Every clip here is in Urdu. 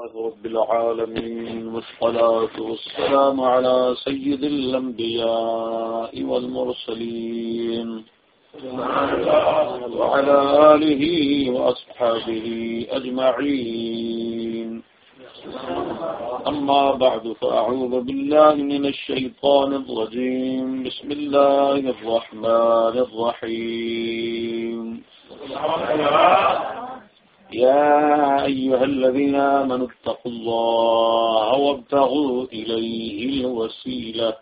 رب العالمين والصلاة والسلام على سيد الأنبياء والمرسلين. وعلى آله وأصحابه أجمعين. أما بعد فأعوذ بالله من الشيطان الرجيم. بسم الله الرحمن الرحيم. يا أيها الذين آمنوا اتقوا الله وابتغوا إليه الوسيلة.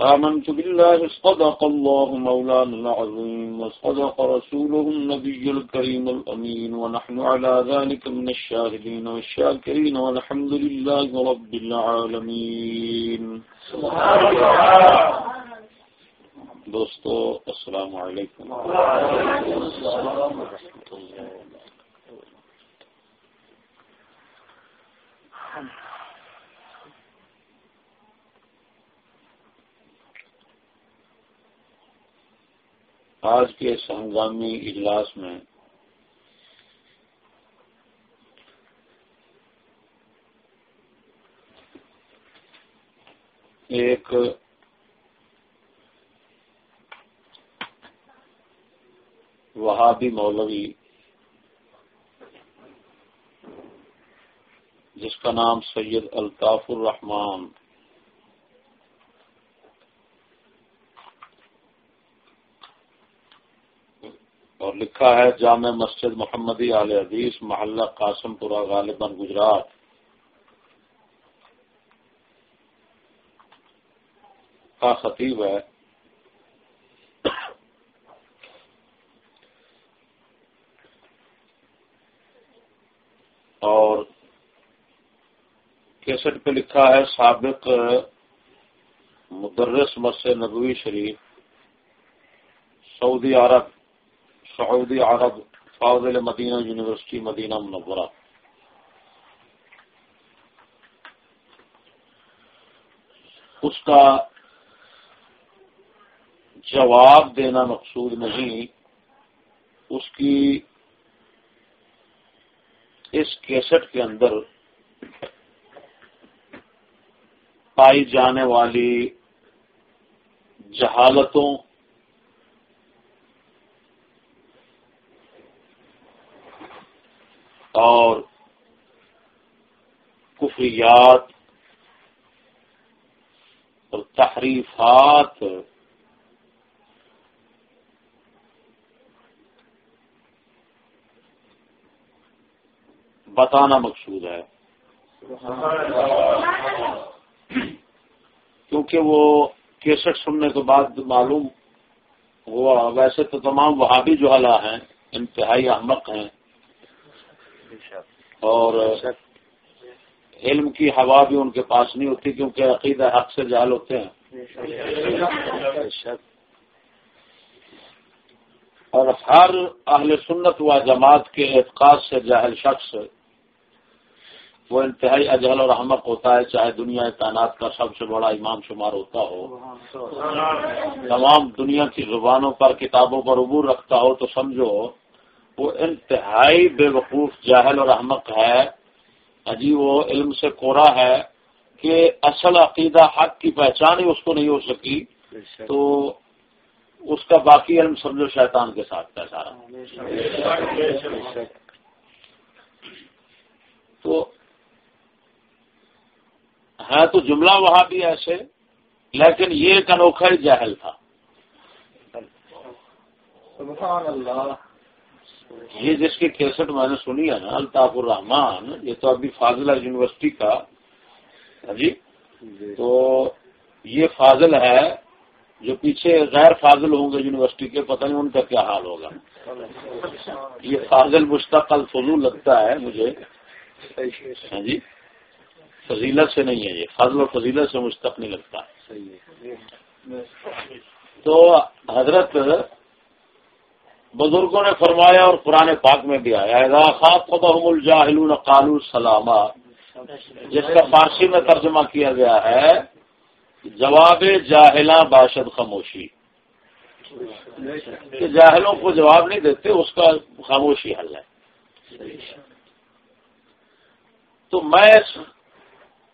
آمنت بالله اصطدق الله مولانا العظيم واصطدق رسوله النبي الكريم الأمين ونحن على ذلك من الشاهدين والشاكرين والحمد لله رب العالمين. سبحان الله دوستو السلام علیکم. آج کے ہنگامی اجلاس میں ایک وہابی مولوی، جس کا نام سید الطاف الرحمان اور لکھا ہے، جامع مسجد محمدی علیہ حدیث، محلہ قاسم پورہ، غالباً گجرات۔ کا خطیب ہے۔ اور کیسٹ پہ لکھا ہے سابق مدرس مسجد نبوی شریف، سعودی عرب سعودی عرب، فاضل مدینہ یونیورسٹی، مدینہ منورہ۔ اس کا جواب دینا مقصود نہیں، اس کی اس کیسٹ کے اندر پائی جانے والی جہالتوں اور کفریات اور تحریفات بتانا مقصود ہے۔ کیونکہ وہ کیسٹ سننے کے بعد معلوم ہوا، ویسے تو تمام وہابی جو حالہ ہیں، انتہائی احمق ہیں۔ اور علم کی ہوا بھی ان کے پاس نہیں ہوتی، کیونکہ عقیدہ حق سے جال ہوتے ہیں۔ اور ہر اہل سنت و جماعت کے اعتقاد سے جاہل شخص وہ انتہائی اجہل اور احمق ہوتا ہے، چاہے دنیا تعینات کا سب سے بڑا امام شمار ہوتا ہو۔ تمام دنیا کی زبانوں پر، کتابوں پر عبور رکھتا ہو تو سمجھو، وہ انتہائی بے وقوف، جاہل اور احمق ہے۔ اجی وہ علم سے کورا ہے کہ اصل عقیدہ حق کی پہچان ہی اس کو نہیں ہو سکی۔ تو اس کا باقی علم سمجھو شیطان کے ساتھ ہے سارا۔ تو ہے تو جملہ وہاں بھی ایسے لیکن یہ ایک انوکھا ہی جاہل تھا یہ جس کی کیسٹ میں نے سنی ہے نا الطاف الرحمان یہ تو ابھی فاضلہ یونیورسٹی کا۔ جی؟ تو یہ فاضل ہے جو پیچھے غیر فاضل ہوں گے یونیورسٹی کے پتہ نہیں ان کا کیا حال ہوگا۔ یہ فاضل مشتقل فضول لگتا ہے مجھے۔ ہاں جی؟ فضیلت سے نہیں ہے یہ فضل و فضیلت سے مشتق نہیں لگتا۔ تو حضرت بزرگوں نے فرمایا اور قرآن پاک میں بھی آیا الجاہلون قالو سلامہ جس کا فارسی میں ترجمہ کیا گیا ہے جواب جاہلا باشد خاموشی۔ کہ جاہلوں کو جواب نہیں دیتے اس کا خاموشی حل ہے۔ تو میں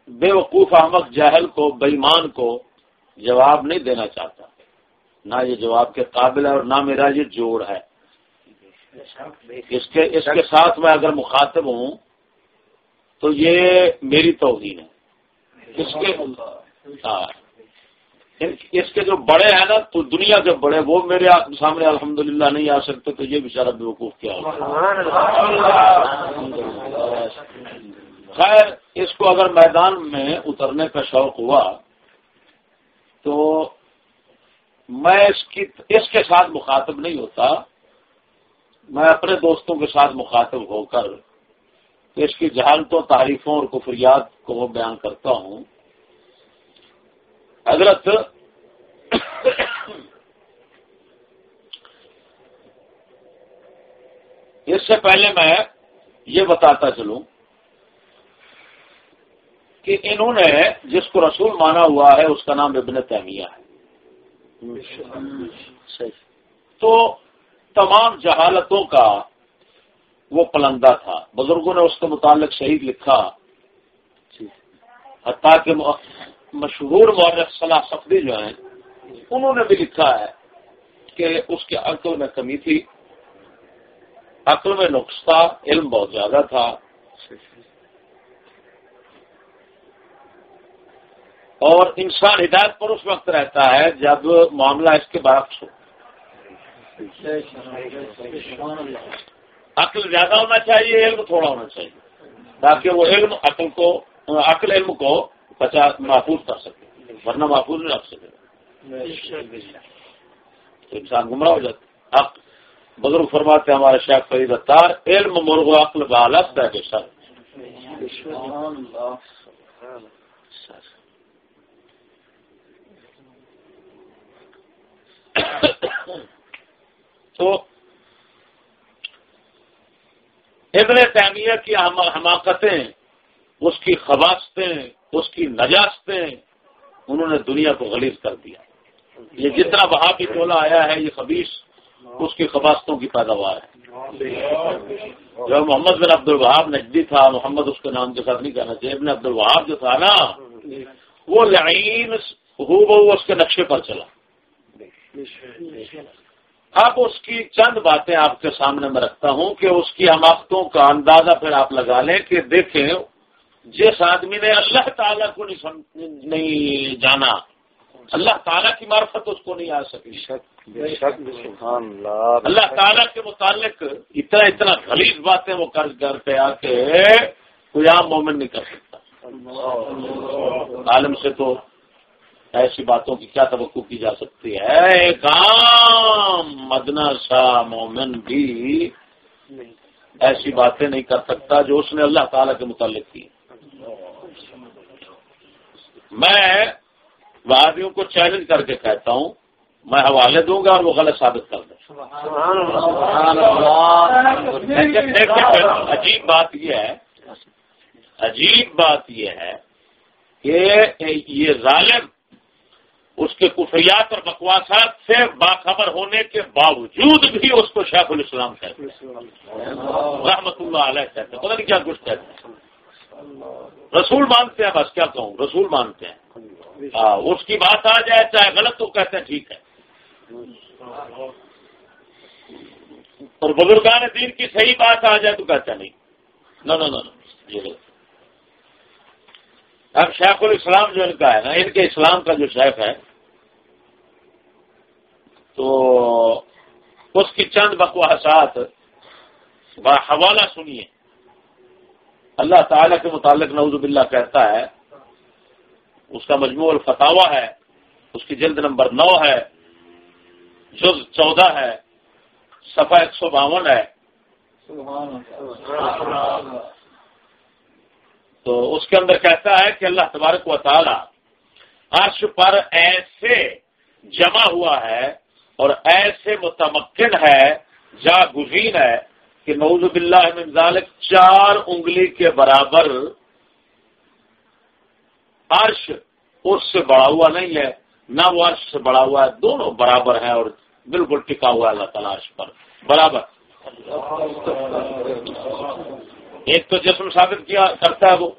بے وقوف احمد جاہل کو بےمان کو جواب نہیں دینا چاہتا۔ نہ یہ جواب کے قابل ہے اور نہ میرا یہ جوڑ ہے۔ اس کے اس کے ساتھ میں اگر مخاطب ہوں تو یہ میری توہین ہے۔ اس کے ہاں۔ اس کے جو بڑے ہیں نا تو دنیا کے بڑے وہ میرے سامنے الحمدللہ نہیں آ سکتے تو یہ بےچارا بیوقوف کیا خیر، اس کو اگر میدان میں اترنے کا شوق ہوا، تو میں اس کی، اس کے ساتھ مخاطب نہیں ہوتا۔ میں اپنے دوستوں کے ساتھ مخاطب ہو کر اس کی جہالتوں تعریفوں اور کفریات کو بیان کرتا ہوں۔ حضرت اس سے پہلے میں یہ بتاتا چلوں۔ کہ انہوں نے جس کو رسول مانا ہوا ہے، اس کا نام ابن تیمیہ ہے۔ تو تمام جہالتوں کا وہ پلندہ تھا۔ بزرگوں نے اس کے متعلق شہید لکھا۔ حتیٰ کہ مشہور مورخ صلاح سفری جو ہیں، انہوں نے بھی لکھا ہے کہ اس کے عقل میں کمی تھی۔ عقل میں نقص تھا، علم بہت زیادہ تھا۔ اور انسان ہدایت پر اس وقت رہتا ہے جب معاملہ اس کے برعکس ہو۔ عقل زیادہ ہونا چاہیے، علم تھوڑا ہونا چاہیے۔ تاکہ وہ علم عقل کو، عقل علم کو پچاس محفوظ کر سکے۔ ورنہ محفوظ نہیں رکھ سکے۔ تو انسان گمراہ ہو جاتا بزرگ فرماتے ہمارے شیخ فرید اتار علم مرغ عقل بالت ہے کہ سر۔ تو ابن تعمیر کی حماقتیں، اس کی خواستیں، اس کی نجاستیں، انہوں نے دنیا کو غلیظ کر دیا۔ یہ جتنا وہاں کی ٹولہ آیا ہے، یہ خبیص اس کی خواستوں کی پیداوار ہے۔ جو محمد بن عبد الوہاب نجدی تھا، محمد اس کے نام کے ساتھ نہیں کہنا چاہیے، ابن عبد الوہاب جو تھا نا، وہ لائن ہو بہو اس کے نقشے پر چلا۔ اب اس کی چند باتیں آپ کے سامنے میں رکھتا ہوں کہ اس کی حماقتوں کا اندازہ پھر آپ لگا لیں کہ دیکھیں جس آدمی نے اللہ تعالیٰ کو نہیں جانا اللہ تعالیٰ کی معرفت اس کو نہیں آ سکی۔ اللہ۔ تعالیٰ کے متعلق اتنا اتنا خلیج باتیں وہ کر کے آ کے کوئی عام مومن نہیں کر سکتا۔ عالم سے تو ایسی باتوں کی کیا توقع کی جا سکتی ہے؟ ایک عام مدنا شاہ مومن بھی ایسی باتیں نہیں کر سکتا جو اس نے اللہ تعالیٰ کے متعلق کی۔ میں وادیوں کو چیلنج کر کے کہتا ہوں، میں حوالے دوں گا اور وہ غلط ثابت کر دیں۔ عجیب بات یہ ہے، عجیب بات یہ ہے کہ یہ ظالم اس کے کفریات اور بکواسات سے باخبر ہونے کے باوجود بھی اس کو شیخ الاسلام کہتے ہیں۔ رحمت اللہ علیہ کہتے ہیں۔ پتہ نہیں کیا کچھ کہتے ہیں۔ رسول مانتے ہیں بس، کیا کہوں؟ رسول مانتے ہیں۔ ہاں، اس کی بات آ جائے، چاہے غلط تو کہتے ہیں، ٹھیک ہے۔ اور بزرگان دین کی صحیح بات آ جائے تو کہتے ہیں نہیں۔ نہ یہ اب شیخ الاسلام جو ان کا ہے نا، ان کے اسلام کا جو شیخ ہے تو اس کی چند بکواسات حوالہ سنیے۔ اللہ تعالی کے متعلق نعوذ باللہ کہتا ہے، اس کا مجموع الفتاوا ہے، اس کی جلد نمبر نو ہے، جز چودہ ہے، صفحہ ایک سو باون ہے۔ تو اس کے اندر کہتا ہے کہ اللہ تبارک و تعالی عرش پر ایسے جمع ہوا ہے اور ایسے متمکن ہے، جا گزین ہے کہ نعوذ باللہ من ذالک چار انگلی کے برابر عرش اس سے بڑا ہوا نہیں ہے، نہ وہ عرش سے بڑا ہوا ہے، دونوں برابر ہیں اور بالکل ٹکا ہوا ہے اللہ تعالیٰ عرش پر۔ برابر۔ ایک تو جسم ثابت کیا کرتا ہے وہ،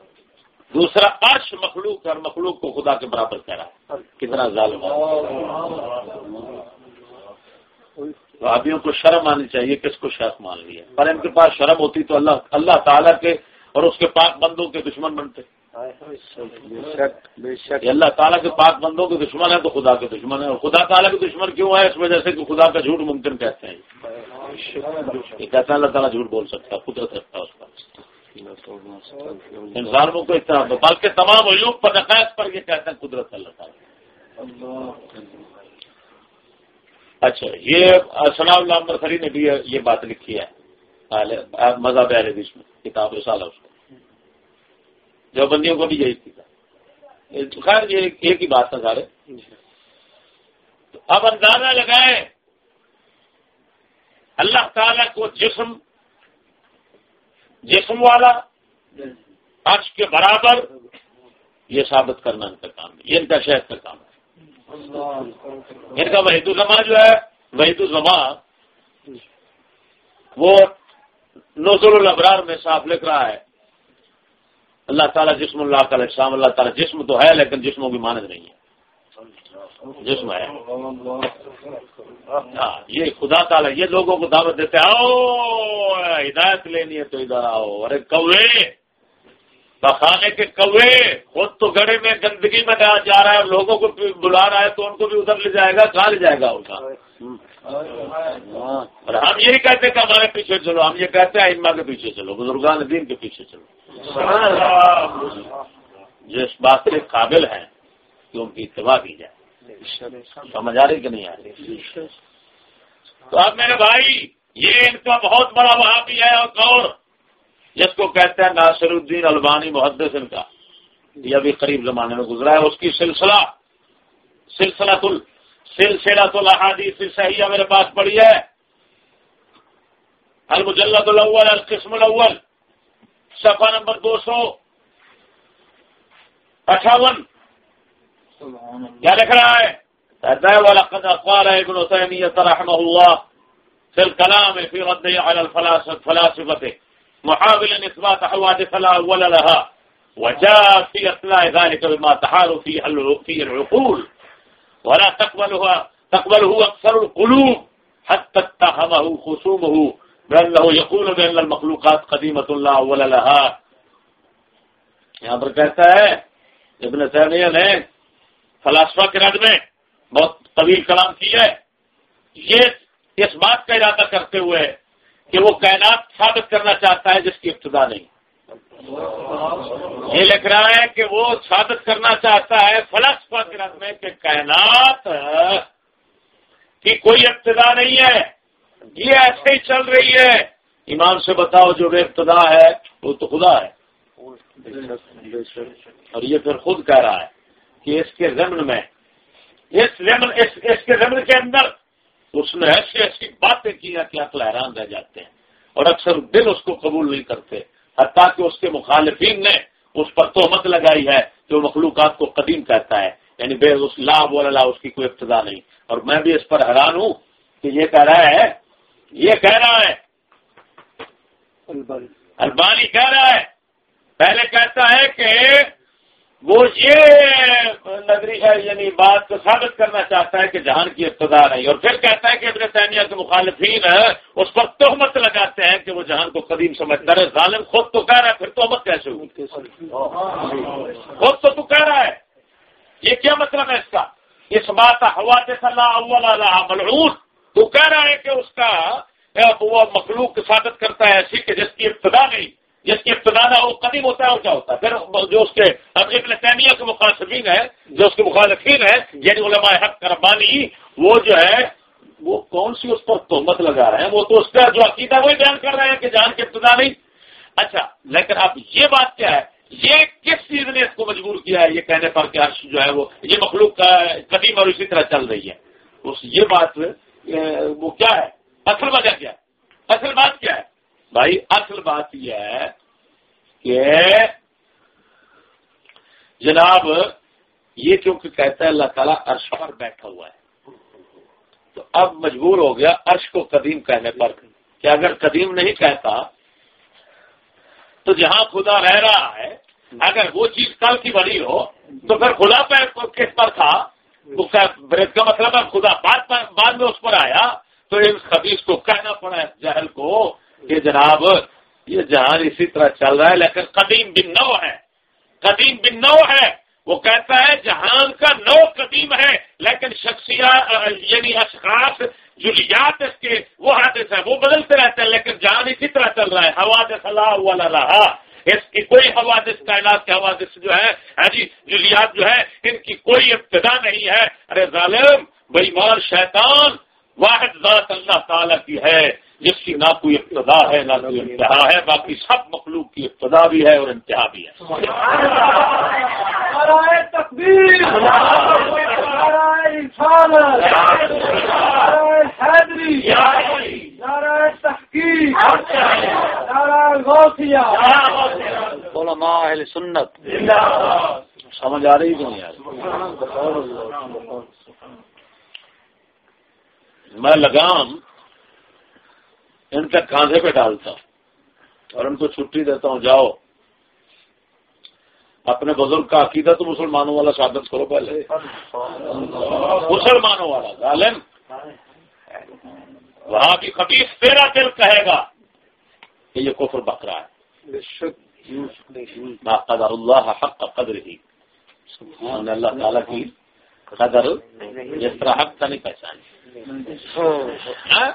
دوسرا عرش مخلوق اور مخلوق کو خدا کے برابر کہہ رہا ہے۔ کتنا ظالم بھابھیوں کو شرم آنی چاہیے کس کو شرف مان لیا پر ان کے پاس شرم ہوتی تو اللہ اللہ تعالیٰ کے اور اس کے پاک بندوں کے دشمن بنتے۔ اللہ تعالیٰ کے پاک بندوں کے دشمن ہے تو خدا کے دشمن ہے اور خدا تعالیٰ کے دشمن کیوں ہے اس وجہ سے کہ خدا کا جھوٹ ممکن کہتے ہیں۔ یہ کہتے ہیں اللہ تعالیٰ جھوٹ بول سکتا ہے، قدرت رکھتا ہے اس پر۔ انسانوں کو اتنا بلکہ تمام علوم پر نقائص پر یہ کہتے ہیں قدرت اللہ تعالیٰ۔ اچھا یہ ثناء اللہ امبر نے بھی یہ بات لکھی ہے مذہب اہل حدیث میں، کتاب رسالہ اس کو جو بندیوں کو بھی یہی تھا خیر، یہ ایک ہی بات تھا سارے۔ اب اندازہ لگائے، اللہ تعالی کو جسم جسم والا، عرش کے برابر، یہ ثابت کرنا ان کا کام ہے۔ یہ ان کا شہر کا کام ہے۔ ان کا وحید الزما جو ہے، وحید الزما وہ نوزل الابرار میں صاف لکھ رہا ہے۔ اللہ تعالیٰ جسم اللہ کا السلام اللہ تعالیٰ جسم تو ہے، لیکن جسموں کی مانند نہیں ہے۔ جسم ہے۔ ہاں یہ خدا تعالیٰ، یہ لوگوں کو دعوت دیتے آؤ، ہدایت لینی ہے تو ادھر آؤ۔ ارے کوے پخانے کے کوے خود تو گڑے میں گندگی میں جا رہا ہے، لوگوں کو بلا رہا ہے تو ان کو بھی ادھر لے جائے گا کہاں لے جائے گا ان کا اور ہم یہی کہتے ہیں کہ ہمارے پیچھے چلو، ہم یہ کہتے ہیں اما کے پیچھے چلو، بزرگان دین کے پیچھے چلو۔ جس بات کے قابل ہیں کہ ان کی اتباع کی جائے۔ سمجھ آ رہی کہ نہیں آ رہی؟ تو اب میرے بھائی، یہ ان کا بہت بڑا وہاں بھی ہے اور کور جس کو کہتے ہیں ناصر الدین البانی محدث ان کا یہ ابھی قریب زمانے میں گزرا ہے اس کی سلسلہ سلسلہ تل سلسلہ تو الحادیث صحیح میرے پاس پڑی ہے۔ المجلد الاول القسم الاول صفحہ نمبر دو سو اٹھاون۔ کیا لکھ رہا ہے؟ ولقد قال ابن تيمية رحمه الله في الكلام في رد على الفلاسفة محاولا إثبات حوادث لا أول لها وجاء في أثناء ذلك بما تحال فيه العقول. ولا تقبلها، تقبله أكثر القلوب حتى اتهمه خصومه بأنه يقول بأن المخلوقات قديمة لا أول لها. یہاں پر کہتا ہے، ابن تیمیہ نے فلاسفہ کے رد میں بہت طویل کلام کی ہے، یہ اس بات کا ارادہ کرتے ہوئے کہ وہ کائنات ثابت کرنا چاہتا ہے جس کی ابتدا نہیں۔ یہ لکھ رہا ہے کہ وہ ثابت کرنا چاہتا ہے فلسفہ گرد میں کہ کائنات کی کوئی ابتدا نہیں ہے۔ یہ ایسے ہی چل رہی ہے۔ ایمان سے بتاؤ جو بے ابتدا ہے، وہ تو خدا ہے۔ اور یہ پھر خود کہہ رہا ہے کہ اس کے ضمن میں اس اس کے ضمن کے اندر اس نے ایسی ایسی باتیں کی ہیں کہ عقل حیران رہ جاتے ہیں اور اکثر دل اس کو قبول نہیں کرتے حتیٰ کہ اس کے مخالفین نے اس پر تہمت لگائی ہے جو مخلوقات کو قدیم کہتا ہے یعنی بے اس لا بول اس کی کوئی ابتدا نہیں۔ اور میں بھی اس پر حیران ہوں کہ یہ کہہ رہا ہے یہ کہہ رہا ہے۔ البانی کہہ رہا ہے۔ پہلے کہتا ہے کہ وہ یہ نظری ہے یعنی بات کو ثابت کرنا چاہتا ہے کہ جہان کی ابتدا نہیں، اور پھر کہتا ہے کہ ابن تیمیہ کے مخالفین اس پر تہمت لگاتے ہیں کہ وہ جہان کو قدیم سمجھتا ہے۔ ظالم خود تو کہہ رہا ہے، پھر تہمت کیسے ہوگی خود تو تو کہہ رہا ہے۔ یہ کیا مطلب ہے اس کا؟ اس بات ہوا ملعون تو کہہ رہا ہے کہ اس کا وہ مخلوق ثابت کرتا ہے ایسی کہ جس کی ابتدا نہیں۔ جس کی ابتدا نہ ہو، قدیم ہوتا ہے اور کیا ہوتا ہے؟ پھر جو اس کے ابن تیمیہ کے مخالفین ہے جو اس کے مخالفین ہے یعنی علماء حق کربانی وہ جو ہے، وہ کون سی اس پر تہمت لگا رہے ہیں؟ وہ تو اس کا جو عقیدہ وہی بیان کر رہے ہیں کہ جان کی ابتدا نہیں۔ اچھا لیکن اب یہ بات کیا ہے؟ یہ کس چیز نے اس کو مجبور کیا ہے؟ یہ کہنے پر کہ عرش جو ہے، وہ یہ مخلوق کا قدیم اور اسی طرح چل رہی ہے۔ اس یہ بات وہ کیا ہے؟ اصل وجہ کیا ہے؟ اصل بات کیا ہے؟ بھائی، اصل بات یہ ہے کہ جناب، یہ کیونکہ کہتا ہے اللہ تعالیٰ عرش پر بیٹھا ہوا ہے۔ تو اب مجبور ہو گیا عرش کو قدیم کہنے پر کہ اگر قدیم نہیں کہتا تو جہاں خدا رہ رہا ہے، اگر وہ چیز کل کی بڑی ہو تو پھر خدا پہ کس پر تھا؟ بریک کا مطلب ہے خدا بعد میں اس پر آیا تو ان خبیص کو کہنا پڑا جہل کو کہ جناب، یہ جہان اسی طرح چل رہا ہے، لیکن قدیم بن نو ہے۔ قدیم بن نو ہے۔ وہ کہتا ہے، جہان کا نو قدیم ہے، لیکن شخصیات یعنی اشخاص جلیات اس کے، وہ حادث ہے وہ بدلتے رہتے ہیں، لیکن جہان اسی طرح چل رہا ہے۔ حوادث اللہ والا رہا اس کی کوئی حوادث، کائنات کے حوادث جو ہے ہاں جی جلیات جو ہے، ان کی کوئی ابتدا نہیں ہے۔ ارے ظالم بےمان شیطان، واحد ذات اللہ تعالی کی ہے۔ جس کی نہ کوئی ابتدا ہے نہ کوئی انتہا ہے باقی سب مخلوق کی ابتدا بھی ہے اور انتہا بھی ہے۔ سنت۔ سمجھ آ رہی نہیں یار میں لگام ان کے کاندھے پہ ڈالتا ہوں اور ان کو چھٹی دیتا ہوں جاؤ۔ اپنے بزرگ کا عقیدہ تو مسلمانوں والا ثابت کرو پہلے۔ مسلمانوں والا غالم وہاں بھی کبھی تیرا دل کہے گا کہ یہ کفر بکرا ہے۔ قدر اللہ حق قدر ہی اللہ تعالیٰ کی قدر جس طرح حق کا نہیں پہچانی ہاں؟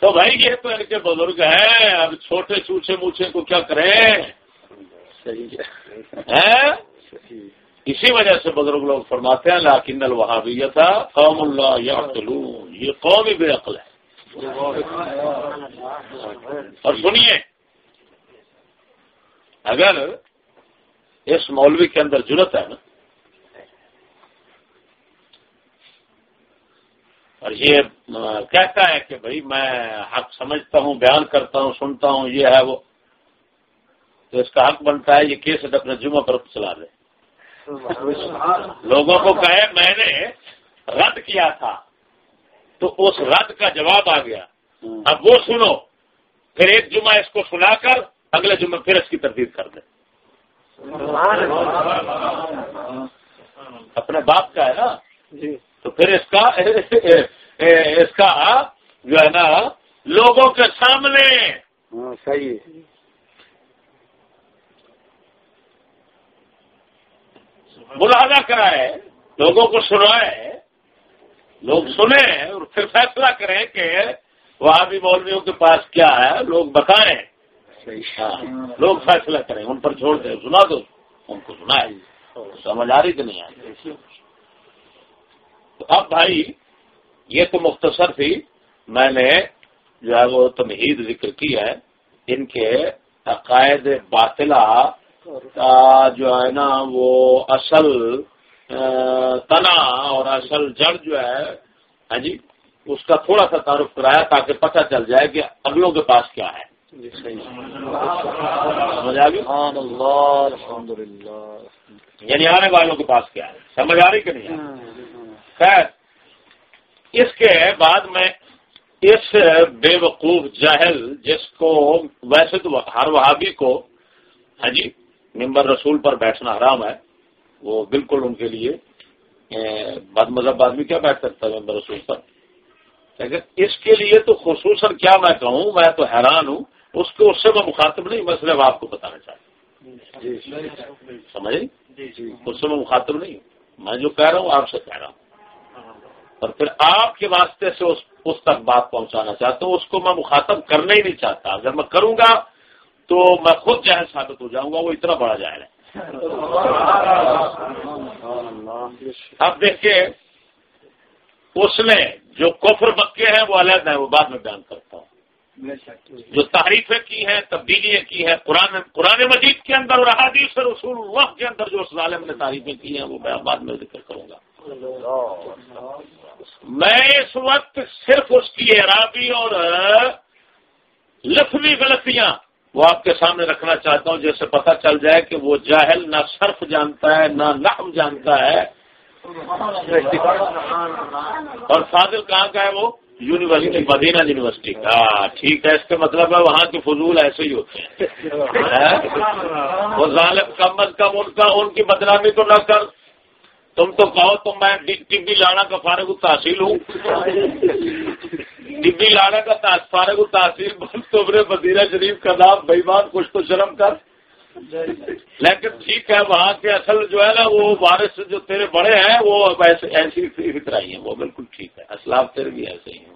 تو بھائی یہ تو ان کے بزرگ ہیں اب چھوٹے چوچے موچے کو کیا کریں اسی وجہ سے بزرگ لوگ فرماتے ہیں لاکن الوہابیت تھا قوم اللہ یا یہ قوم بے عقل ہے۔ اور سنیے اگر اس مولوی کے اندر ضرورت ہے نا اور یہ کہتا ہے کہ بھائی میں حق سمجھتا ہوں، بیان کرتا ہوں، سنتا ہوں، یہ ہے وہ۔ تو اس کا حق بنتا ہے، یہ کیس اپنے جمعہ پر چلا دے۔ لوگوں کو کہے، میں نے رد کیا تھا۔ تو اس رد کا جواب آ گیا۔ اب وہ سنو، پھر ایک جمعہ اس کو سنا کر، اگلے جمعہ پھر اس کی تردید کر دے۔ اپنے باپ کا ہے نا؟ جی۔ تو پھر اس کا اس کا جو ہے نا لوگوں کے سامنے۔ ہاں، صحیح ملاحظہ کرائے لوگوں کو سنائے۔ لوگ سنیں اور پھر فیصلہ کریں کہ وہاں بھی مولویوں کے پاس کیا ہے لوگ بتائیں۔ لوگ فیصلہ کریں ان پر چھوڑ دیں سنا دو ان کو سنائے۔ سمجھ آ رہی کہ نہیں آئی تو اب بھائی یہ تو مختصر تھی میں نے جو ہے وہ تمہید ذکر کی ہے ان کے عقائد باطلا جو ہے نا وہ اصل تنا اور اصل جڑ جو ہے ہاں جی اس کا تھوڑا سا تعارف کرایا تاکہ پتہ چل جائے کہ اگلوں کے پاس کیا ہے۔ جی، یعنی آنے والوں کے پاس کیا ہے؟ سمجھ آ رہی کہ نہیں خیر اس کے بعد میں اس بے وقوف جہل جس کو ویسے تو ہر وہابی کو ہاں جی ممبر رسول پر بیٹھنا حرام ہے وہ بالکل ان کے لیے بد مذہب آدمی کیا بیٹھ سکتا ہے ممبر رسول پر لیکن اس کے لیے تو خصوصاً کیا میں کہوں میں تو حیران ہوں اس کو اس سے میں مخاطب نہیں میں صرف آپ کو بتانا چاہتا ہوں سمجھ اس سے میں مخاطب نہیں ہوں میں جو کہہ رہا ہوں آپ سے کہہ رہا ہوں اور پھر آپ کے واسطے سے اس اس تک بات پہنچانا چاہتا ہوں، اس کو میں مخاطب کرنا ہی نہیں چاہتا۔ اگر میں کروں گا تو میں خود جہل ثابت ہو جاؤں گا، وہ اتنا بڑا جائے ہے۔ اب دیکھیے، اس نے جو کفر بکے ہیں، وہ علیحدہ ہے وہ بعد میں بیان کرتا ہوں۔ جو تعریفیں کی ہیں، تبدیلیاں کی ہیں، قرآن قرآن مجید کے اندر اور احادیث رسول اللہ کے اندر جو اس ظالم نے تعریفیں کی ہیں، وہ میں بعد میں ذکر کروں گا۔ میں اس وقت صرف اس کی اعرابی اور لفظی غلطیاں وہ آپ کے سامنے رکھنا چاہتا ہوں جیسے پتہ چل جائے کہ وہ جاہل نہ صرف جانتا ہے، نہ نحو جانتا ہے۔ اور فاضل کہاں کا ہے وہ؟ University, Medina university. ہاں ٹھیک ہے، اس کا مطلب ہے وہاں کے فضول ایسے ہی ہوتے ہیں۔ ہاں، وہ ظالم کم از کم ان کا، ان کی بدنامی تو نہ کر تم تو کہو تو میں ڈبی لانا کا فارغ تحصیل ہوں۔ ڈبی لانا کا فارغ تحصیل تمہرے مدینہ شریف کا نام بےمان کچھ تو شرم کر۔ لیکن ٹھیک ہے، وہاں کے اصل جو ہے نا، وہ بارش جو تیرے بڑے ہیں، وہ ایسے ایسی فکرائی ہیں۔ وہ بالکل ٹھیک ہے، اسلام تیرے بھی ایسے ہی ہیں۔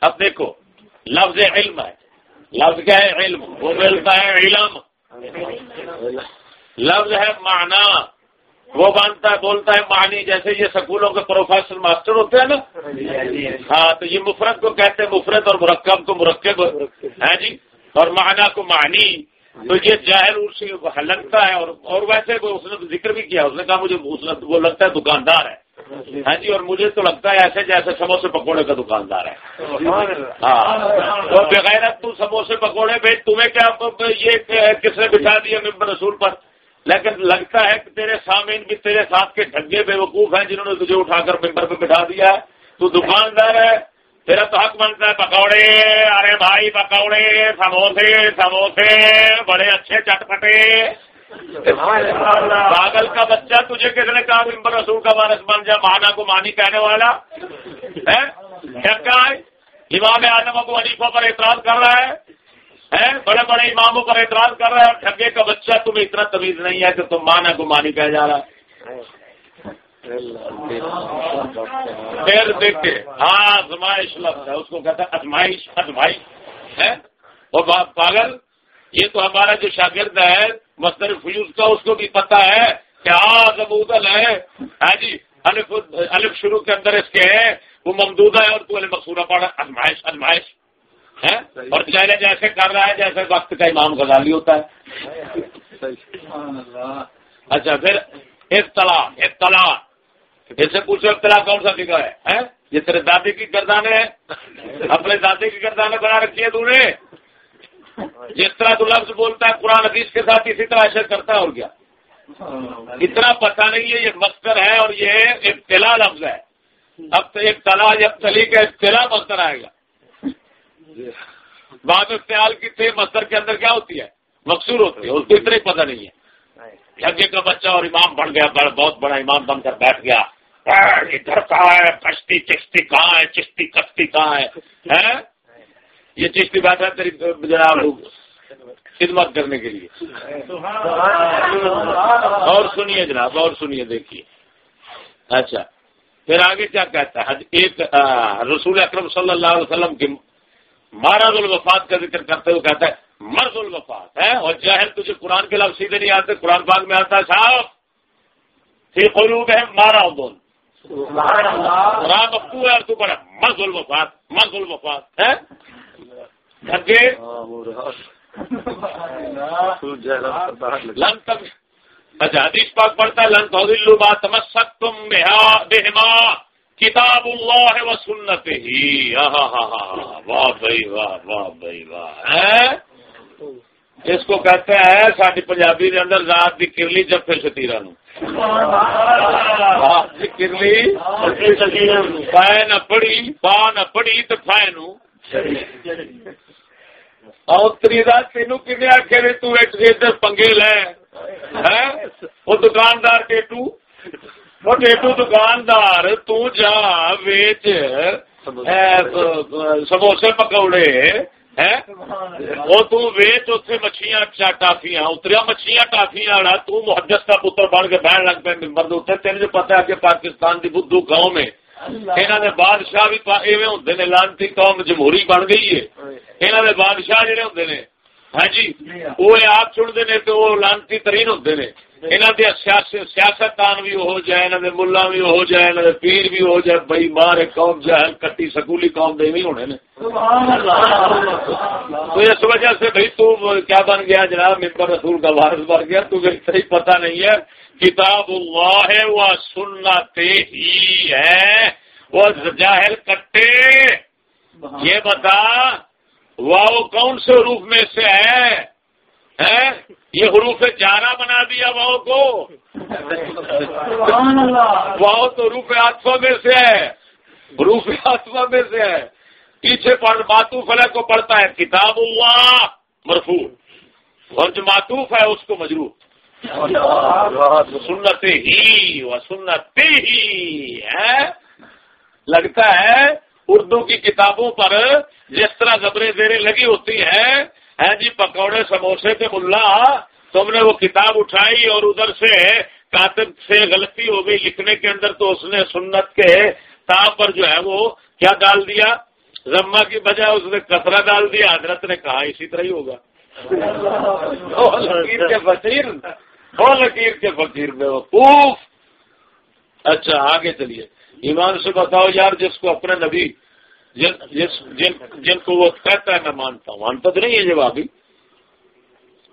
اب دیکھو، لفظ علم ہے۔ لفظ کیا ہے؟ علم۔ وہ ملتا ہے علم۔ لفظ ہے معنی۔ وہ مانتا ہے، بولتا ہے، معنی جیسے یہ سکولوں کے پروفیسر، ماسٹر ہوتے ہیں نا۔ ہاں تو یہ مفرت کو کہتے ہیں مفرت اور مرکب کو مرکب۔ ہے جی؟ اور معنی کو معنی۔ تو یہ جاہر اس سے لگتا ہے اور اور ویسے اس نے ذکر بھی کیا، اس نے کہا مجھے وہ لگتا ہے دکاندار ہے۔ ہاں جی؟ اور مجھے تو لگتا ہے ایسے جیسے سموسے پکوڑے کا دکاندار ہے۔ ہاں۔ بغیر تو سموسے پکوڑے بھائی، تمہیں کیا یہ کس نے بٹھا دیا ممبر رسول پر؟ لیکن لگتا ہے کہ تیرے سامعین بھی تیرے ساتھ کے ڈھگے بے وقوف ہیں جنہوں نے تجھے اٹھا کر ممبر پہ بٹھا دیا ہے۔ تو دکاندار ہے، تیرا تو حق بنتا ہے، پکوڑے۔ ارے بھائی، پکوڑے، سموسے سموسے، بڑے اچھے چٹپٹے پاگل کا بچہ تجھے کس نے کہا ممبر رسول کا وارث بن جا؟ مانا کو مانی کہنے والا۔ ہے؟ امام اعظم کو علیفوں پر اعتراض کر رہا ہے۔ بڑے بڑے اماموں پر اعتراض کر رہا ہے اور ٹھگے کا بچہ تمہیں اتنا تمیز نہیں ہے کہ تم مانا کو مانی کہہ جا رہا ہے۔ پھر دیکھتے ہاں آزمائش لفظ ہے۔ اس کو کہتا ہے ازمائش ازمائش ہے؟ اور پاگل، یہ تو ہمارا جو شاگرد ہے مستر فیوز کا، اس کو بھی پتا ہے کہ آج ابودل ہے۔ ہاں جی الف الف شروع کے اندر اس کے ہے۔ وہ ممدودہ ہے اور تو علی مقصورہ پڑا ازمائش ازمائش اور چہرے جیسے کر رہا ہے، جیسے وقت کا امام غزالی ہوتا ہے۔ اچھا پھر اطلاع اطلاع اس سے پوچھو اختلاف کون سا فکر ہے یہ تیرے دادی کی گردانے اپنے دادی کی گردانے بنا رکھی ہے تو نے۔ جس طرح تو لفظ بولتا ہے، قرآن حدیث کے ساتھ اسی طرح اشر کرتا ہے اور کیا؟ اتنا پتہ نہیں ہے، یہ مستر ہے اور یہ ابتلا لفظ ہے۔ اب تو ایک تلا جب تلی کا ابتلا مستر آئے گا۔ بعد اختیال کی تھے مستر کے اندر کیا ہوتی ہے؟ مقصور ہوتی ہے اس کو اتنا ہی پتہ نہیں ہے۔ جگہ کا بچہ اور امام بن گیا بہت بڑا امام بن کر بیٹھ گیا۔ ادھر کہاں ہے؟ کشتی چشتی کہاں ہے؟ چشتی کشتی کہاں ہے؟ یہ چشتی بات ہے تیری جناب۔ خدمت کرنے کے لیے۔ اور سنیے جناب اور سنیے دیکھیے۔ اچھا پھر آگے کیا کہتا ہے؟ ایک رسول اکرم صلی اللہ علیہ وسلم کی مہاراج الوفات کا ذکر کرتے ہوئے کہتا ہے، مرض الوفات ہے اور جاہل تجھے قرآن کے لفظ سیدھے نہیں آتے، قرآن پاک میں آتا ہے، صاحب پھر قلوب ہے مارا بول قرآن ابو ہے اور تو بڑا مرض الوفات مرض الوفات ہے لن تک اچھا حدیث پاک پڑتا ہے، لن تو بات سمجھ تم بہما. کتاب اللہ و سنت ہی واہ بھائی، واہ واہ بھائی، واہ اس کو کہتے ہیں ساری پنجابی کے اندر رات کی کرلی جب پھر ستیرا نو کرلی پائے نہ پڑی پا نہ پڑی تو پائے نو۔ تری رات تین کن آخر تر پنگے لے۔ ہاں، وہ دکاندار ٹیٹو۔ وہ ٹیٹو دکاندار ویچ سموسے پکوڑے وہ تیچ اتنے مچھلیاں ٹافیاں اتریا مچھلیاں ٹافیاں والا تحدس کا پتر بن کے بہن لگ پہ ممبر اتنے تین جو پتا کہ پاکستان کی بدھو میں یہاں کے بادشاہ بھی ایویں ہوں نے لانتی قوم جمہوری بن گئی ہے بادشاہ ہوں نے ہاں جی وہ آپ چنتے ہیں تو وہ لانتی ترین ہوں نے سیاستان بھی ہو جائے انہوں نے ملا بھی ہو جائے انہوں نے پیر بھی ہو جائے بئی مار قوم جہل کٹی، سکولی قوم دے بھی ہونے تو اس وجہ سے بھائی تو کیا بن گیا جناب؟ ممبر رسول کا وارث بن گیا۔ تو صحیح پتہ نہیں ہے۔ کتاب اللہ ہے وہ سننا ہی ہے۔ وہ جاہل کٹے۔ یہ بتا وہ کون سے روپ میں سے ہے؟ یہ حروف جارا بنا دیا واؤ کو۔ واؤ تو روپ آٹھ میں سے ہے۔ حروف آسما میں سے ہے۔ پیچھے پڑھ، ماتوف علیہ کو پڑھتا ہے۔ کتاب اللہ مرفو اور جو معطوف ہے، اس کو مجرو سنت ہی وہ سنت ہی ہے۔ لگتا ہے اردو کی کتابوں پر جس طرح زبریں زیریں لگی ہوتی ہیں جی پکوڑے سموسے کے ملا تم نے وہ کتاب اٹھائی اور ادھر سے کاتب سے غلطی ہو گئی لکھنے کے اندر تو اس نے سنت کے تاب پر جو ہے وہ کیا ڈال دیا؟ زما کی بجائے اس نے کسرا ڈال دیا حضرت نے کہا اسی طرح ہی ہوگا۔ لکیر کے فقیر۔ لکیر کے فقیر میں وقوف۔ اچھا آگے چلیے۔ ایمان سے بتاؤ یار جس کو اپنے نبی جن جس جن جن کو وہ کہتا ہے میں مانتا ہوں، مانتا تو نہیں ہے جب ابھی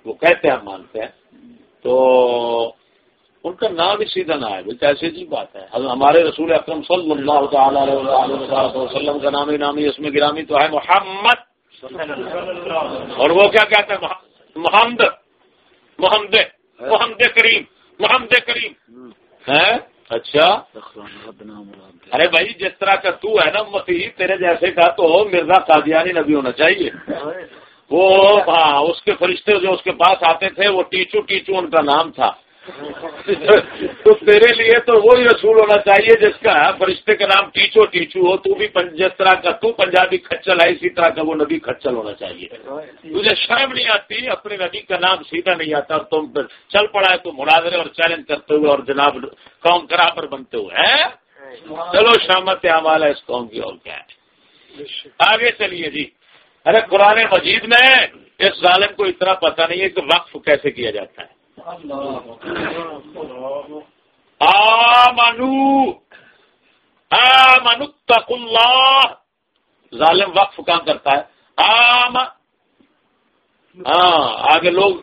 وہ کہتے ہیں مانتے ہیں، تو ان کا نام بھی سیدھا نہ ہے کیسے جی بات ہے۔ ہمارے رسول اکرم صلی اللہ تعالی وسلم کا نام نامی اس میں گرامی تو ہے محمد۔ اور وہ کیا کہتے ہیں محمد محمد محمد کریم محمد کریم۔ ہے اچھا؟ ارے بھائی جس طرح کا تو ہے نا مسیح تیرے جیسے کا تو مرزا قادیانی نبی ہونا چاہیے۔ وہ ہاں اس کے فرشتے جو اس کے پاس آتے تھے وہ ٹیچو ٹیچو ان کا نام تھا۔ تو تیرے لیے تو وہی رسول ہونا چاہیے جس کا فرشتے کا نام ٹیچو ٹیچو ہو، تو بھی جس طرح کا تو پنجابی کچل ہے، اسی طرح کا وہ نبی کچل ہونا چاہیے۔ تجھے شرم نہیں آتی؟ اپنے نبی کا نام سیدھا نہیں آتا، اور تم چل پڑا ہے تو مناظرے اور چیلنج کرتے ہوئے اور جناب قوم کرا پر بنتے ہوئے چلو شامت عمال ہے اس قوم کی، اور کیا ہے؟ آگے چلیے جی۔ ارے، قرآن مجید میں اس ظالم کو اتنا پتہ نہیں ہے کہ وقف کیسے کیا جاتا ہے۔ آمنو آمنو تق اللہ ظالم وقف کام کرتا ہے۔ آم ہاں آگے لوگ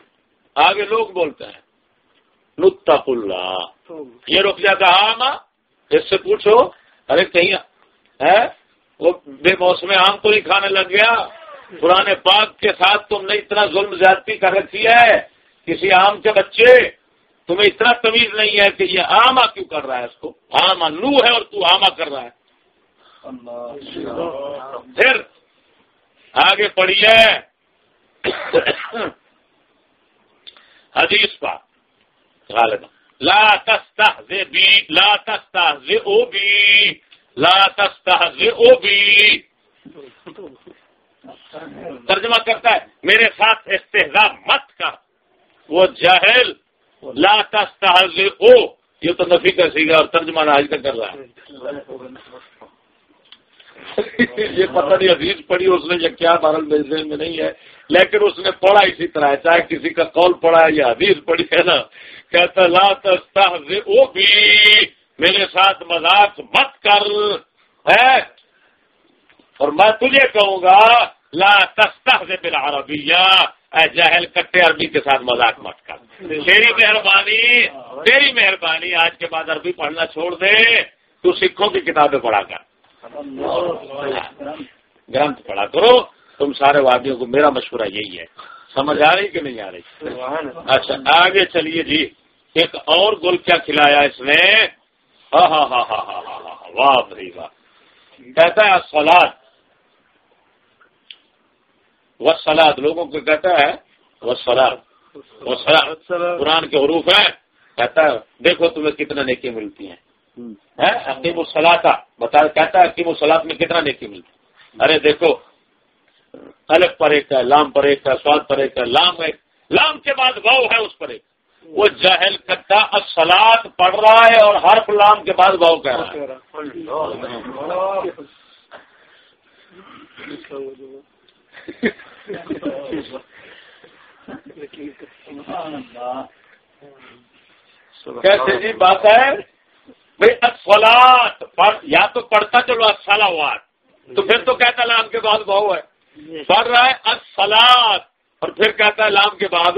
آگے لوگ بولتے ہیں۔ نتق اللہ یہ رک جاتا آم، اس سے پوچھو، ارے کہیں ہے وہ بے موسم آم تو نہیں کھانے لگ گیا۔ پرانے پاک کے ساتھ تم نے اتنا ظلم زیادتی کر رکھی ہے۔ کسی آم کے بچے، تمہیں اتنا تمیز نہیں ہے کہ یہ آما کیوں کر رہا ہے اس کو؟ آما نو ہے اور تو آما کر رہا ہے۔ پھر آگے پڑھیے حدیث پا غالبا۔ لا تستہزئ بی لا تستہزئ بی، لا تستہزئ بی۔ ترجمہ کرتا ہے، میرے ساتھ استحزا مت کر۔ وہ جہل لا او یہ تو نفی کا سیگا اور ترجمہ آج کا کر رہا ہے۔ یہ پتہ نہیں عزیز پڑھی اس نے یہ کیا بارل میرے میں نہیں ہے، لیکن اس نے پڑھا اسی طرح ہے۔ چاہے کسی کا قول پڑھا ہے یا حدیث پڑھی ہے نا، کہتا لا او بھی، میرے ساتھ مذاق مت کر، ہے۔ اور میں تجھے کہوں گا لا تستہ بالعربیہ، اے جہل کٹے عربی کے ساتھ مذاق مت کر۔ تیری مہربانی تیری مہربانی، آج کے بعد عربی پڑھنا چھوڑ دے، تو سکھوں کی کتابیں پڑھا کر۔ گرنتھ پڑھا کرو، تم سارے وادیوں کو، میرا مشورہ یہی ہے۔ سمجھ آ رہی کہ نہیں آ رہی؟ اچھا آگے چلیے جی۔ ایک اور گل کیا کھلایا اس نے؟ ہاں ہاں ہاں ہاں ہاں ہاں ہاں, ہاں،, ہاں، واہ، بھائی، واہ۔ کہتا ہے سلاد وہ سلاد لوگوں کو کہتا ہے وہ سلاد وہ سلاد قرآن کے حروف ہیں کہتا ہے دیکھو تمہیں کتنا نیکی ملتی ہیں۔ حکیم السلاطہ بتا کہتا ہے حکیم السلاط میں کتنا نیکی ملتی ارے دیکھو الگ پر ایک ہے لام پر ایک ہے سواد پر ایک ہے لام ایک لام کے بعد واؤ ہے اس پر ایک۔ وہ جہل کٹا سلاد پڑھ رہا ہے اور ہر لام کے بعد واؤ کہہ رہا ہے۔ کیسے جی بات ہے؟ بھائی اصلات یا تو پڑھتا چلو اصلاوات تو پھر تو کہتا لام کے بعد بہو ہے۔ پڑھ رہا ہے اصلات اور پھر کہتا ہے لام کے بعد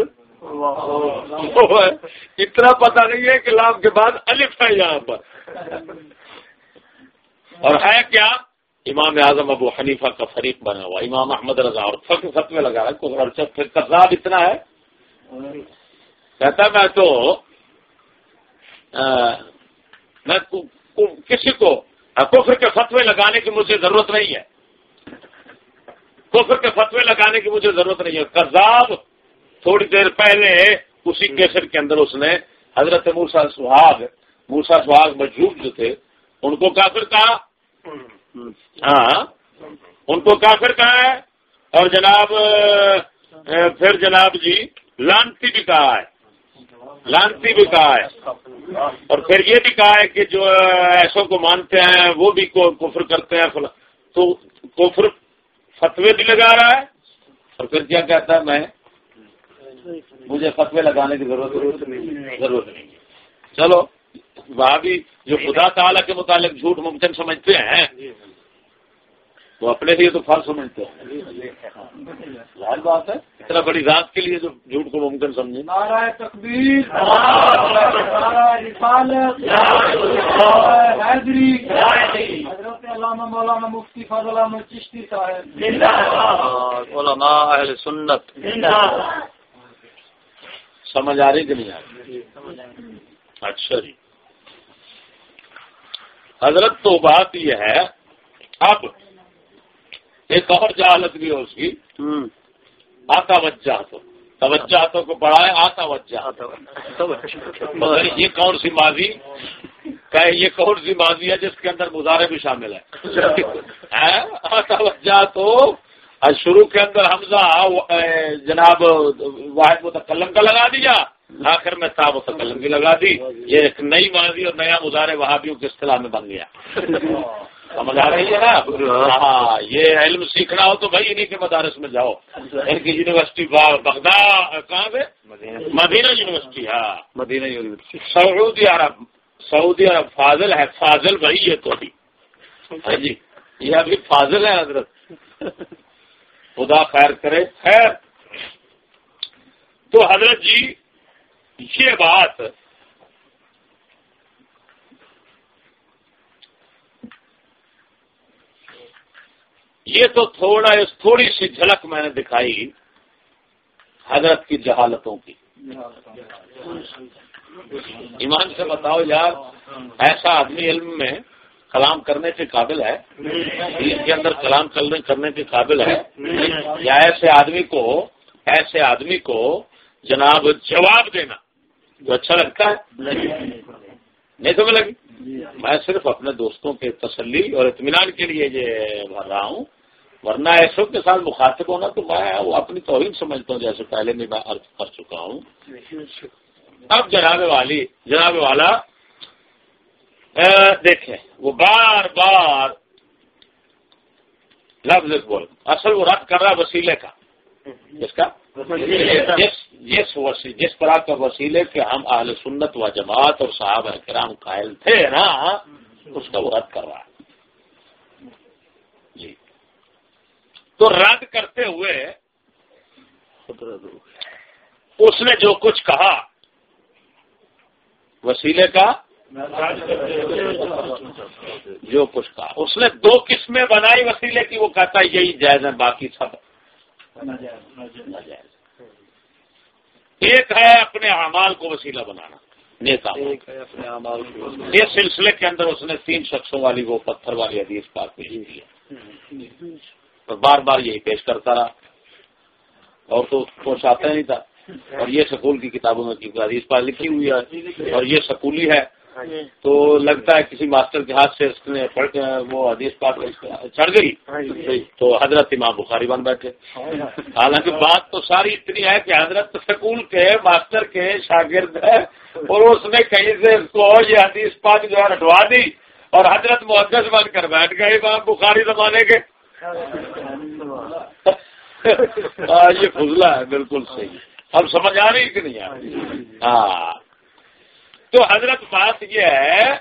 اتنا پتہ نہیں ہے کہ لام کے بعد الف ہے یہاں پر۔ اور ہے کیا؟ امام اعظم ابو حنیفہ کا فریق بنا ہوا، امام احمد رضا، اور فخر فت میں ہے پھر کذاب اتنا ہے۔ کہتا میں تو میں کسی کو، کفر کے فتوے لگانے کی مجھے ضرورت نہیں ہے۔ کفر کے فتوے لگانے کی مجھے ضرورت نہیں ہے۔ کذاب تھوڑی دیر پہلے اسی کیسٹ کے اندر اس نے حضرت موسا سہاگ موسا سہاگ مجھوب جو تھے، ان کو کافر کہا۔ ہاں ان کو کافر کہا ہے اور جناب پھر جناب جی لانتی بھی کہا ہے۔ لانتی بھی کہا ہے۔ اور پھر یہ بھی کہا ہے کہ جو ایسوں کو مانتے ہیں، وہ بھی کفر کرتے ہیں تو کفر فتوے بھی لگا رہا ہے۔ اور پھر کیا کہتا ہے، میں؟ مجھے فتوے لگانے کی ضرورت ضرورت نہیں چلو، وہاں بھی جو خدا تعالیٰ کے متعلق جھوٹ ممکن سمجھتے ہیں وہ اپنے لیے تو فرض سمجھتے ہیں۔ ظاہر بات ہے اتنا بڑی ذات کے لیے جو جھوٹ کو ممکن سمجھے۔ مولانا مفتی فضل احمد چشتی صاحب۔ علماء اہل سنت۔ سمجھ آ رہی کہ نہیں آ رہی۔ اچھا جی۔ حضرت تو بات یہ ہے اب ایک اور جہالت بھی ہے اس کی آتا وجہ تو توجہ کو پڑھا ہے آتا وجہ یہ کون سی ماضی؟ کہ یہ کون سی ماضی ہے جس کے اندر مظاہرے بھی شامل ہے؟ آتا وجہ تو۔ شروع کے اندر حمزہ جناب واحد متکلم کا لگا دیا۔ آخر میں تاب متکلم کی لگا دی۔ یہ ایک نئی ماضی اور نیا مظاہرے وہابیوں کے اصطلاح میں بن گیا۔ سمجھ آ رہی ہے نا؟ ہاں یہ علم سیکھنا ہو تو بھائی انہیں کے مدارس میں جاؤ۔ ان کی یونیورسٹی بغداد کہاں پہ مدینہ یونیورسٹی ہاں۔ Medina university. سعودی عرب سعودی عرب فاضل ہے۔ فاضل بھائی یہ تو ہاں جی یہ ابھی فاضل ہے حضرت۔ خدا خیر کرے۔ خیر۔ تو حضرت جی یہ بات یہ تو تھوڑا تھوڑی سی جھلک میں نے دکھائی حضرت کی جہالتوں کی۔ ایمان سے بتاؤ یار، ایسا آدمی علم میں کلام کرنے کے قابل ہے؟ اس کے اندر کلام کرنے کے قابل ہے؟ یا ایسے آدمی کو، ایسے آدمی کو جناب جواب دینا۔ جو اچھا لگتا ہے۔ نہیں تو میں لگی میں صرف اپنے دوستوں کے تسلی اور اطمینان کے لیے یہ بھر رہا ہوں۔ ورنہ ایسو کے ساتھ مخاطب ہونا تو میں وہ اپنی توہین سمجھتا ہوں، جیسے پہلے میں عرض کر چکا ہوں۔ اب جناب والی، جناب والا دیکھیں، وہ بار بار لفظ بول اصل وہ رد کر رہا وسیلے کا۔ جس کا؟ جس جس طرح کا وسیلے کے ہم اہل سنت و جماعت اور صحابہ کرام قائل تھے نا، اس کا وہ رد کر رہا ہے۔ جی۔ تو رد کرتے ہوئے اس نے جو کچھ کہا، وسیلے کا جو کچھ کہا، اس نے دو قسمیں بنائی وسیلے کی، وہ کہتا ہے یہی جائز ہے باقی سب ایک ہے اپنے اعمال کو وسیلہ بنانا نیتا اس سلسلے کے اندر اس نے تین شخصوں والی وہ پتھر والی حدیث پاک پیش کی ہے۔ تو بار بار یہی پیش کرتا رہا۔ اور تو کچھ آتا نہیں تھا۔ اور یہ سکول کی کتابوں میں حدیث پاک لکھی ہوئی ہے۔ اور یہ سکولی ہے۔ تو لگتا ہے کسی ماسٹر کے ہاتھ سے اس نے وہ حدیث پاک چڑھ گئی۔ تو حضرت امام بخاری بن بیٹھے۔ حالانکہ بات تو ساری اتنی ہے کہ حضرت سکول کے ماسٹر کے شاگرد ہے اور اس نے کہیں سے اس کو یہ حدیث پاک جو ہے ہٹوا دی اور حضرت محدث بن کر بیٹھ گئے امام بخاری زمانے کے۔ یہ فضلہ ہے بالکل صحیح۔ اب سمجھ آ رہی کہ نہیں آ رہی؟ ہاں۔ تو حضرت بات یہ ہے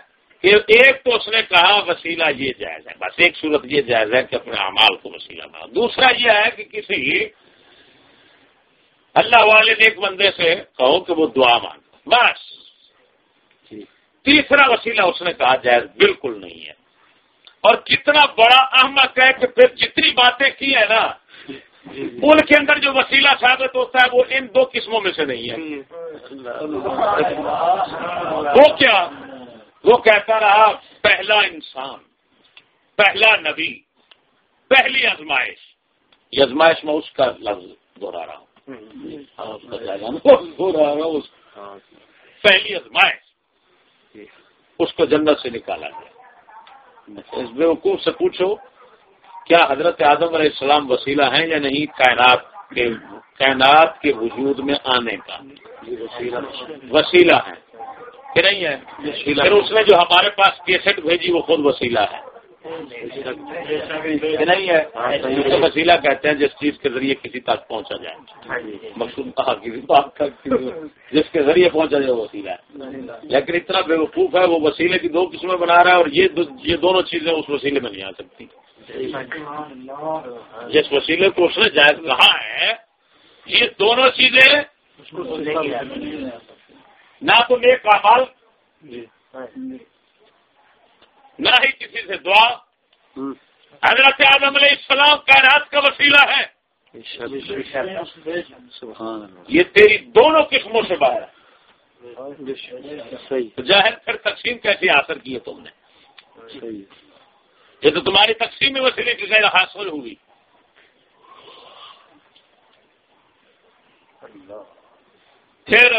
کہ ایک تو اس نے کہا وسیلہ یہ جائز ہے، بس ایک صورت یہ جائز ہے کہ اپنے امال کو وسیلہ بنا دوسرا یہ ہے کہ کسی اللہ والے نے ایک بندے سے کہو کہ وہ دعا مان بس۔ تیسرا وسیلہ اس نے کہا جائز بالکل نہیں ہے۔ اور کتنا بڑا احمد ہے کہ پھر جتنی باتیں کی ہیں نا ان کے اندر جو وسیلہ ثابت ہوتا ہے وہ ان دو قسموں میں سے نہیں ہے۔ وہ کیا؟ وہ کہتا رہا پہلا انسان پہلا نبی پہلی ازمائش یہ ازمائش میں اس کا لفظ دوہرا رہا ہوں۔ ہوں۔ پہلی ازمائش اس کو جنت سے نکالا گیا۔ اس بیوقوف سے پوچھو کیا حضرت اعظم علیہ السلام وسیلہ ہیں یا نہیں کائنات کے کائنات کے وجود میں آنے کا؟ وسیلہ ہے کہ نہیں ہے؟ پھر اس نے جو ہمارے پاس کیسٹ بھیجی وہ خود وسیلہ ہے۔ نہیں ہے تو وسیلہ کہتے ہیں جس چیز کے ذریعے کسی تک پہنچا جائے۔ مقصود کہا کسی بات کا جس کے ذریعے پہنچا جائے وہ وسیلہ ہے۔ لیکن اتنا بے وقوف ہے وہ وسیلے کی دو قسمیں بنا رہا ہے اور یہ دونوں چیزیں اس وسیلے میں نہیں آ سکتی۔ جس وسیلے کو اس نے جائز کہا ہے یہ دونوں چیزیں نہ تو نیک مال نہ ہی کسی سے دعا۔ حضرت آدم علیہ السلام کائنات کا وسیلہ ہے۔ یہ تیری دونوں قسموں سے باہر ہے۔ ظاہر پھر تقسیم حاصل کی ہے تم نے؟ یہ تو تمہاری تقسیم میں وسیلے کی غیر حاصل ہوئی۔ پھر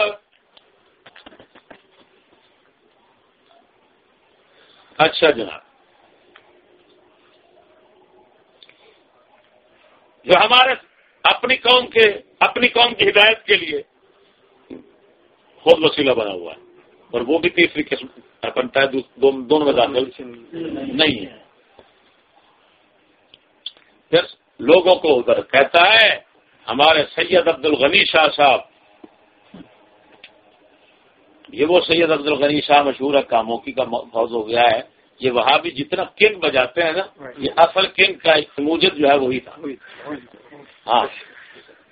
اچھا جناب۔ جو ہمارے اپنی قوم کے اپنی قوم کی ہدایت کے لیے خود وسیلہ بنا ہوا ہے۔ اور وہ بھی تیسری قسم بنتا ہے۔ دونوں میں داخل نہیں ہے۔ پھر لوگوں کو ادھر کہتا ہے، ہمارے سید عبد الغنی شاہ صاحب یہ وہ سید عبد الغنی شاہ مشہور ہے کاموکی کا فوج ہو گیا ہے۔ یہ وہاں بھی جتنا کنگ بجاتے ہیں نا یہ اصل کنگ کا موجود جو ہے وہی تھا۔ ہاں۔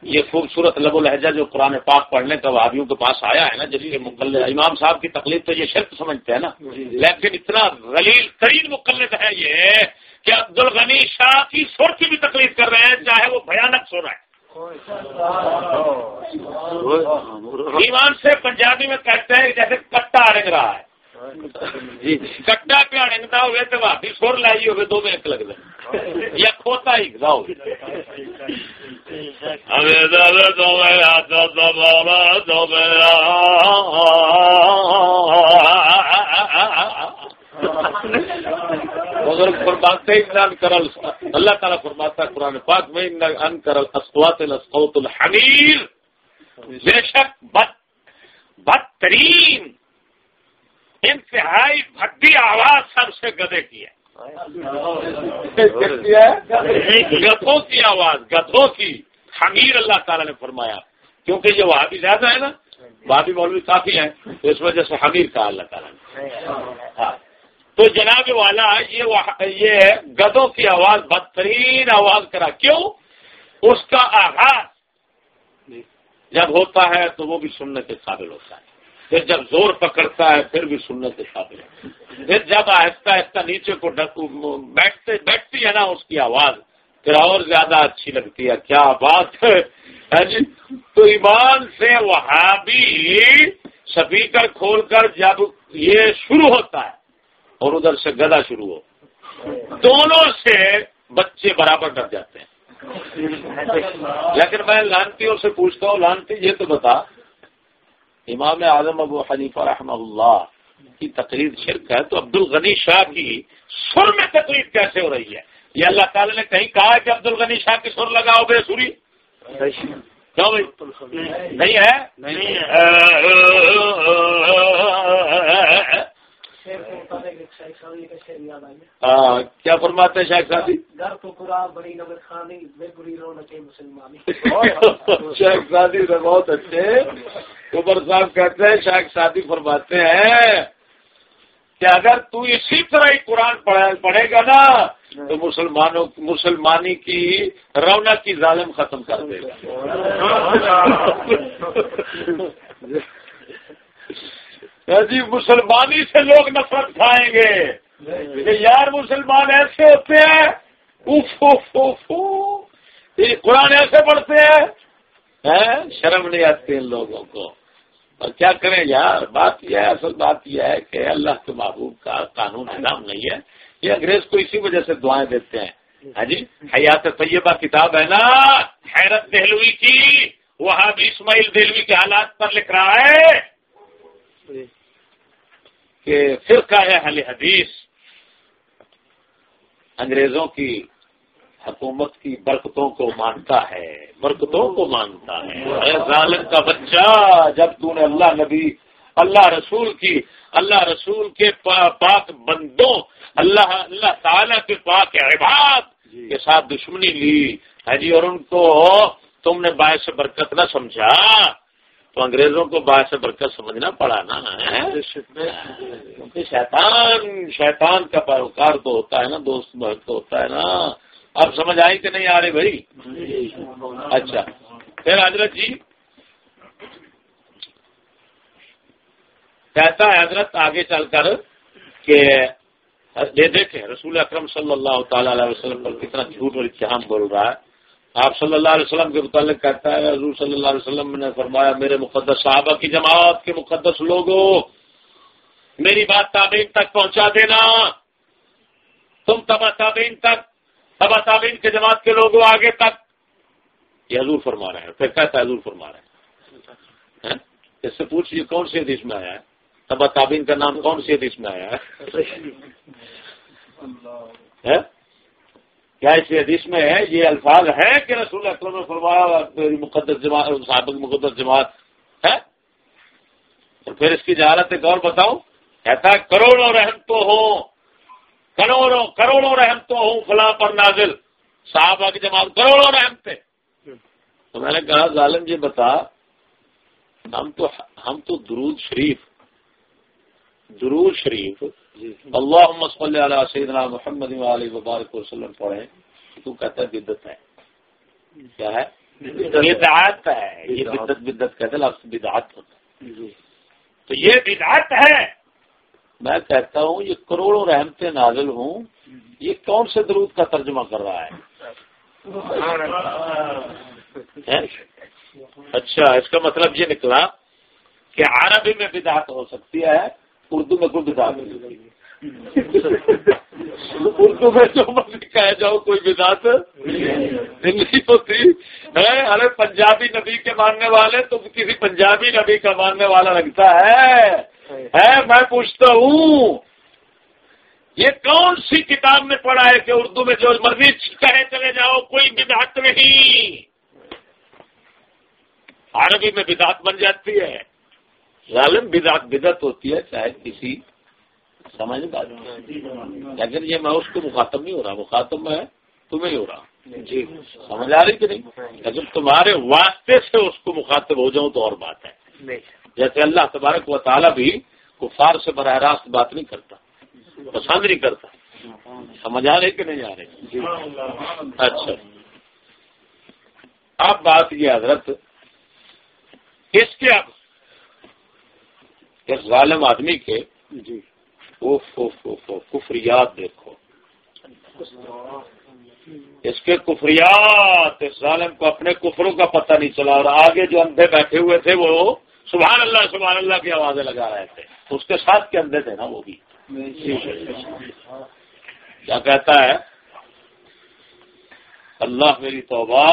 یہ خوبصورت لب و لہجہ جو قرآن پاک پڑھنے کا وہابیوں کے پاس آیا ہے نا جس کے مقلد امام صاحب کی تکلیف تو یہ شرط سمجھتے ہیں نا۔ لیکن اتنا غلیل ترین مقلد ہے یہ کہ عبد الغنی شاہ کی سر کی بھی تکلیف کر رہے ہیں چاہے وہ بھیانک سو رہا ہے۔ ایمان سے پنجابی میں کہتے ہیں جیسے کٹا رنگ رہا ہے کٹا پیا رنگتا ہوئے تو واپی سر لائی ہوئے دو منٹ لگ رہے یا کھوتا ہی گاؤ مگر فرماتے ان کرل اللہ تعالیٰ فرماتا قرآن پاک میں ان کرل اسوات الاسقوت الحمیر بے شک بد بدترین، انتہائی بھڈی آواز سب سے گدے کی ہے۔ گدھوں کی آواز، گدھوں کی حمیر اللہ تعالیٰ نے فرمایا۔ کیونکہ یہ وہاں بھی زیادہ ہے نا وہاں بھی مولوی کافی ہیں، اس وجہ سے حمیر کہا اللہ تعالیٰ نے۔ ہاں۔ تو جناب والا، یہ یہ گدوں کی آواز بدترین آواز کرا۔ کیوں؟ اس کا آغاز جب ہوتا ہے تو وہ بھی سننے کے قابل ہوتا ہے۔ پھر جب زور پکڑتا ہے، پھر بھی سننے کے قابل ہے۔ پھر جب آہستہ آہستہ نیچے کو بیٹھتے، بیٹھتی ہے نا اس کی آواز، پھر اور زیادہ اچھی لگتی ہے۔ کیا بات ہے؟ ہاں جی؟ تو ایمان سے وہاں بھی سپیکر کھول کر جب یہ شروع ہوتا ہے اور ادھر سے گدا شروع ہو دونوں سے بچے برابر ڈر جاتے ہیں لیکن میں لانتیوں سے پوچھتا ہوں لانتی یہ تو بتا امام اعظم ابو حنیفہ رحمہ اللہ کی تقریر شرک ہے تو عبد الغنی شاہ کی سر میں تقریر کیسے ہو رہی ہے یہ اللہ تعالی نے کہیں کہا کہ عبد الغنی شاہ کی سر لگاؤ بے سوری کیوں بھائی نہیں ہے کیا فرماتے ہیں شیخ شادی شیخ شادی سے بہت اچھے۔ اوبر صاحب کہتے ہیں شیخ شادی فرماتے ہیں کہ اگر تو اسی طرح ہی قرآن پڑھے گا نا تو مسلمانوں مسلمانی کی رونق کی ظالم ختم کر دے گا۔ جی مسلمانی سے لوگ نفرت کھائیں گے۔ یار مسلمان ایسے ہوتے ہیں قرآن ایسے پڑھتے ہیں۔ شرم نہیں آتی ان لوگوں کو۔ اور کیا کریں یار؟ بات یہ ہے، اصل بات یہ ہے کہ اللہ کے محبوب کا قانون نظام نہیں ہے۔ یہ انگریز کو اسی وجہ سے دعائیں دیتے ہیں۔ ہاں جی؟ حیات طیبہ کتاب ہے نا۔ حیرت دہلوی کی، وہاں بھی اسماعیل دہلوی کے حالات پر لکھ رہا ہے۔ کہ فرقہ ہے حل حدیث انگریزوں کی حکومت کی برکتوں کو مانتا ہے برکتوں کو مانتا ہے۔ ظالم کا بچہ جب تو نے اللہ نبی اللہ رسول کی اللہ رسول کے پاک بندوں اللہ اللہ تعالیٰ کے پاک عباد جی۔ کے ساتھ دشمنی لی۔ ہے جی اور ان کو تم نے باعث برکت نہ سمجھا۔ تو انگریزوں کو باعث برکت سمجھنا پڑا نا کیونکہ شیطان شیطان کا پیروکار تو ہوتا ہے نا، دوست تو ہوتا ہے نا۔ اب سمجھ آئی کہ نہیں آ رہی بھائی؟ اچھا پھر حضرت جی کہتا ہے حضرت آگے چل کر کہ، یہ دیکھیں، رسول اکرم صلی اللہ تعالی علیہ وسلم پر کتنا جھوٹ اور اتحام بول رہا ہے۔ آپ صلی اللہ علیہ وسلم کے متعلق کہتا ہے حضور صلی اللہ علیہ وسلم نے فرمایا میرے مقدس صحابہ کی جماعت کے مقدس لوگوں میری بات تابعین تک پہنچا دینا۔ تم تبا تابعین تک تبا تابعین کے جماعت کے لوگوں آگے تک۔ یہ حضور فرما رہے ہیں پھر کہتا ہے حضور فرما رہے ہیں۔ اس سے پوچھیے کون سی حدیث میں آیا ہے؟ تبا تابعین کا نام کون سی حدیث میں آیا ہے؟ کیا اس حدیث میں ہے؟ یہ الفاظ ہے کہ رسول اکرم فرمایا میری مقدس جماعت صاحب مقدس جماعت ہے؟ اور پھر اس کی جہالت ایک اور بتاؤں، کہتا ہے، کروڑوں رحم تو ہوں، کروڑوں کروڑوں رحم تو ہوں فلاں پر نازل، صحابہ کی جماعت کروڑوں رحم تھے تو میں نے کہا، ظالم جی بتا، ہم تو ہم تو درود شریف درود شریف۔ اللہ صلی علیہ سیدنا محمد علیہ وبارک وسلم پڑھے تو کہتا ہے بدت ہے۔ کیا ہے؟ بدعت ہے۔ یہ بدت بدت کہتے لفظ بدعت ہوتا جی۔ تو یہ بدعت ہے۔ میں کہتا ہوں یہ کروڑوں رحمتیں نازل ہوں۔ یہ کون سے درود کا ترجمہ کر رہا ہے؟ اچھا اس کا مطلب یہ نکلا کہ عربی میں بدعت ہو سکتی ہے۔ اردو میں کوئی بدعت نہیں اردو میں جو مرضی کہہ جاؤ، کوئی بدعت نہیں ہوتی۔ ارے پنجابی نبی کے ماننے والے تو کسی پنجابی نبی کا ماننے والا لگتا ہے، میں پوچھتا ہوں، یہ کون سی کتاب میں پڑھا ہے کہ اردو میں جو مرضی کہے چلے جاؤ، کوئی بدعت نہیں۔ عربی میں بدعت بن جاتی ہے۔ ظالم بدعت بدت ہوتی ہے چاہے کسی سمجھ بات لیکن یہ میں اس کو مخاطب نہیں ہو رہا مخاطب میں تمہیں ہی ہو رہا۔ جی۔ سمجھ آ رہی کہ نہیں؟ لیکن تمہارے واسطے سے اس کو مخاطب ہو جاؤں تو اور بات ہے۔ جیسے اللہ تبارک و تعالیٰ بھی کفار سے براہ راست بات نہیں کرتا پسند نہیں کرتا۔ سمجھ آ رہی کہ نہیں آ رہی؟ جی۔ اچھا۔ اب بات یہ حضرت اس کے اب اس ظالم آدمی کے جی۔ کفریات دیکھو۔ اس کے کفریات اس ظالم کو اپنے کفروں کا پتہ نہیں چلا اور آگے جو اندھے بیٹھے ہوئے تھے وہ سبحان اللہ سبحان اللہ کی آوازیں لگا رہے تھے۔ اس کے ساتھ کے اندھے تھے نا وہ بھی۔ کیا کہتا ہے؟ اللہ میری توبہ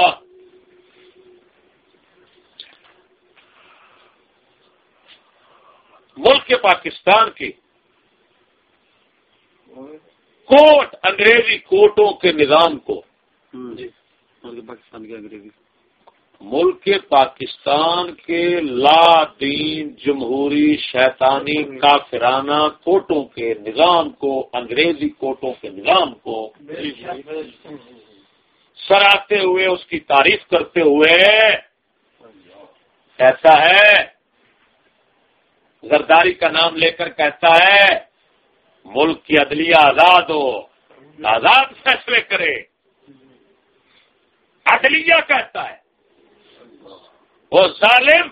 ملک پاکستان کی کوٹ انگریزی کوٹوں کے نظام کو جی پاکستان کے انگریزی۔ ملک پاکستان کے لا دین جمہوری شیطانی کافرانہ کوٹوں کے نظام کو انگریزی کوٹوں کے نظام کو سراتے ہوئے اس کی تعریف کرتے ہوئے ایسا ہے زرداری کا نام لے کر کہتا ہے، ملک کی عدلیہ آزاد ہو، آزاد فیصلے کرے۔ عدلیہ کہتا ہے۔ وہ ظالم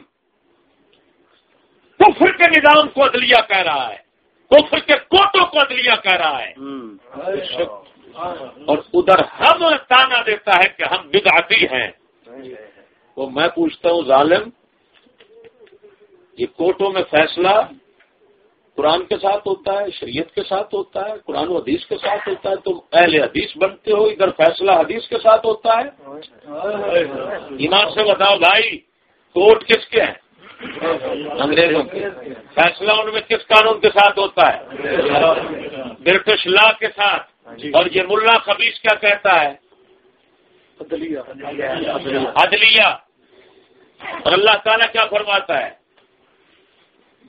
کفر کے نظام کو عدلیہ کہہ رہا ہے، کفر کے کوٹوں کو عدلیہ کہہ رہا ہے۔ اور ادھر ہم تانا دیتا ہے کہ ہم بدعتی ہیں۔ تو میں پوچھتا ہوں، ظالم یہ کوٹوں میں فیصلہ قرآن کے ساتھ ہوتا ہے، شریعت کے ساتھ ہوتا ہے، قرآن و حدیث کے ساتھ ہوتا ہے، تو اہل حدیث بنتے ہو، ادھر فیصلہ حدیث کے ساتھ ہوتا ہے۔ ایمان سے بتاؤ، بھائی، کوٹ کس کے ہیں؟ انگریزوں کے۔ فیصلہ ان میں کس قانون کے ساتھ ہوتا ہے؟ برٹش لا کے ساتھ۔ اور یہ ملا خبیص کیا کہتا ہے؟ عدلیہ۔ اور اللہ تعالیٰ کیا فرماتا ہے؟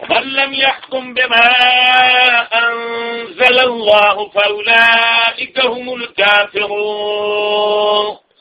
ومن لم يحكم بما أنزل الله فأولئك هم الكافرون.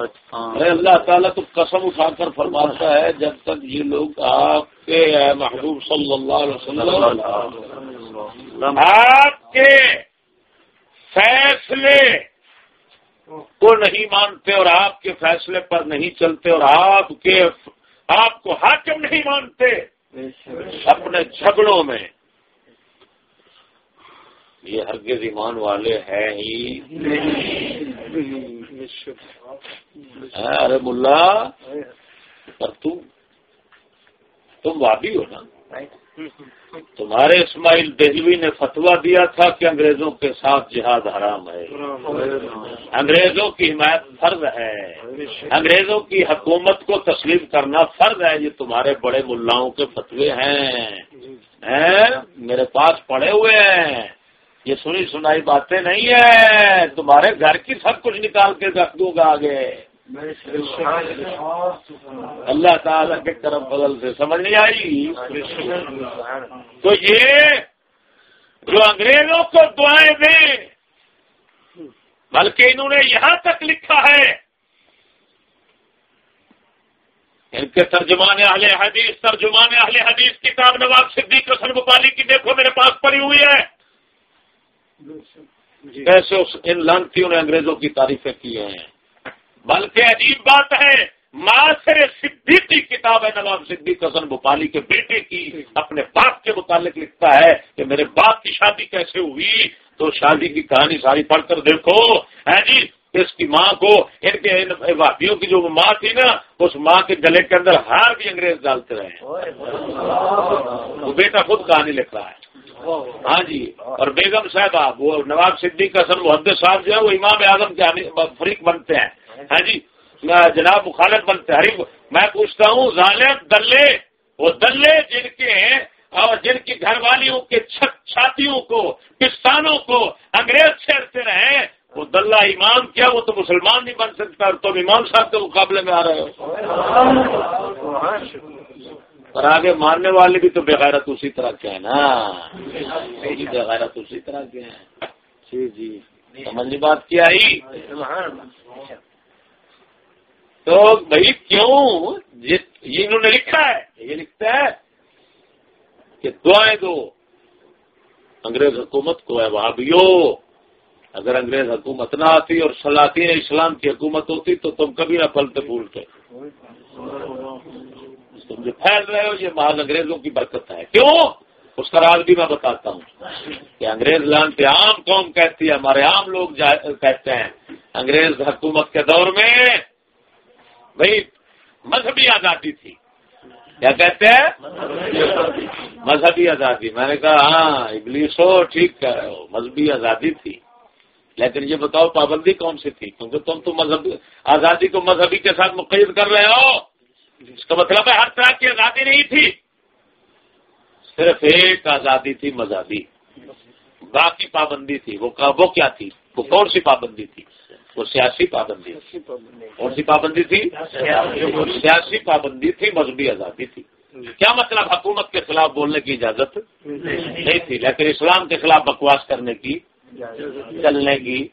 اللہ تعالیٰ تو قسم اٹھا کر فرماتا ہے، جب تک یہ لوگ آپ کے محبوب صلی اللہ علیہ وسلم، آپ کے فیصلے کو نہیں مانتے اور آپ کے فیصلے پر نہیں چلتے اور آپ کے آپ کو حاکم نہیں مانتے، اپنے جھگڑوں میں یہ ہرگز ایمان والے ہیں ہی ارے ملا، پر تم تم وادی ہو نا؟ تمہارے اسماعیل دہلوی نے فتوا دیا تھا کہ انگریزوں کے ساتھ جہاد حرام ہے۔ انگریزوں کی حمایت فرض ہے۔ انگریزوں کی حکومت کو تسلیم کرنا فرض ہے۔ یہ تمہارے بڑے ملاؤں کے فتوے ہیں؟ میرے پاس پڑے ہوئے ہیں۔ یہ سنی سنائی باتیں نہیں ہے تمہارے گھر کی سب کچھ نکال کے رکھ دوں گا آگے۔ اللہ تعالی کے کرم بدل سے سمجھ نہیں آئی؟ تو یہ جو انگریزوں کو دعائیں دیں، بلکہ انہوں نے یہاں تک لکھا ہے، ان کے ترجمان اہل حدیث، ترجمان اہل حدیث کتاب نواز صدیق حسن بپالی کی دیکھو میرے پاس پڑی ہوئی ہے۔ جی۔ کیسے ان لانتیوں نے انگریزوں کی تعریفیں کی ہیں؟ بلکہ عجیب بات ہے معاشر صدیقی کتاب ہے، نواب صدیق حسن بھوپالی کے بیٹے کی اپنے باپ کے متعلق لکھتا ہے کہ میرے باپ کی شادی کیسے ہوئی؟ تو شادی کی کہانی ساری پڑھ کر دیکھو۔ ہے جی اس کی ماں کو، ان کے وادیوں کی جو ماں تھی نا، اس ماں کے گلے کے اندر ہار بھی انگریز ڈالتے رہے وہ بیٹا خود کہانی لکھ رہا ہے۔ ہاں جی اور بیگم صاحبہ وہ نواب صدیق حسن محدود صاحب جو ہے، وہ امام اعظم کے فریق بنتے ہیں۔ ہاں جی جناب مخالف بنتے ہیں۔ میں پوچھتا ہوں، ظالم، دلے، وہ دلے جن کے اور جن کی گھر والیوں کے چھاتیوں کو کسانوں کو انگریز چھیڑتے رہے، وہ دلہ امام کیا؟ وہ تو مسلمان نہیں بن سکتا تو امام صاحب کے مقابلے میں آ رہے ہو۔ اور آگے ماننے والے بھی تو بغیرت اسی طرح کے ہیں نا۔ بغیرت اسی طرح کے ہیں۔ جی جی۔ سمجھنی بات کیا آئی؟ تو بھائی کیوں؟ یہ انہوں نے لکھا ہے یہ لکھتا ہے کہ دعائیں دو۔ انگریز حکومت کو ہے وہاں بھی اگر انگریز حکومت نہ آتی اور سلاطین اسلام کی حکومت ہوتی تو تم کبھی نہ پلتے پھولتے تم جو پھیل رہے ہو، یہ محض انگریزوں کی برکت ہے کیوں؟ اس کا راز بھی میں بتاتا ہوں کہ انگریز لانتے عام قوم کہتی ہے، ہمارے عام لوگ کہتے ہیں، انگریز حکومت کے دور میں بھائی مذہبی آزادی تھی۔ کیا کہتے ہیں؟ مذہبی آزادی۔ میں نے کہا ہاں ابلیس ہو، ٹھیک کہہ رہے ہو، مذہبی آزادی تھی۔ لیکن یہ بتاؤ، پابندی کون سی تھی؟ کیونکہ تم تو مذہب آزادی کو مذہبی کے ساتھ مقید کر رہے ہو۔ اس کا مطلب ہے ہر طرح کی آزادی نہیں تھی۔ صرف ایک آزادی تھی مذہبی باقی پابندی تھی۔ وہ وہ کیا تھی؟ وہ کون سی پابندی تھی؟ وہ سیاسی پابندی۔ کون سی پابندی تھی؟ سیاسی پابندی تھی، مذہبی آزادی تھی۔ کیا مطلب حکومت کے خلاف بولنے کی اجازت؟ نہیں تھی۔ لیکن اسلام کے خلاف بکواس کرنے کی، چلنے کی۔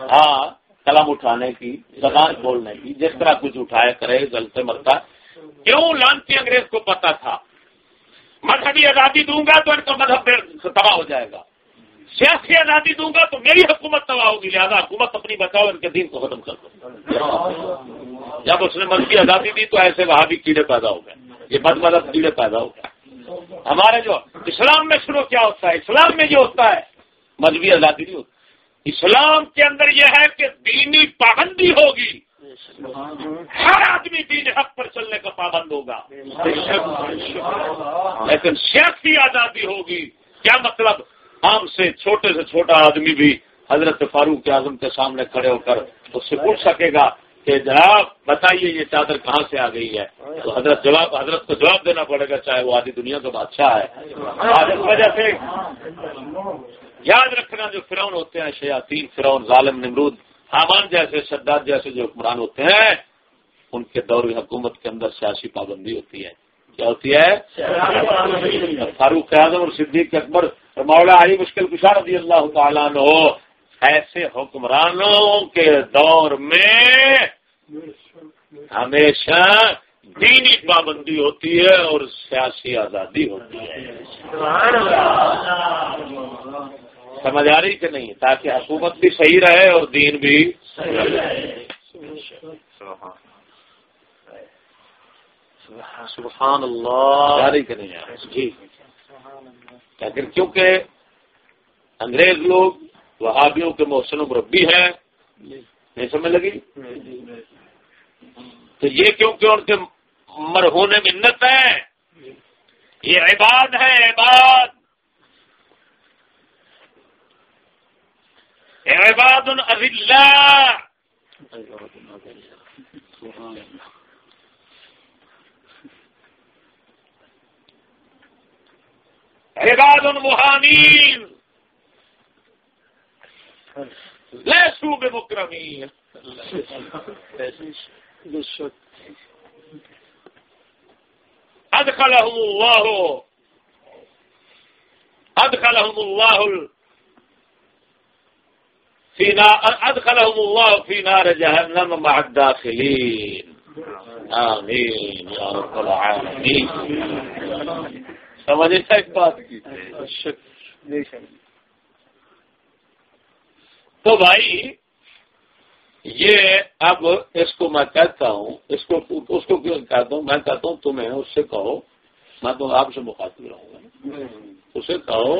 ہاں۔ قلم اٹھانے کی، زبان بولنے کی، جس طرح کچھ اٹھائے کرے جلتے مرتا۔ کیوں لانتی انگریز کو پتا تھا؟ مذہبی آزادی دوں گا تو ان کا مذہب تباہ ہو جائے گا۔ سیاسی آزادی دوں گا تو میری حکومت تباہ ہوگی۔ لہٰذا حکومت اپنی بچاؤ، ان کے دین کو ختم کر دو۔ جب اس نے مذہبی آزادی دی تو ایسے وہاں بھی کیڑے پیدا ہو گئے۔ یہ بد مدد کیڑے پیدا ہو گئے۔ ہمارے جو اسلام میں شروع کیا ہوتا ہے، اسلام میں یہ ہوتا ہے، مذہبی آزادی نہیں ہوتی۔ اسلام کے اندر یہ ہے کہ دینی پابندی ہوگی۔ ہر آدمی دین حق پر چلنے کا پابند ہوگا۔ لیکن سیاسی آزادی ہوگی۔ کیا مطلب؟ عام سے چھوٹے سے چھوٹا آدمی بھی حضرت فاروق اعظم کے سامنے کھڑے ہو کر اس سے پوچھ سکے گا کہ جناب، بتائیے یہ چادر کہاں سے آ گئی ہے؟ تو حضرت جواب، حضرت کو جواب دینا پڑے گا، چاہے وہ آدھی دنیا کا بادشاہ ہے۔ یاد رکھنا جو فرعون ہوتے ہیں شیاطین فرعون ظالم نمرود حامان جیسے شداد جیسے جو حکمران ہوتے ہیں ان کے دور حکومت کے اندر سیاسی پابندی ہوتی ہے۔ کیا ہوتی ہے؟ فاروق اعظم اور صدیق اکبر مولا علی مشکل کشار رضی اللہ تعالیٰ نے ایسے حکمرانوں کے دور میں ہمیشہ دینی پابندی ہوتی ہے اور سیاسی آزادی ہوتی ہے۔ سمجھ آ رہی کہ نہیں؟ تاکہ حکومت بھی صحیح رہے اور دین بھی سبحان اللہ۔ کہ نہیں؟ جی۔ لیکن کیونکہ انگریز لوگ وہابیوں کے محسن مربی ہیں نہیں سمجھ لگی؟ تو یہ کیونکہ ان کے مرہون منت ہے یہ عباد ہے عباد۔ عباد أذلاء. عباد مهانين ليسوا بمكرمين. أدخلهم الله. أدخلهم الله في نار ادخلهم الله في نار جهنم مع الداخلين. آمین یا رب العالمین سمجھے ایک بات کی؟ تو بھائی، یہ اب اس کو میں کہتا ہوں، اس کو اس کو کیوں کہتا ہوں؟ میں کہتا ہوں تمہیں اس سے کہو، میں تو آپ سے مخاطب رہوں گا۔ اسے کہو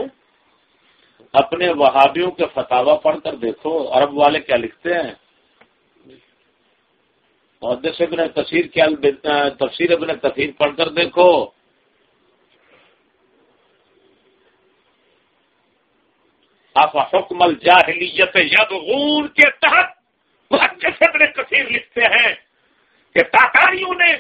اپنے وہابیوں کے فتوا پڑھ کر دیکھو، عرب والے کیا لکھتے ہیں؟ محدث ابن تصیر کیا تفسیر ابن تفیر پڑھ کر دیکھو۔ آپ حکم الجاہلیت یدغون کے تحت محدث ابن کثیر لکھتے ہیں کہ تاکاریوں نے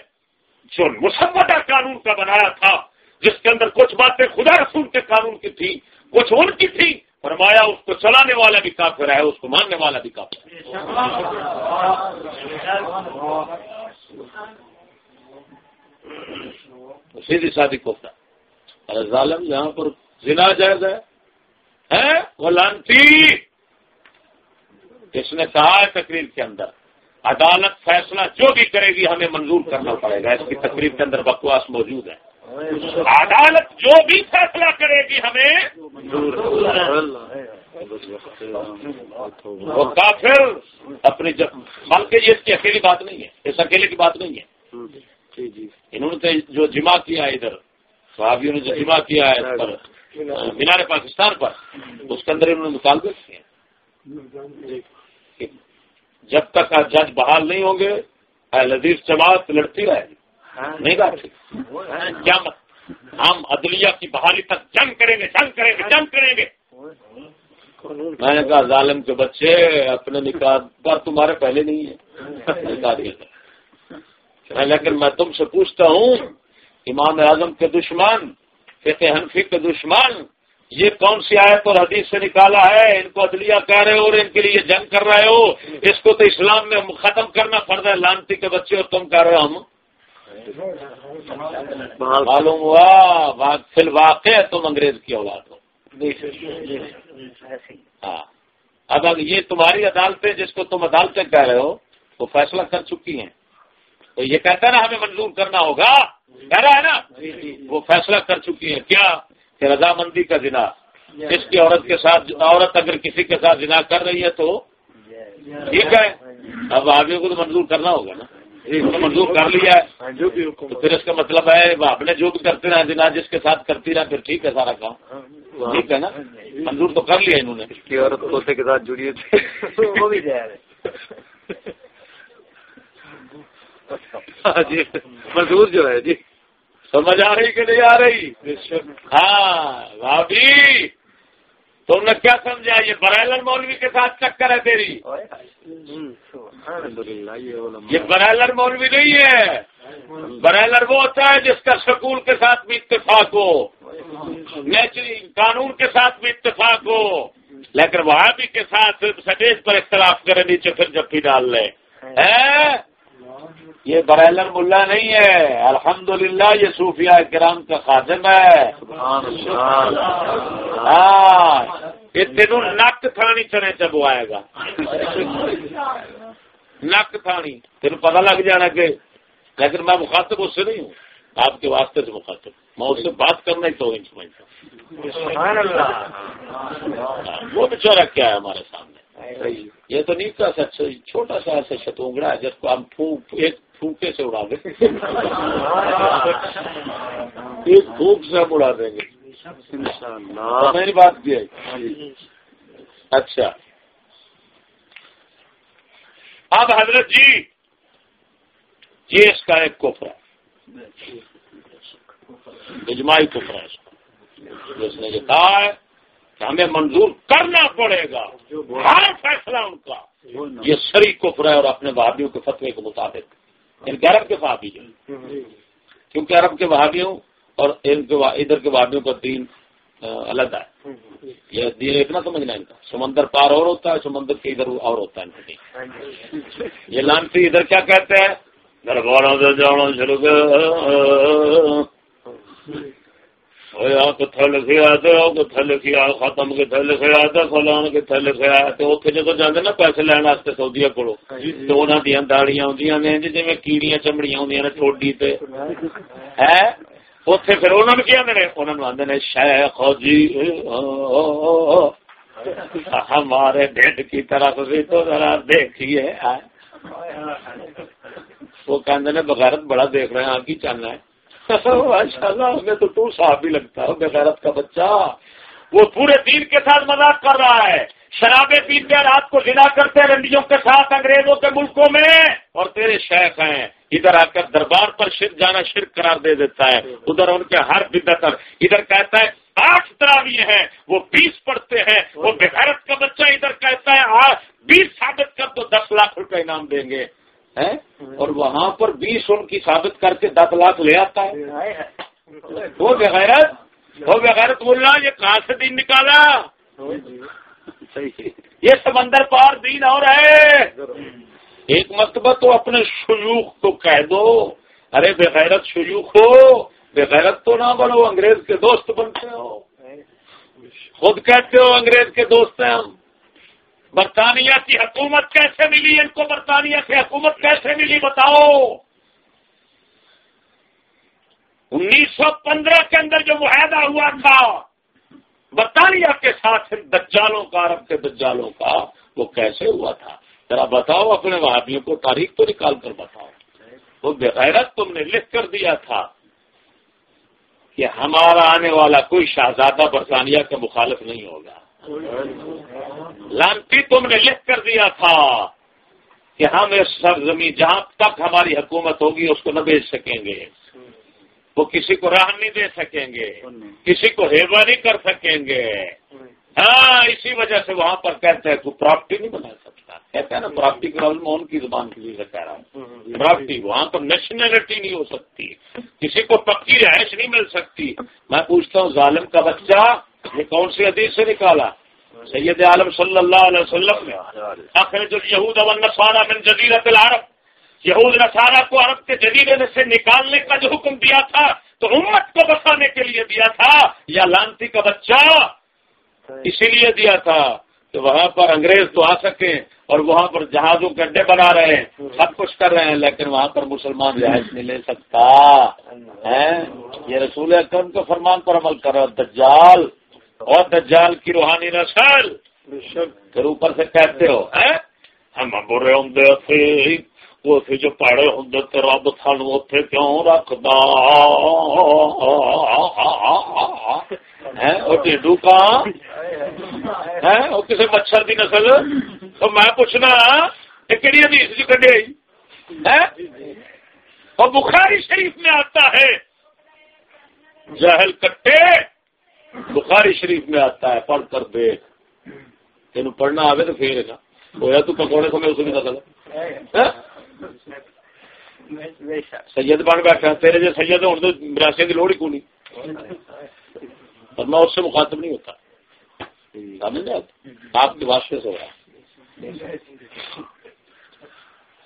جو مسودہ قانون کا بنایا تھا، جس کے اندر کچھ باتیں خدا رسول کے قانون کی تھی کچھ ان کی تھی؟ فرمایا اس کو چلانے والا بھی کافر ہے، اس کو ماننے والا بھی کافر ہے۔ سیدھی شادی کوفتا۔ ارے ظالم، یہاں پر زنا جائز ہے؟ وہ لانتی۔ نے کہا ہے تقریر کے اندر، عدالت فیصلہ جو بھی کرے گی، ہمیں منظور کرنا پڑے گا۔ اس کی تقریر کے اندر بکواس موجود ہے۔ عدالت جو بھی فیصلہ کرے گی ہمیں، وہ کافر اپنی بلکہ یہ اس کی اکیلی بات نہیں ہے، اس اکیلے کی بات نہیں ہے۔ انہوں نے جو جمع کیا ہے ادھر، صحابیوں نے جو جمع کیا ہے پر، مینار پاکستان پر، اس کے اندر انہوں نے مطالبے کیے جب تک جج بحال نہیں ہوں گے لذیذ جماعت لڑتی رہے گی۔ نہیں بات کیا ہم عدلیہ کی بحالی تک جنگ کریں گے، جنگ کریں گے، جنگ کریں گے۔ میں نے کہا، ظالم کے بچے، اپنے نکاح پر تمہارے پہلے نہیں ہے۔ نکاح دیا۔ لیکن میں تم سے پوچھتا ہوں، امام اعظم کے دشمن، فقہ حنفی کے دشمن، یہ کون سی آیت اور حدیث سے نکالا ہے؟ ان کو عدلیہ کہہ رہے ہو اور ان کے لیے جنگ کر رہے ہو۔ اس کو تو اسلام میں ختم کرنا پڑتا ہے، لانتی کے بچے اور تم کہہ رہے ہو۔ ہم معلوم ہوا فی الواقع تم انگریز کی اولاد ہو۔ ہاں۔ اب اگر یہ تمہاری عدالتیں جس کو تم عدالتیں کہہ رہے ہو، وہ فیصلہ کر چکی ہیں۔ تو یہ کہتا نا، ہمیں منظور کرنا ہوگا۔ کہہ رہا ہے نا۔ وہ فیصلہ کر چکی ہیں۔ کیا؟ کہ رضامندی کا ذنا اس کی عورت کے ساتھ عورت اگر کسی کے ساتھ جنا کر رہی ہے تو ٹھیک ہے اب آگے کو تو منظور کرنا ہوگا نا۔ منظور کر لیا ہے۔ تو پھر اس کا مطلب ہے آپ نے جو بھی کرتے رہے جنا جس کے ساتھ کرتی رہے پھر ٹھیک ہے سارا کام۔ ٹھیک ہے نا؟ منظور تو کر لیا انہوں نے۔ عورت کے ساتھ جڑی وہ بھی ہاں جی۔ منظور جو ہے جی۔ سمجھ آ رہی کہ نہیں آ رہی؟ ہاں بھابھی! تم نے کیا سمجھا؟ یہ برائلر مولوی کے ساتھ چکر ہے تیری۔ یہ برائلر مولوی نہیں ہے۔ برائلر وہ ہوتا ہے جس کا سکول کے ساتھ بھی اتفاق ہو۔ نیچری قانون کے ساتھ بھی اتفاق ہو۔ لیکن وہاں بھی کے ساتھ سٹیج پر اختلاف کرے نیچے پھر جب ڈال لے۔ یہ برائلر ملا نہیں ہے۔ الحمدللہ یہ صوفیہ کرام کا خادم ہے۔ ہاں یہ تینوں نک تھانی چنے چبو آئے گا۔ نک تھانی۔ تین پتا لگ جانا کہ لیکن میں مخاطب اس سے نہیں ہوں۔ آپ کے واسطے سے مخاطب۔ میں اس سے بات کرنا ہی تو نہیں سمجھتا۔ وہ بچارا کیا ہے ہمارے سامنے؟ یہ تو نہیں سچ چھوٹا سا ایسا شتونگڑا ہے جس کو ہم ایک پھونکے سے اڑا دیں ایک پھونک سے ہم اڑا دیں گے۔ میری بات کی ہے۔ اچھا۔ اب حضرت جی یہ اس کا ایک کفر ہے۔ اجماعی کفر ہے اس کا۔ جس نے یہ کہا ہے کہ ہمیں منظور کرنا پڑے گا۔ ہر فیصلہ ان کا۔ یہ سری کفر ہے اور اپنے بھابھیوں کے فتوے کے مطابق۔ یعنی ان عرب کے بھابھی کیونکہ عرب کے بھابھیوں اور ان کے ادھر کے وہابیوں کا دین الگ ہے۔ یہ دین اتنا سمجھنا ان کا۔ سمندر پار اور ہوتا ہے، سمندر کے ادھر اور ہوتا ہے ان کا یہ لانسی ادھر کیا کہتے ہیں؟ گھر والوں سے جانا شروع کتنے لکھا کتنے لکھا ختم کتنے لکھا فلان کتنے لکھا اتنے جدو جانے نا پیسے لین واسطے سعودیا کو تو انہوں دیا داڑیاں آدی نے جی کیڑیاں چمڑیاں آدی نے ٹھوڈی تے ہے اتے پھر انہوں نے کیا آدھے انہوں نے آدھے شیخ جی ہمارے ڈیڈ کی طرف بھی تو ذرا دیکھیے وہ کہ بغیرت بڑا دیکھ رہے ہیں آپ کی چاہنا ہے ماشاء اللہ ہمیں تو تو صاحب بھی لگتا ہے بغیرت کا بچہ۔ وہ پورے دین کے ساتھ مذاق کر رہا ہے۔ شرابیں پیتے رات کو جنا کرتے رنڈیوں کے ساتھ انگریزوں کے ملکوں میں۔ اور تیرے شیخ ہیں، ادھر آ کر دربار پر شرک جانا شرک قرار دے دیتا ہے۔ ادھر ان کے ہر بدتر ادھر کہتا ہے، آٹھ تراوی ہیں، وہ بیس پڑھتے ہیں۔ وہ بغیرت کا بچہ ادھر کہتا ہے بیس ثابت کر تو دس لاکھ روپے انعام دیں گے۔ اور وہاں پر بیس ان کی ثابت کر کے دس لاکھ لے آتا ہے۔ وہ بغیرت وہ بغیرت بول رہا یہ کہاں سے دین نکالا۔ یہ سمندر پار دین اور ہے۔ ایک مرتبہ تو اپنے شیوخ کو کہہ دو۔ ارے بغیرت شیوخ ہو، بغیرت تو نہ بنو، انگریز کے دوست بنتے ہو۔ خود کہتے ہو انگریز کے دوست ہیں ہم۔ برطانیہ کی حکومت کیسے ملی؟ ان کو برطانیہ سے حکومت کیسے ملی؟ بتاؤ۔ انیس سو پندرہ کے اندر جو معاہدہ ہوا تھا، برطانیہ کے ساتھ دجالوں کا، عرب کے دجالوں کا وہ کیسے ہوا تھا؟ ذرا بتاؤ، اپنے وادیوں کو تاریخ تو نکال کر بتاؤ۔ وہ بغیرت تم نے لکھ کر دیا تھا کہ ہمارا آنے والا کوئی شہزادہ برطانیہ کا مخالف نہیں ہوگا۔ لانتی تم نے لکھ کر دیا تھا کہ ہم اس سرزمین جہاں تک ہماری حکومت ہوگی اس کو نہ بیچ سکیں گے۔ وہ کسی کو راہ نہیں دے سکیں گے۔ کسی کو ہیوا نہیں کر سکیں گے۔ ہاں اسی وجہ سے وہاں پر کہتے ہیں کوئی پراپرٹی نہیں بنا سکتا۔ کہتے ہیں نا پراپرٹی کا میں ان کی زبان کے لیے کہہ رہا ہوں۔ پراپرٹی وہاں پر نیشنلٹی نہیں ہو سکتی۔ کسی کو پکی رہائش نہیں مل سکتی۔ میں پوچھتا ہوں، ظالم کا بچہ یہ کون سی حدیث سے نکالا؟ سید عالم صلی اللہ علیہ وسلم نے. آخر جو یہود نسوارا من جزیرت العرب. یہود نسارا کو عرب کے جزیرے سے نکالنے کا جو حکم دیا تھا، تو امت کو بسانے کے لیے دیا تھا، یا لانتی کا بچہ اسی لیے دیا تھا۔ کہ وہاں پر انگریز تو آ سکیں اور وہاں پر جہازوں کے اڈے بنا رہے ہیں، سب کچھ کر رہے ہیں، لیکن وہاں پر مسلمان رہائش نہیں لے سکتا۔ ہے یہ رسول اکرم کے فرمان پر عمل کر رہا دجال۔ اور دجال کی روحانی نسل پھر اوپر سے کہتے ہو ہم برے ہوں تھے وہ تھے جو پڑے ہوں تو رب تھن اتنے کیوں رکھدا؟ ٹھڈو کا کسی مچھر کی نسل؟ تو میں پوچھنا کہڑی حدیث جی کڈے اور بخاری شریف میں آتا ہے۔ جہل کٹے بخاری شریف میں آتا ہے پڑھ کر دیکھ۔ تین پڑھنا آئے تو پھر ہوا تو پکوڑے کو میں اس میں سید بن بیٹھا تیرے جو سید ہوں تو براسی کی لوڑ ہی کونی۔ اور میں اس سے مخاطب نہیں ہوتا۔ آپ کے واسطے سے ہو رہا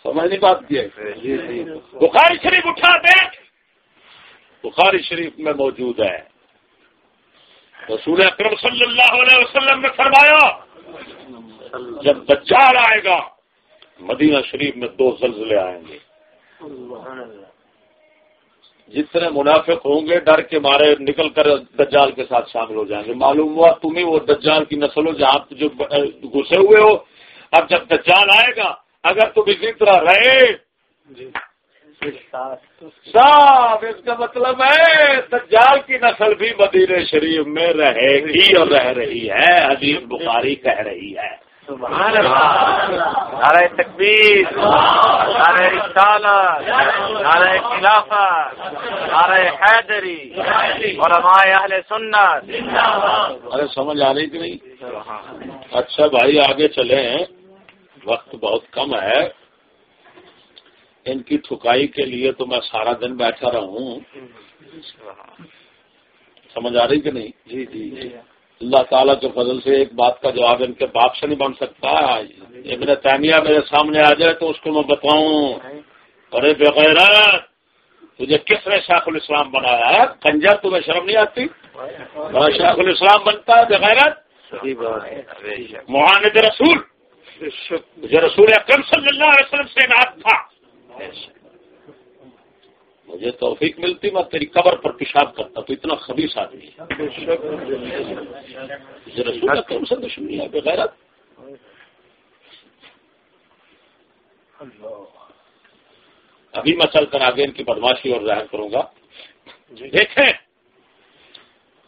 سمجھ نہیں بات کیا بخاری شریف اٹھا دیکھ۔ بخاری شریف میں موجود ہے۔ رسول اکرم صلی اللہ علیہ وسلم نے فرمایا، جب دجال آئے گا، مدینہ شریف میں دو زلزلے آئیں گے۔ جتنے منافق ہوں گے، ڈر کے مارے نکل کر دجال کے ساتھ شامل ہو جائیں گے۔ معلوم ہوا تمہیں وہ دجال کی نسل ہو، جہاں جو گھسے ہوئے ہو۔ اب جب دجال آئے گا، اگر تم اسی طرح رہے جی۔ صاحب اس کا مطلب ہے دجال کی نسل بھی مدینہ شریف میں رہے گی اور رہ رہی ہے حدیث بخاری کہہ رہی ہے۔ نعرہ تکبیر نعرہ رسالت نعرہ خلافت نعرہ حیدری علماء اہل سنت۔ ارے سمجھ آ رہی کہ نہیں؟ اچھا بھائی آگے چلے وقت بہت کم ہے۔ ان کی ٹھکائی کے لیے تو میں سارا دن بیٹھا رہا ہوں سمجھ آ رہی کہ نہیں؟ جی جی اللہ تعالیٰ کے فضل سے ایک بات کا جواب ان کے باپ سے نہیں بن سکتا۔ ابن تعمیہ میرے سامنے آ جائے تو اس کو میں بتاؤں۔ ارے بغیر تجھے کس نے شاخ الاسلام بنایا ہے؟ کنجر تمہیں شرم نہیں آتی؟ شاخ الاسلام بنتا ہے بغیر معاند رسول۔ مجھے رسول اکرم صلی اللہ علیہ وسلم سے نات تھا۔ مجھے توفیق ملتی، میں تیری قبر پر پیشاب کرتا تو اتنا خبیص آدمی رسول سے دشمنی ہے بغیر ابھی میں چل کر آگے ان کی بدماشی اور ظاہر کروں گا۔ دیکھیں،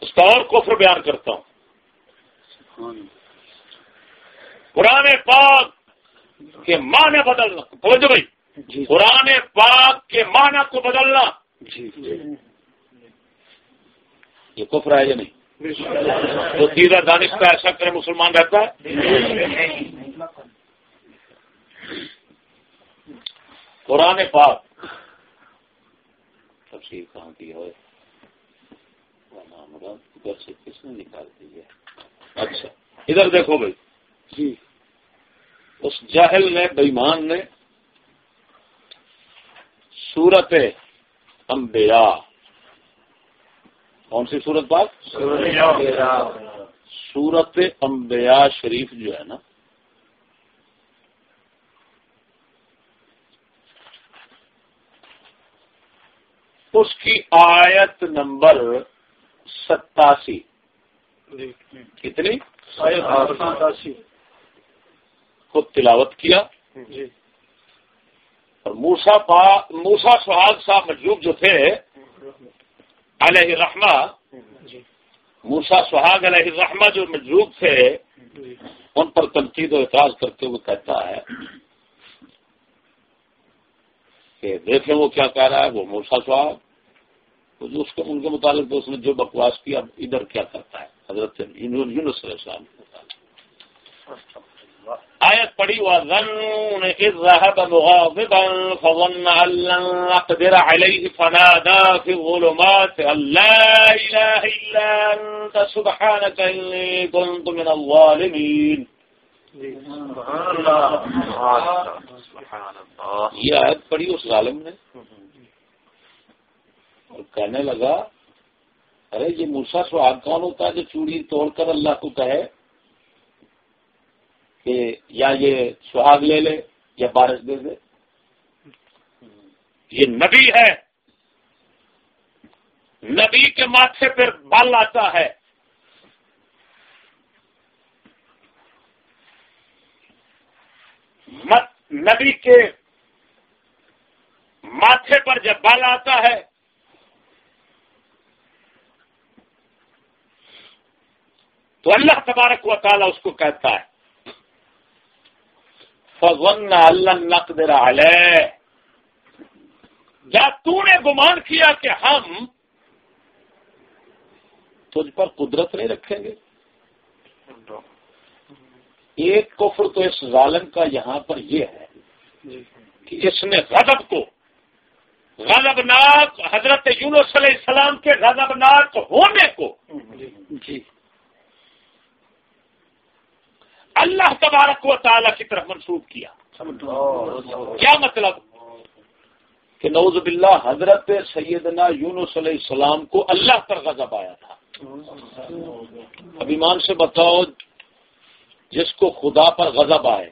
اس کا اور کفر بیان کرتا ہوں۔ قرآن پاک کے ماں نے بدلنا توجہ بھائی۔ قرآن پاک کے معنی کو بدلنا۔ جی۔ یہ کفر ہے یا نہیں؟ تو تیرا دانش کا ایسا کرے مسلمان رہتا ہے۔ قرآن پاک۔ تفصیل کہاں کی ہے؟ سے کس نے نکال دی ہے؟ اچھا ادھر دیکھو بھائی۔ جی۔ اس جاہل نے بےمان نے سورت انبیاء۔ کون سی سورت بات سورت انبیاء شریف جو ہے نا۔ اس کی آیت نمبر ستاسی۔ جی۔ کتنی؟ ستاسی۔ کو تلاوت کیا۔ جی۔ اور موسا پا موسا سہاگ صاحب مجلوب جو تھے علیہ رحمہ موسا سہاگ علیہ رحمہ جو مجلوب تھے ان پر تنقید و اعتراض کرتے ہوئے کہتا ہے کہ دیکھیں وہ کیا کہہ رہا ہے وہ موسا سہاگ اس کے ان کے متعلق اس نے جو بکواس کیا ادھر کیا کرتا ہے؟ حضرت یونس علیہ السلام کے متعلق۔ آیت پڑی وظن اذ ذهب مغاضبا فظن ان لن نقدر عليه فنادى في الظلمات ان لا اله الا انت سبحانك اني كنت من الظالمين. یہ آیت پڑی اس ظالم نے. اور کہنے لگا ارے یہ موسا سواد کون ہوتا ہے جو چوڑی توڑ کر اللہ کو کہے؟ کہ یا یہ سہاگ لے لے یا بارش دے دے۔ یہ نبی ہے۔ نبی کے ماتھے پر بال آتا ہے۔ مت نبی کے ماتھے پر جب بال آتا ہے، تو اللہ تبارک و تعالیٰ اس کو کہتا ہے۔ فضن اللہ نقدر علیہ کیا تو نے گمان کیا کہ ہم تجھ پر قدرت نہیں رکھیں گے۔ ایک کفر تو اس ظالم کا یہاں پر یہ ہے کہ اس نے غضب کو، غضبناک حضرت یونس علیہ السلام کے غضبناک ہونے کو جی۔ اللہ تبارک و تعالیٰ کی طرف منسوخ کیا۔ کیا مطلب؟ کہ نوز باللہ حضرت سیدنا یونس علیہ السلام کو اللہ پر غضب آیا تھا۔ اب ایمان سے بتاؤ، جس کو خدا پر غضب آئے،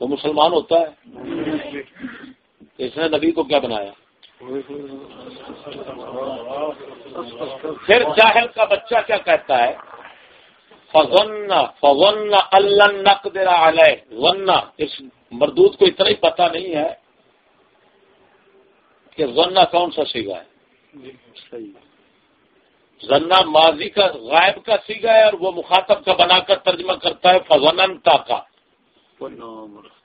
وہ مسلمان ہوتا ہے؟ اس نے نبی کو کیا بنایا؟ پھر جاہل کا بچہ کیا کہتا ہے؟ فضن فضن اللہ نقدر علیہ. ون اس مردود کو اتنا ہی پتا نہیں ہے کہ ذنا کون سا سیگا ہے. ذنا ماضی کا غائب کا سیگا ہے اور وہ مخاطب کا بنا کر ترجمہ کرتا ہے فضنتا کا.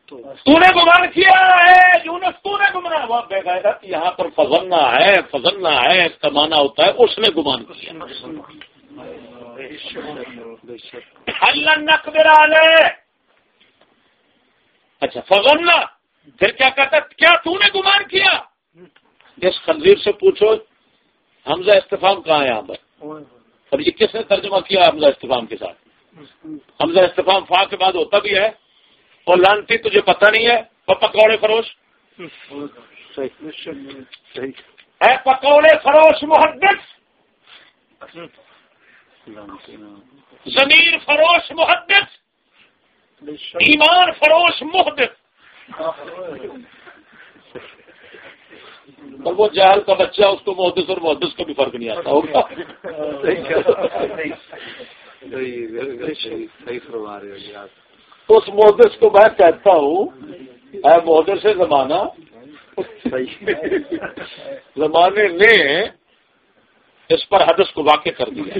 تو نے گمان کیا ہے یونس تو نے گمراہ وہ بے غیرت یہاں پر فضنا ہے فضنا ہے اس کا مانا ہوتا ہے اس نے گمان کیا۔ اچھا فضنا پھر کیا کہتا کیا تو نے گمان کیا؟ اس خنزیر سے پوچھو حمزہ استفام کہاں ہے یہاں پر اب یہ کس نے ترجمہ کیا حمزہ استفام کے ساتھ؟ حمزہ استفام فا کے بعد ہوتا بھی ہے۔ اور لانتی تجھے پتہ نہیں ہے؟ اور پکوڑے فروش؟ ہے پکوڑے فروش محدث! زمین فروش محدث ایمان فروش محدث۔ اور وہ جہل کا بچہ اس کو محدث اور محدث کا بھی فرق نہیں آتا۔ ہوگا اس محدث کو میں کہتا ہوں اے محدث سے زمانہ زمانے نے اس پر حدث کو واقع کر دیا۔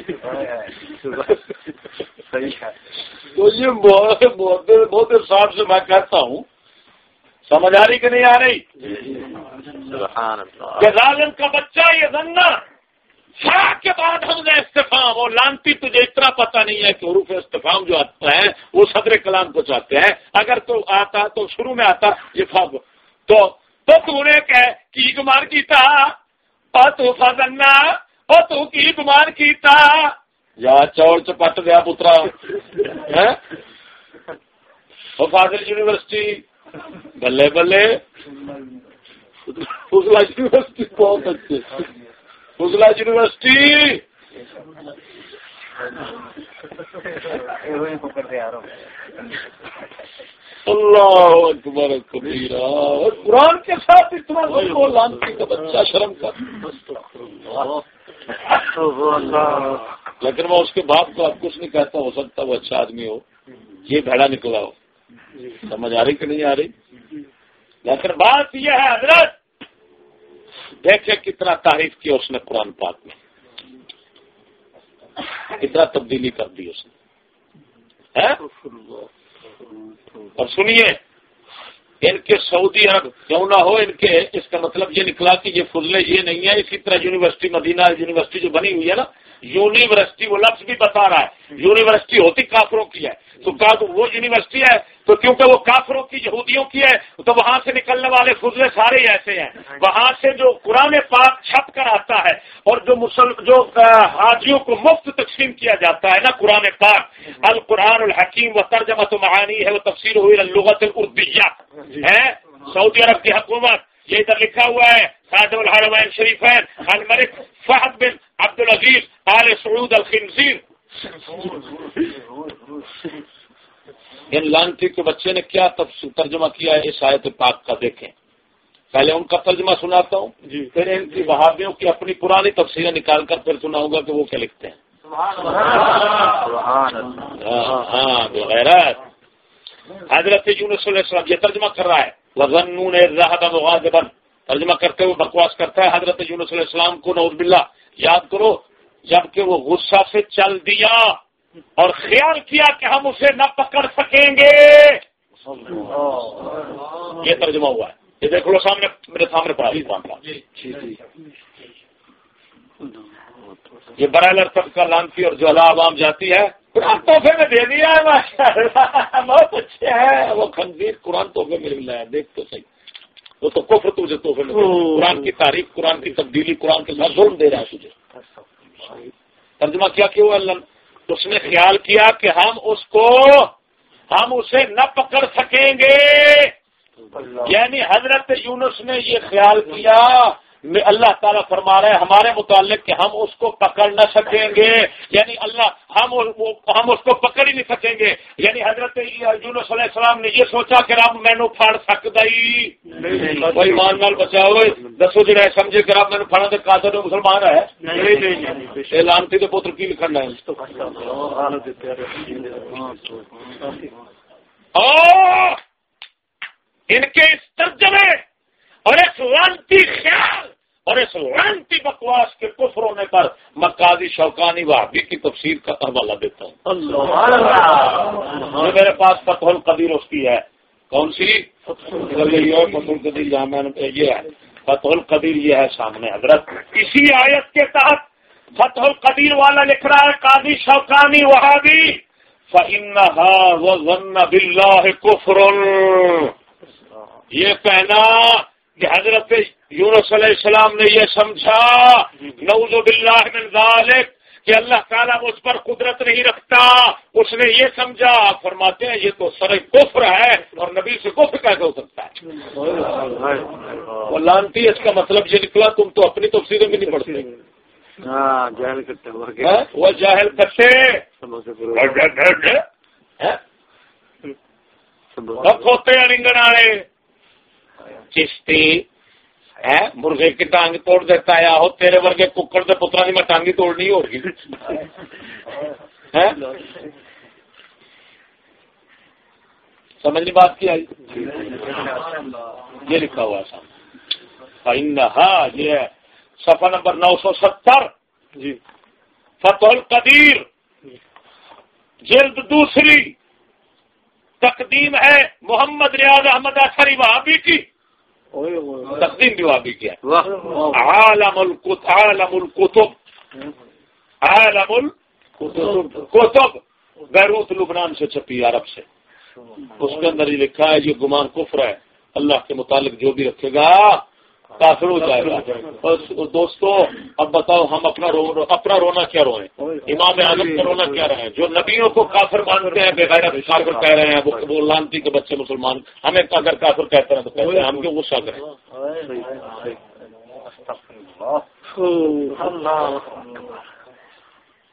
تو یہ محدث صاحب سے میں کہتا ہوں، سمجھ آ رہی کہ نہیں آ رہی؟ کہ ظالم کا بچہ یہ زننا کے بعد ہم نے استفام، اور لانتی تجھے اتنا پتہ نہیں ہے کہ حروف استفام جو آتا ہے، وہ صدر کلام کو چاہتے ہیں۔ اگر تو آتا، تو شروع میں آتا، یہ فب تو تو نے کی گمان کی تھا اور تو فضنا اور تو کی گمان کی یا چوڑ چپٹ دیا پترا فاضل یونیورسٹی بلے بلے فضلہ یونیورسٹی بہت اچھے فضلہ یونیورسٹی اللہ اکبر کبیرہ۔ قرآن کے ساتھ اتنا لانتی کا بچہ شرم کا لیکن میں اس کے باپ کو اب کچھ نہیں کہتا ہو سکتا وہ اچھا آدمی ہو۔ یہ بھڑا نکلا ہو۔ سمجھ آ رہی کہ نہیں آ رہی؟ لیکن بات یہ ہے حضرت دیکھے کتنا تعریف کیا اس نے قرآن پاک میں۔ کتنا تبدیلی کر دی اس نے؟ اور سنیے، ان کے سعودی عرب کیوں نہ ہو، ان کے اس کا مطلب یہ نکلا کہ یہ فضلے یہ نہیں ہے اسی طرح یونیورسٹی، مدینہ یونیورسٹی جو بنی ہوئی ہے نا، یونیورسٹی وہ لفظ بھی بتا رہا ہے، یونیورسٹی ہوتی کافروں کی ہے تو وہ یونیورسٹی ہے تو کیونکہ وہ کافروں کی، یہودیوں کی ہے، تو وہاں سے نکلنے والے فضلے سارے ایسے ہیں۔ وہاں سے جو قرآن پاک چھپ کر آتا ہے اور جو مسلم جو حاجیوں کو مفت تقسیم کیا جاتا ہے نا قرآن پاک، القرآن الحکیم و ترجمہ تو معانی ہے، وہ تفصیل ہوئی الغت اردیا ہے؟ سعودی عرب کی حکومت، یہ ادھر لکھا ہوا ہے سعد الحرمین شریفین، الملک فہد بن عبد العزیز آل سعود الخنزیر۔ ان لانتی کے بچے نے کیا ترجمہ کیا ہے؟ اس آیت پاک کا دیکھیں۔ پہلے ان کا ترجمہ سناتا ہوں جی۔ پھر ان کی وہابیوں کی اپنی پرانی تفصیلیں نکال کر پھر سناؤں گا کہ وہ کیا لکھتے ہیں۔ ہاں ہاں حضرت یونس علیہ السلام یہ ترجمہ کر رہا ہے۔ وزن غاضبا ترجمہ کرتے ہوئے بکواس کرتا ہے حضرت یونس علیہ السلام کو نعوذ باللہ۔ یاد کرو جبکہ وہ غصہ سے چل دیا۔ اور خیال کیا کہ ہم اسے نہ پکڑ سکیں گے؟ یہ ترجمہ ہوا ہے۔ یہ دیکھ لو سامنے میرے سامنے پڑا یہ برائے سب کا لانتی اور جو عوام جاتی ہے۔ قرآن تحفے میں دے دیا ہے بہت اچھے ہیں۔ وہ خنزیر قرآن تحفے میں ملا ہے دیکھ تو صحیح۔ وہ تو کفر تجھے تحفے میں قرآن کی تاریخ قرآن کی تبدیلی قرآن کے ظلم دے رہا ہے تجھے۔ ترجمہ کیا کہ وہ اللہ اس نے خیال کیا کہ ہم اس کو ہم اسے نہ پکڑ سکیں گے۔ یعنی حضرت یونس نے یہ خیال کیا اللہ تعالیٰ فرما رہے ہیں ہمارے متعلق کہ ہم اس کو پکڑ نہ سکیں گے۔ یعنی اللہ ہم ہم اس کو پکڑ ہی نہیں سکیں گے۔ یعنی حضرت یونس علیہ السلام نے یہ سوچا کہ رب مینو پھاڑ سکتا ہی۔ کوئی مان مال بچاؤ دسو جی سمجھے کہ رب مینو پھاڑا تو قادر مسلمان ہے۔ لانتی تو پوتر کی لکھنا ہے؟ ان کے اس ترجمے اور اس لانتی خیال اور اس لانتی بکواس کے کفر ہونے پر مکازی شوقانی وابی کی تفسیر کا حوالہ دیتا ہوں۔ جو میرے پاس فتح القدیر اس کی ہے۔ کون سی؟ فتح القدیر جہاں میں نے یہ ہے۔ فتح القدیر یہ ہے سامنے حضرت۔ اسی آیت کے تحت فتح القدیر والا لکھ رہا ہے قاضی شوقانی وہابی۔ فن بلّہ کفر یہ کہنا کہ حضرت یونس علیہ السلام نے یہ سمجھا نعوذ باللہ من ذالک کہ اللہ تعالیٰ اس پر قدرت نہیں رکھتا۔ اس نے یہ سمجھا فرماتے ہیں یہ تو سر کفر ہے اور نبی سے کفر کیسے ہو سکتا ہے؟ لانتی اس کا مطلب یہ نکلا تم تو اپنی تفصیلیں بھی نہیں پڑھتے۔ ہاں، ہاں، وہ جاہل کرتے۔ ہوتے ہیں رنگن والے۔ چشتی مرغے کی ٹانگ توڑ دیتا ہے ہو تیرے ورگے ککڑ کے پترا کی میں ٹانگی توڑنی ہوگی سمجھنی بات کی آئی؟ یہ لکھا ہوا ہاں یہ ہے۔ نمبر نو سو ستر۔ جی۔ فتح القدیر۔ جلد دوسری تقدیم ہے محمد ریاض احمد اثری وہابی کی۔ تقدیم بھی وہابی کیا عالم عالم القتب عالم القتب بیروت لبنان سے چھپی عرب سے۔ اس کے اندر یہ لکھا ہے یہ گمان کفر ہے۔ اللہ کے متعلق جو بھی رکھے گا کافر ہو جائے گا۔ دوستو اب بتاؤ ہم اپنا رو اپنا رونا کیا روئیں امام اعظم کا رونا کیا رہے جو نبیوں کو کافر مانتے ہیں بغیر کافر کہہ رہے ہیں وہ لانتی کے بچے مسلمان۔ ہمیں اگر کافر کہتے ہیں تو کہتے ہیں ہم کیوں غصہ کریں؟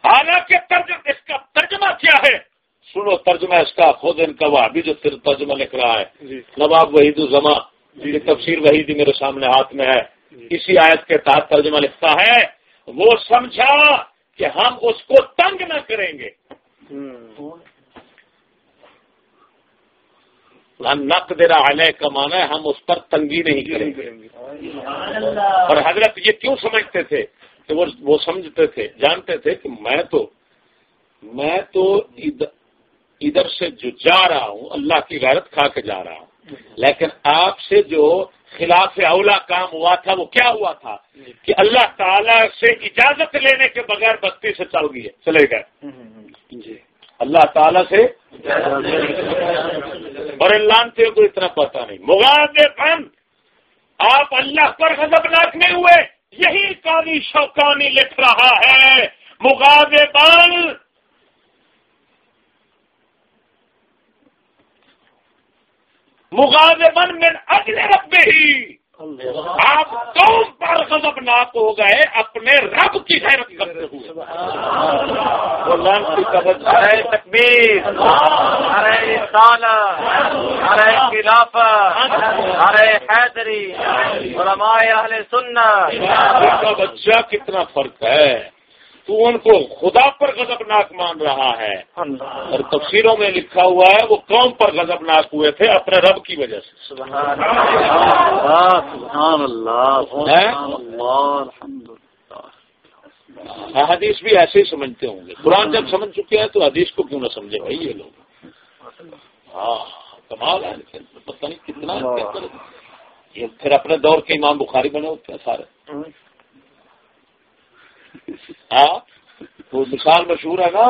حالانکہ اس کا ترجمہ کیا ہے؟ سنو ترجمہ اس کا خود ان کا وہ ابھی جو ترجمہ لکھ رہا ہے۔ جی۔ نواب وحید الزما جی تفسیر وہی بھی میرے سامنے ہاتھ میں ہے۔ اسی آیت کے تحت ترجمہ لکھتا ہے وہ سمجھا کہ ہم اس کو تنگ نہ کریں گے۔ نق دے رہا علیہ کا مانا ہے ہم اس پر تنگی نہیں کریں گے۔ اور حضرت یہ کیوں سمجھتے تھے؟ کہ وہ سمجھتے تھے جانتے تھے کہ میں تو میں تو ادھر سے جو جا رہا ہوں اللہ کی غیرت کھا کے جا رہا ہوں۔ لیکن آپ سے جو خلاف اولا کام ہوا تھا وہ کیا ہوا تھا؟ کہ اللہ تعالی سے اجازت لینے کے بغیر بستی سے چل گئے چلے گئے۔ جی۔ اللہ تعالیٰ سے اور لانتے کو اتنا پتا نہیں۔ مغاد فن آپ اللہ پر غضبناک نہیں ہوئے۔ یہی کانی شوقانی لکھ رہا ہے۔ مغاد بن مغازبن من اجل رب ہی آپ قوم پر غضب ناک ہو گئے اپنے رب کی حیرت کرتے ہوئے۔ ارے تکبیر۔ ارے ارے خلافت ارے حیدری۔ علماء اہل سنت کا بچہ کتنا فرق ہے؟ تو ان کو خدا پر غضبناک مان رہا ہے۔ اور تفسیروں میں لکھا ہوا ہے وہ قوم پر غضبناک ہوئے تھے اپنے رب کی وجہ سے۔ سبحان حدیث بھی ایسے ہی سمجھتے ہوں گے۔ قرآن جب سمجھ چکے ہیں تو حدیث کو کیوں نہ سمجھے بھائی یہ لوگ؟ ہاں کمال ہے پتہ نہیں کتنا یہ پھر اپنے دور کے امام بخاری بنے ہوتے ہیں سارے۔ ہاں؟ وہ مثال مشہور ہے نا؟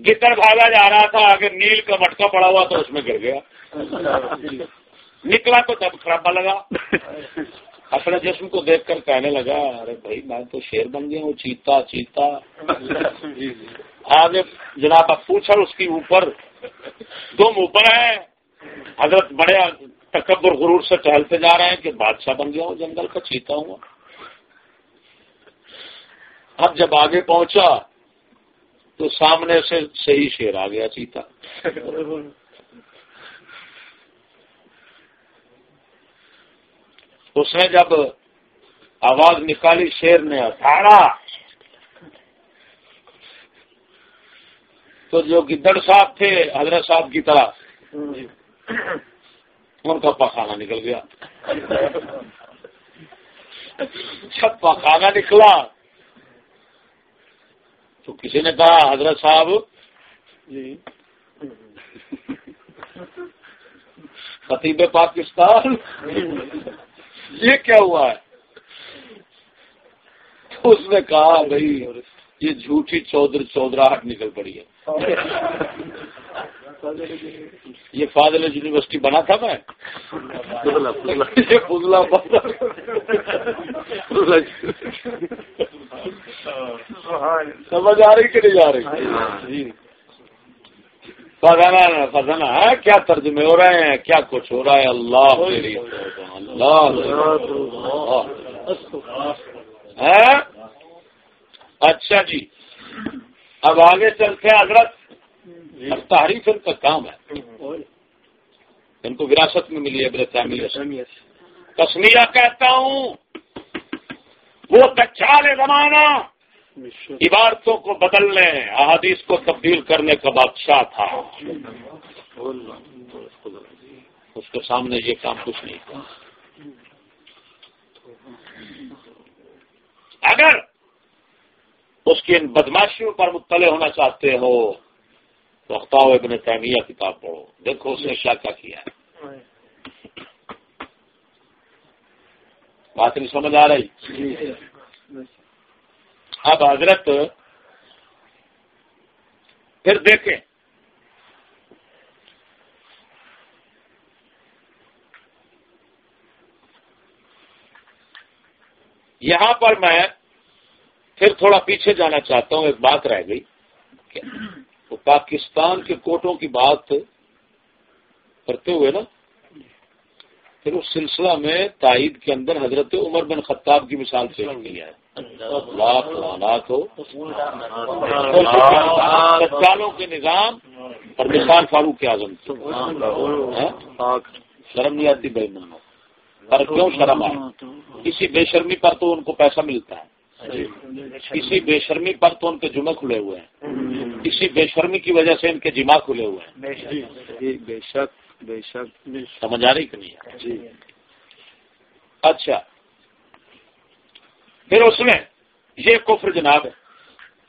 گدڑ بھاگا جا رہا تھا اگر نیل کا مٹکا پڑا ہوا تو اس میں گر گیا۔ نکلا تو تب خرابہ لگا۔ اپنے جسم کو دیکھ کر کہنے لگا ارے بھائی میں تو شیر بن گیا ہوں چیتا چیتا۔ آگے جناب اب پوچھا اس کی اوپر تم اوپر ہے حضرت بڑے تکبر غرور سے ٹہلتے جا رہے ہیں کہ بادشاہ بن گیا ہوں جنگل کا چیتا ہوں اب جب آگے پہنچا تو سامنے سے صحیح شیر آ گیا چیتا۔ اس نے جب آواز نکالی شیر نے اٹھارا تو جو گدڑ صاحب تھے، حضرت صاحب کی طرح، ان کا پخانا نکل گیا۔ جب پخانا نکلا۔ تو کسی نے کہا، حضرت صاحب جی۔ خطیب پاکستان۔ یہ کیا ہوا ہے؟ اس نے کہا، بھائی، یہ جھوٹی چودر چودراہٹ نکل پڑی ہے۔ یہ فاضل یونیورسٹی بنا تھا میں؟ سمجھ آ رہی کہ نہیں جا رہی؟ فضانا فضانا ہے؟ کیا ترجمے ہو رہے ہیں؟ کیا کچھ ہو رہا ہے؟ اللہ اللہ اچھا جی. اب آگے چلتے ہیں حضرت. تحریف ان کا کام ہے۔ ان کو وراثت میں ملی ہے کشمیرہ کہتا ہوں وہ تچال زمانہ عبارتوں کو بدلنے احادیث کو تبدیل کرنے کا بادشاہ تھا۔ اس کے سامنے یہ کام کچھ نہیں تھا۔ اگر اس کی ان بدماشیوں پر مطلع ہونا چاہتے ہو تو ابن تیمیہ کتاب پڑھو۔ دیکھو اس نے کیا کیا کیا ہے۔ بات نہیں سمجھ آ رہی؟ اب حضرت پھر دیکھیں۔ یہاں پر میں پھر تھوڑا پیچھے جانا چاہتا ہوں، ایک بات رہ گئی وہ پاکستان کے کوٹوں کی بات کرتے ہوئے نا پھر اس سلسلہ میں تائید کے اندر حضرت عمر بن خطاب کی مثال پیش کی ہے۔ سالوں کے نظام اور مثال فاروق اعظم شرم نہیں آتی بھائی پر کیوں شرم آئے؟ کسی بے شرمی پر تو ان کو پیسہ ملتا ہے۔ کسی بے شرمی پر تو ان کے جمعے کھلے ہوئے ہیں۔ کسی بے شرمی کی وجہ سے ان کے جمع کھلے ہوئے ہیں۔ بے شک بے شک سمجھ آ رہی کہ نہیں؟ جی۔ اچھا۔ پھر اس میں یہ کفر جناب ہے۔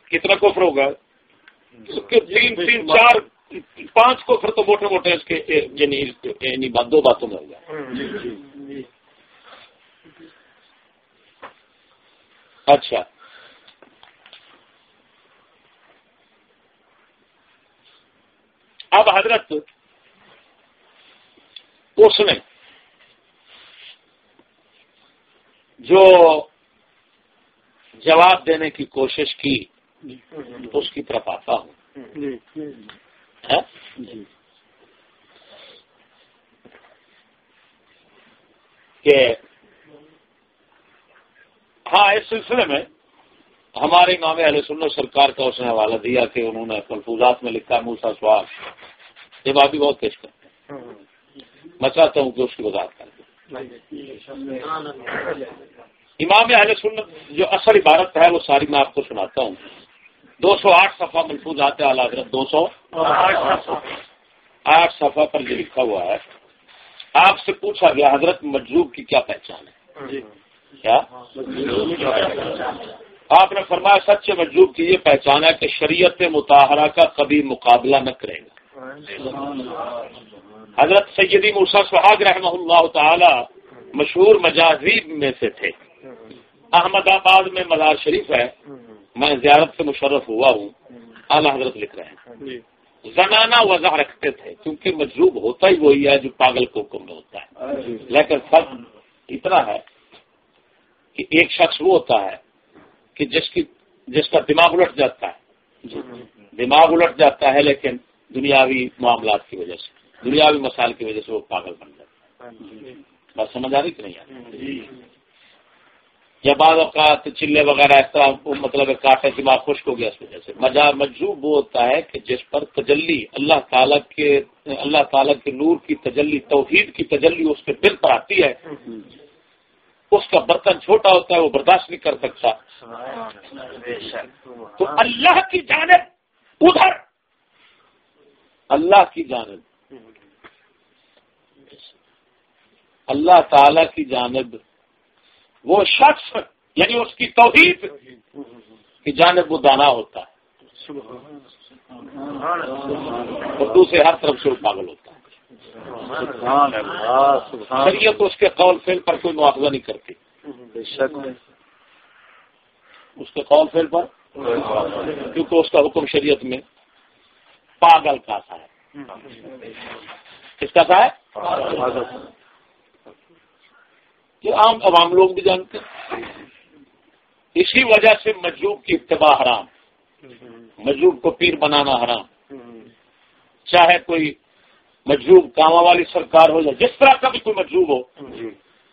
کتنا کفر ہوگا؟ تین تین چار پانچ کفر تو موٹے موٹے اس کے یعنی, یعنی دو باتوں میں ہوگا۔ اچھا۔ اب حضرت اس نے جو جواب دینے کی کوشش کی اس کی طرف آتا ہوں۔ ہاں؟ کہ ہاں اس سلسلے میں ہمارے امام علیہ سنو سرکار کا اس نے حوالہ دیا کہ انہوں نے ملفوظات میں لکھا موسا سوال یہ بات بھی بہت پیش کرتے ہیں۔ میں چاہتا ہوں کہ اس کی وضاحت کر امام اہل سنت جو اصل عبارت ہے وہ ساری میں آپ کو سناتا ہوں۔ دو سو آٹھ صفحہ محفوظ آتے اعلیٰ حضرت دو سو آٹھ صفحہ پر جو لکھا ہوا ہے۔ آپ سے پوچھا گیا حضرت مجروب کی کیا پہچان ہے؟ جی۔ کیا؟ آپ نے فرمایا سچ مجروب کی یہ پہچان ہے کہ شریعت متحرہ کا کبھی مقابلہ نہ کرے گا۔ حضرت سیدی موسا سہاگ رحمہ اللہ تعالی مشہور مجازیب میں سے تھے۔ احمد آباد میں مزار شریف ہے۔ میں زیارت سے مشرف ہوا ہوں۔ اعلی حضرت لکھ رہے ہیں۔ جی۔ زنانہ وضع رکھتے تھے کیونکہ مجروب ہوتا ہی وہی ہے جو پاگل کوکم میں ہوتا ہے۔ جی۔ لیکن فرق اتنا ہے کہ ایک شخص وہ ہوتا ہے کہ جس کی جس کا دماغ الٹ جاتا ہے۔ جی۔ دماغ الٹ جاتا ہے لیکن دنیاوی معاملات کی وجہ سے دنیاوی مسائل کی وجہ سے وہ پاگل بن جاتا ہے۔ بات سمجھ آ رہی کہ نہیں آ رہی؟ یا بعض اوقات چلے وغیرہ اس طرح مطلب کاٹے دماغ خشک ہو گیا اس وجہ سے۔ مزار مجروب وہ ہوتا ہے کہ جس پر تجلی اللہ تعالیٰ کے اللہ تعالیٰ کے نور کی تجلی توحید کی تجلی اس کے دل پر آتی ہے۔ اس کا برتن چھوٹا ہوتا ہے، وہ برداشت نہیں کر سکتا۔ تو اللہ کی جانب، ادھر۔ اللہ کی جانب۔ اللہ تعالی کی جانب۔ وہ شخص یعنی اس کی توحید کی جانب وہ دانا ہوتا ہے۔ اور دوسرے ہر طرف سے وہ پاگل ہوتا ہے۔ شریعت اس کے قول فیل پر کوئی مواخذہ نہیں کرتی۔ اس کے قول فیل پر؟ کیونکہ اس کا حکم شریعت میں پاگل کا سا ہے کس کا سا ہے کہ عام عوام لوگ بھی جانتے اسی وجہ سے مجوب کی اتباع حرام۔ مجوب کو پیر بنانا حرام۔ چاہے کوئی مجروب کاما والی سرکار ہو جائے جس طرح کا بھی کوئی مجروب ہو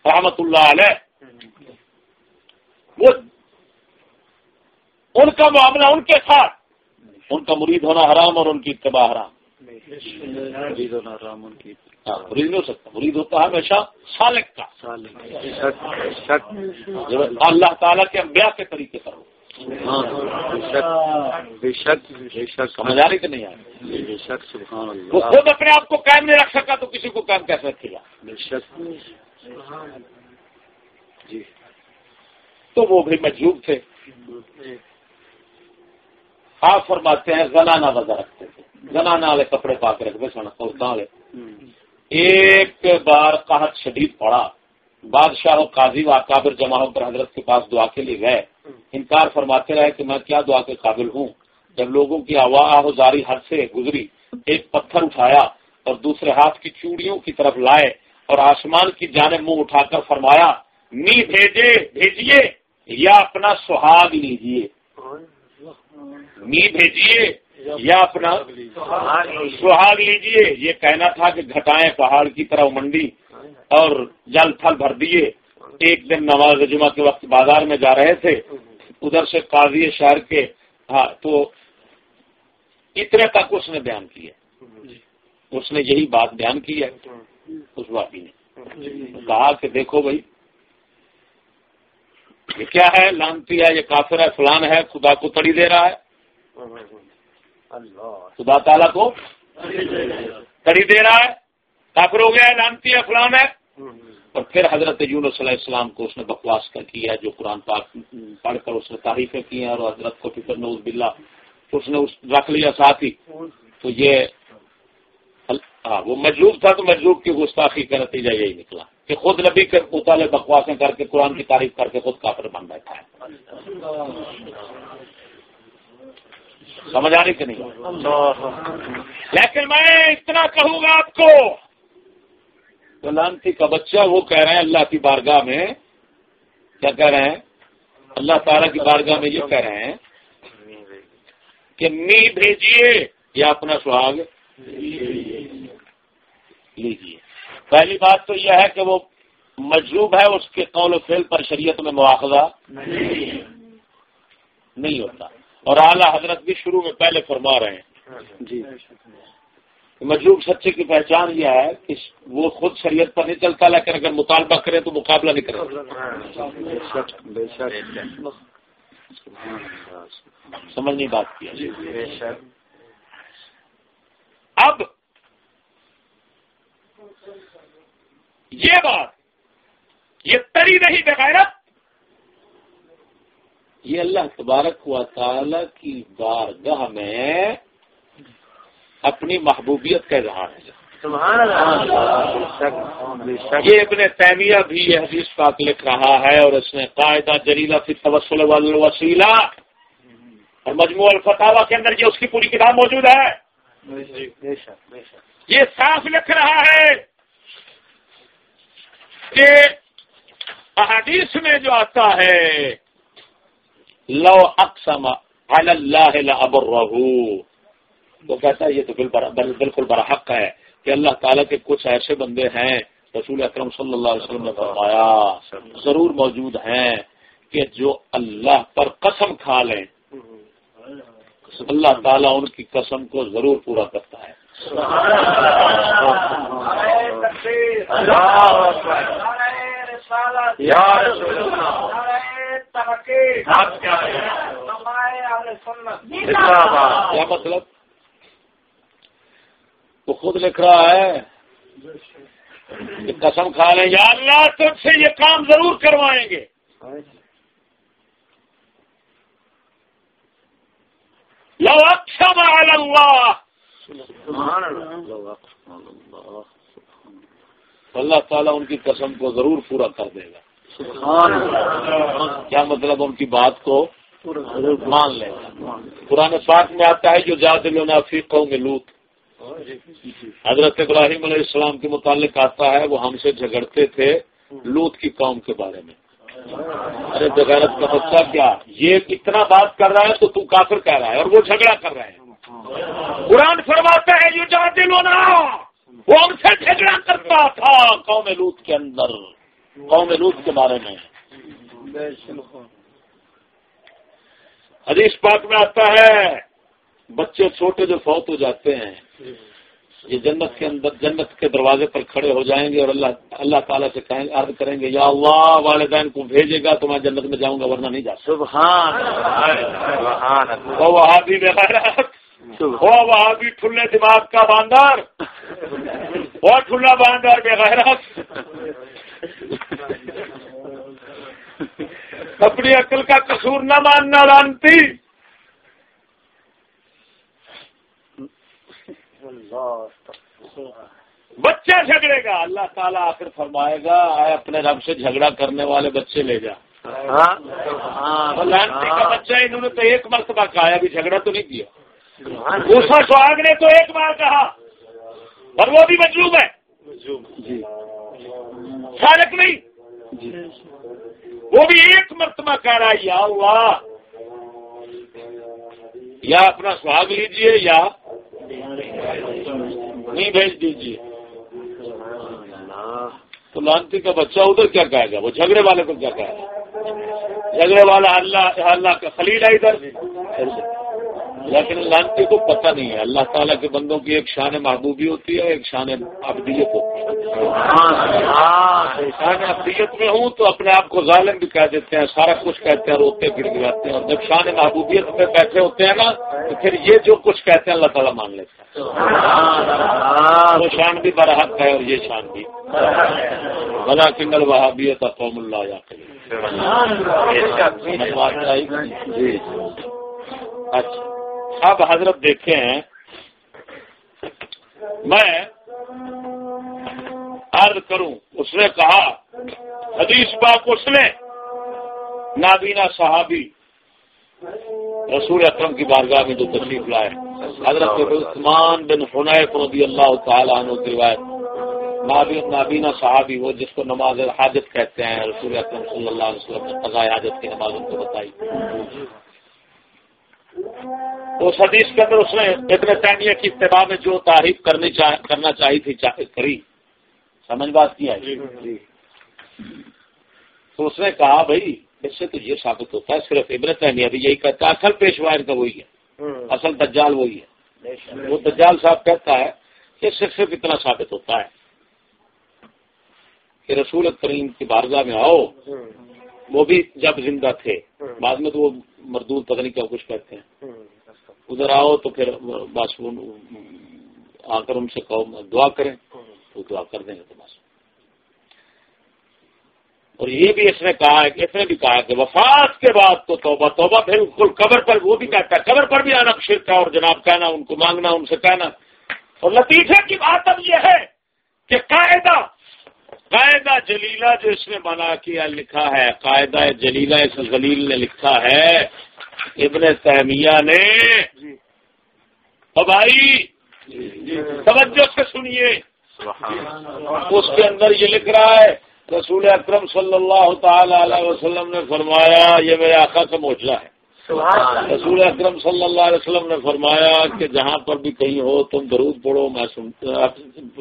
رحمت اللہ علیہ۔ وہ ان کا معاملہ ان کے ساتھ۔ ان کا مرید ہونا حرام اور ان کی اتباع حرام۔ مرید ہونا حرام ان کی ہاں، مرید نہیں ہو سکتا۔ مرید ہوتا ہے ہمیشہ سالک کا۔ اللہ تعالیٰ کے انبیاء کے طریقے پر ہو۔ ہاں، سمجھ آ رہی کہ نہیں آ رہی؟ وہ خود اپنے آپ کو قائم نہیں رکھ سکا تو کسی کو قائم کیسے رکھے گا؟ بے شک۔ جی۔ تو وہ بھی مجلوب تھے۔ آپ فرماتے ہیں زنانہ وزا رکھتے تھے۔ زنانہ والے کپڑے پا کے رکھتے سنت والے۔ ایک بار قحط شدید پڑا۔ بادشاہ و قاضی و اکابر جمع پر حضرت کے پاس دعا کے لیے گئے۔ انکار فرماتے رہے کہ میں کیا دعا کے قابل ہوں۔ جب لوگوں کی آوازاری حد سے گزری، ایک پتھر اٹھایا اور دوسرے ہاتھ کی چوڑیوں کی طرف لائے اور آسمان کی جانب منہ اٹھا کر فرمایا، می بھیجے، بھیجیے یا اپنا سہاگ لیجیے۔ می بھیجیے یا اپنا سہاگ لیجیے۔ یہ کہنا تھا کہ گھٹائیں پہاڑ کی طرح منڈی اور جل تھل بھر دیے۔ ایک دن نواز جمعہ کے وقت بازار میں جا رہے تھے، ادھر سے قاضی شہر کے ہاں تو اتنے تک اس نے بیان کیا اس نے یہی بات بیان کی ہے، اس باقی نے کہا کہ دیکھو بھائی، یہ کیا ہے؟ لانتی ہے، یہ کافر ہے، فلان ہے، خدا کو تڑی دے رہا ہے۔ خدا تعالیٰ کو تڑی دے رہا ہے۔ کافر ہو گیا ہے، لانتی ہے، فلان ہے۔ اور پھر حضرت یون صلی اللہ السلام کو اس نے بکواس کا کیا جو قرآن پاک پڑھ کر اس نے تعریفیں کی ہیں اور حضرت کو فکر نوز بلّہ اس نے رکھ لیا ساتھ ہی۔ تو یہ ہاں وہ مجلوب تھا تو مجلوب کی گستاخی کا نتیجہ یہی نکلا کہ خود نبی کے مطالعے بکواسیں کر کے قرآن کی تعریف کر کے خود کافر بن بیٹھا ہے۔ سمجھ آ رہی کہ نہیں؟ لیکن میں اتنا کہوں گا آپ کو لانتی کا بچہ وہ کہہ رہے ہیں اللہ کی بارگاہ میں، کیا کہہ رہے ہیں؟ اللہ تعالیٰ کی بارگاہ میں یہ کہہ رہے ہیں کہ می بھیجیے یا اپنا سہاگ لیجیے۔ پہلی بات تو یہ ہے کہ وہ مجروب ہے اس کے قول و فیل پر شریعت میں مواخذہ نہیں ہوتا۔ اور اعلیٰ حضرت بھی شروع میں پہلے فرما رہے ہیں۔ جی۔ مجلوب سچے کی پہچان یہ ہے کہ وہ خود شریعت پر نہیں چلتا، لیکن اگر مطالبہ کرے تو مقابلہ نہیں کرے۔ سمجھ نہیں بات کی۔ اب یہ بات، یہ تری نہیں بغیرت یہ اللہ تبارک و تعالی کی بارگاہ میں اپنی محبوبیت کا اظہار ہے۔ یہ ابن تیمیہ بھی یہ حدیث پاک لکھ رہا ہے اور اس نے قاعدہ جلیلہ فی توسل والوسیلہ اور مجموع الفتاوا کے اندر یہ اس کی پوری کتاب موجود ہے۔ یہ صاف لکھ رہا ہے کہ احادیث میں جو آتا ہے لو اقسم علی اللہ ابرہ وہ کہتا ہے یہ تو بالکل بڑا حق ہے کہ اللہ تعالیٰ کے کچھ ایسے بندے ہیں رسول اکرم صلی اللہ علیہ وسلم نے فرمایا ضرور موجود ہیں کہ جو اللہ پر قسم کھا لیں۔ اللہ تعالیٰ ان کی قسم کو ضرور پورا کرتا ہے۔ کیا مطلب؟ وہ خود لکھ رہا ہے کہ قسم کھا لیں یا اللہ تم سے یہ کام ضرور کروائیں گے۔ لو اکثر اللہ۔ اللہ۔ تعالیٰ ان کی قسم کو ضرور پورا کر دے گا۔ کیا مطلب ان کی بات کو مان لے۔ گا پرانے پاک میں آتا ہے جو زیادہ لوگ قوم میں لوٹ حضرت ابراہیم علیہ السلام کے متعلق آتا ہے، وہ ہم سے جھگڑتے تھے لوت کی قوم کے بارے میں۔ ارے جغیرت کا بچہ کیا؟ یہ اتنا بات کر رہا ہے تو تو کافر کہہ رہا ہے اور وہ جھگڑا کر رہے ہیں۔ قرآن فرماتا ہے یو جا دل وہ ہم سے جھگڑا کرتا تھا قوم لوت کے اندر۔ قوم لوت کے بارے میں۔ حدیث پاک میں آتا ہے، بچے چھوٹے جو فوت ہو جاتے ہیں یہ جنت کے اندر جنت کے دروازے پر کھڑے ہو جائیں گے اور اللہ اللہ تعالیٰ سے کہیں عرض کریں گے یا اللہ والدین کو بھیجے گا تو میں جنت میں جاؤں گا ورنہ نہیں جا سکتا۔ وہاں بھی وہاں بھی ٹھلے دماغ کا باندار وہ ٹھلا باندار بغیر اپنی عقل کا قصور نہ ماننا رانتی بچہ جھگڑے گا۔ اللہ تعالیٰ آخر فرمائے گا آئے اپنے رب سے جھگڑا کرنے والے بچے لے جا۔ ہاں۔ کا بچہ انہوں نے تو ایک مرتبہ کہا ابھی جھگڑا تو نہیں کیا۔ دوسرا سہاگ نے تو ایک بار کہا اور وہ بھی مجلوب ہے۔ سارک نہیں۔ وہ بھی ایک مرتبہ کہہ رہا ہے یا اللہ یا اپنا سہاگ لیجیے یا نہیں بھیج دیجیے تو لانتی کا بچہ ادھر کیا کہے گا؟ وہ جھگڑے والے کو کیا کہے گا؟ جھگڑے والا اللہ اللہ کا خلیل ہے ادھر۔ لیکن لانتی کو پتہ نہیں ہے۔ اللہ تعالیٰ کے بندوں کی ایک شان محبوبی ہوتی ہے، ایک شان ابدیت ہوتی ہے۔ شان ابدیت میں ہوں تو اپنے آپ کو ظالم بھی کہہ دیتے ہیں، سارا کچھ کہتے ہیں، روتے گر گراتے ہیں۔ اور جب شان محبوبیت میں بیٹھے ہوتے ہیں نا تو پھر یہ جو کچھ کہتے ہیں اللہ تعالیٰ مان ہیں وہ شان بھی برحق ہے اور یہ شان بھی۔ بلا کنگل وہابیت قوم اللہ یا جی اچھا۔ اب حضرت دیکھے ہیں۔ میں عرض کروں اس نے کہا حدیث پاک اس نے۔ نابینا صحابی۔ رسول اکرم کی بارگاہ میں جو تشریف لائے حضرت عثمان بن حنیف رضی اللہ تعالیٰ عنہ کی روایت۔ نابینا صحابی وہ جس کو نماز حاجت کہتے ہیں رسول اکرم صلی اللہ علیہ وسلم نے قضاء حاجت کی نماز ان کو بتائی۔ اس حدیث کے اندر اس نے ابن تعمیہ کی اتباع میں جو تعریف کرنی چاہ کرنا چاہی تھی کری۔ سمجھ بات کیا ہے جی، جی۔ تو اس نے کہا بھائی اس سے تو یہ ثابت ہوتا ہے صرف ابن تعمیہ بھی یہی کہتا ہے اصل پیشوائر کا وہی ہے۔ اصل دجال وہی ہے۔ وہ دجال صاحب کہتا ہے اس سے صرف اتنا ثابت ہوتا ہے کہ رسول کریم کی بارگاہ میں آؤ وہ بھی جب زندہ تھے۔ بعد میں تو وہ مردود پتہ نہیں کیا کچھ کہتے ہیں۔ ادھر آؤ تو پھر بس آ کر ان سے کہو دعا کریں۔ تو دعا کر دیں گے تو بس۔ اور یہ بھی اس نے کہا ہے کہ اس نے بھی کہا کہ وفات کے بعد تو توبہ توبہ پھر قبر پر وہ بھی کہتا ہے قبر پر بھی آنا شرک ہے اور جناب کہنا ان کو مانگنا ان سے کہنا۔ اور لطیفے کی بات اب یہ ہے کہ قاعدہ قاعدہ جلیلہ جو اس نے بنا کیا لکھا ہے قاعدہ جلیلہ اس زلیل نے لکھا ہے۔ ابن تہمیہ نے بھائی توجہ سے سنیے۔ اس کے اندر یہ لکھ رہا ہے رسول اکرم صلی اللہ تعالی علیہ وسلم نے فرمایا یہ میرے آقا کا موجلہ ہے۔ رسول اکرم صلی اللہ علیہ وسلم نے فرمایا کہ جہاں پر بھی کہیں ہو تم درود پڑھو میں سنتا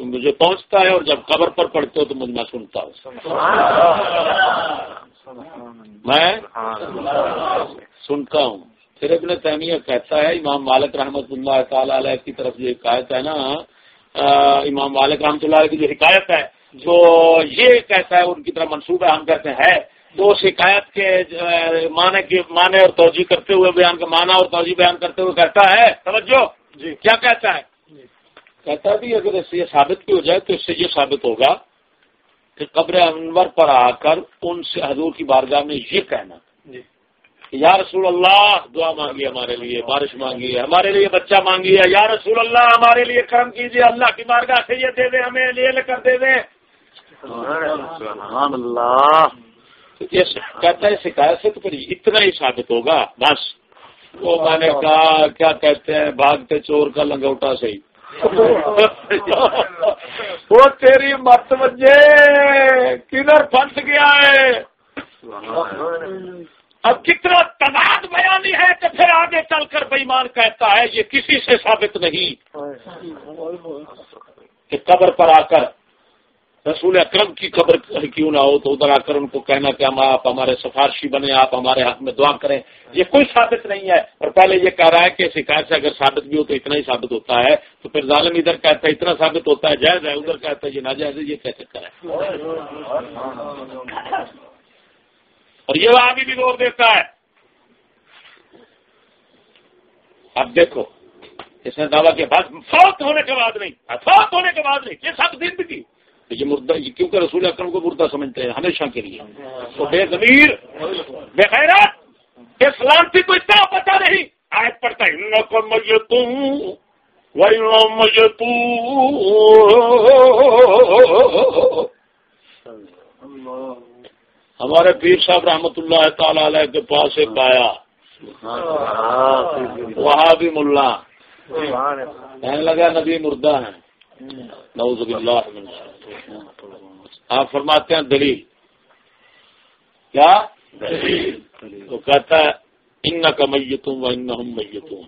مجھے پہنچتا ہے اور جب قبر پر پڑھتے ہو تو مجھے میں سنتا ہوں۔ میں سنتا ہوں۔ پھر ابن تیمیہ کہتا ہے امام مالک رحمۃ اللہ تعالی علیہ کی طرف جو حکایت ہے نا امام مالک رحمۃ اللہ علیہ کی جو حکایت ہے جو یہ کہتا ہے ان کی طرف منصوبہ ہم کہتے ہیں۔ تو شکایت کے معنی کی معنی اور توجہ کرتے ہوئے بیان کا معنی اور توجہ بیان کرتے ہوئے کہتا ہے۔ سمجھو جی۔ کیا کہتا ہے؟ جی۔ کہتا بھی اگر اس سے یہ ثابت بھی ہو جائے تو اس سے یہ ثابت ہوگا کہ قبر انور پر آ کر ان سے حضور کی بارگاہ میں یہ کہنا۔ جی۔ یا رسول اللہ دعا مانگی ہمارے لیے بارش مانگی ہے ہمارے لیے بچہ مانگی ہے۔ یا رسول اللہ ہمارے لیے کرم کیجیے اللہ کی بارگاہ سے یہ دے دے ہمیں لے کر دے دیں اللہ۔ کہتا ہے شکایت سے تو پھر اتنا ہی ثابت ہوگا بس۔ وہ میں نے کہا کیا کہتے ہیں بھاگتے چور کا لنگوٹا سے ہی وہ تیری مت بجے کدھر پھنس گیا ہے۔ اب کتنا تناد بیانی ہے تو پھر آگے چل کر بےمان کہتا ہے یہ کسی سے ثابت نہیں۔ کہ قبر پر آ کر رسول اکرم کی خبر کیوں نہ ہو تو ادھر آ کر ان کو کہنا کہ ہم آپ، ہمارے سفارشی بنے، آپ ہمارے حق میں دعا کریں۔ یہ کوئی ثابت نہیں ہے۔ اور پہلے یہ کہہ رہا ہے کہ شکایت سے اگر ثابت بھی ہو تو اتنا ہی ثابت ہوتا ہے۔ تو پھر ظالم ادھر کہتا ہے اتنا ثابت ہوتا ہے، جائز ہے۔ ادھر کہتا ہے یہ ناجائز ہے، یہ کیسے کرے اور یہ وہ آگے بھی زور دیتا ہے۔ اب دیکھو، اس نے دعویٰ کیا بات فوت ہونے کے بعد نہیں۔ فوت ہونے کے بعد نہیں، یہ سب زندگی یہ مردہ کیونکہ رسول اکرم کو مردہ سمجھتے ہیں ہمیشہ کے لیے۔ تو بے ضمیر بے خیرات بے سلامتی کو اتنا پتا نہیں۔ آج پڑتا ہے مجھے تم مجھے ہمارے پیر صاحب رحمت اللہ تعالی علیہ کے پاس ایک آیا۔ وہاں بھی ملا۔ کہنے لگا نبی مردہ ہیں۔ نعوذ باللہ من آپ فرماتے ہیں دلیل. کیا؟ تو کہتا ہے ان کا میتوں و ان میتوں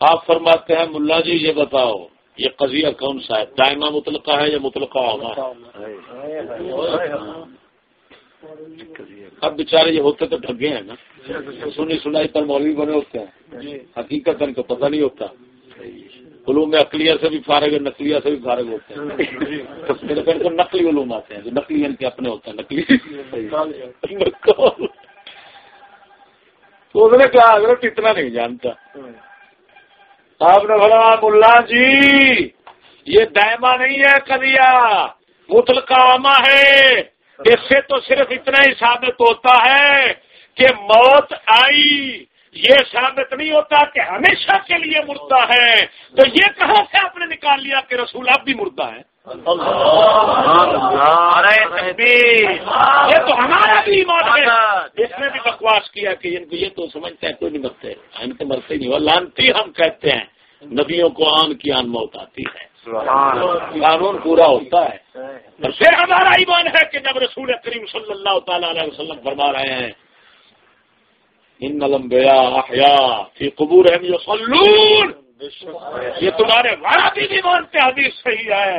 آپ فرماتے ہیں ملا جی یہ بتاؤ یہ قضیہ کون سا ہے؟ دائمہ متلقہ ہے یا متلقہ ہوگا؟ اب بیچارے یہ ہوتے تو ڈھگے ہیں نا۔ سنی سنائی پر مولوی بنے ہوتے ہیں۔ حقیقت ان کو پتہ نہیں ہوتا۔ علوم اقلیہ سے بھی فارغ ہے نقلیہ سے بھی فارغ ہوتے ہیں۔ تو نقلی علوم آتے ہیں جو نقلی ان کے اپنے ہوتے ہیں نقلی۔ تو اس نے کہا حضرت اتنا نہیں جانتا۔ آپ نے بولا ملا جی یہ دائما نہیں ہے کدیا مطلق عامہ ہے۔ اس سے تو صرف اتنا ہی ثابت ہوتا ہے کہ موت آئی۔ یہ ثابت نہیں ہوتا کہ ہمیشہ کے لیے مردہ ہے۔ تو یہ کہاں سے آپ نے نکال لیا کہ رسول اب بھی مردہ ہے یہ تو ہمارا بھی ایمان ہے۔ اس نے بھی بکواس کیا کہ ان کو یہ تو سمجھتے ہیں کوئی نہیں مرتے۔ ان کے مرتے نہیں وہ لانتی ہم کہتے ہیں۔ نبیوں کو آن کی آن موت آتی ہے۔ قانون پورا ہوتا ہے۔ پھر ہمارا ایمان ہے کہ جب رسول کریم صلی اللہ تعالی علیہ وسلم فرما رہے ہیں ان احیا فی قبور یہ تمہارے بھی بھی مانتے حدیث صحیح ہے۔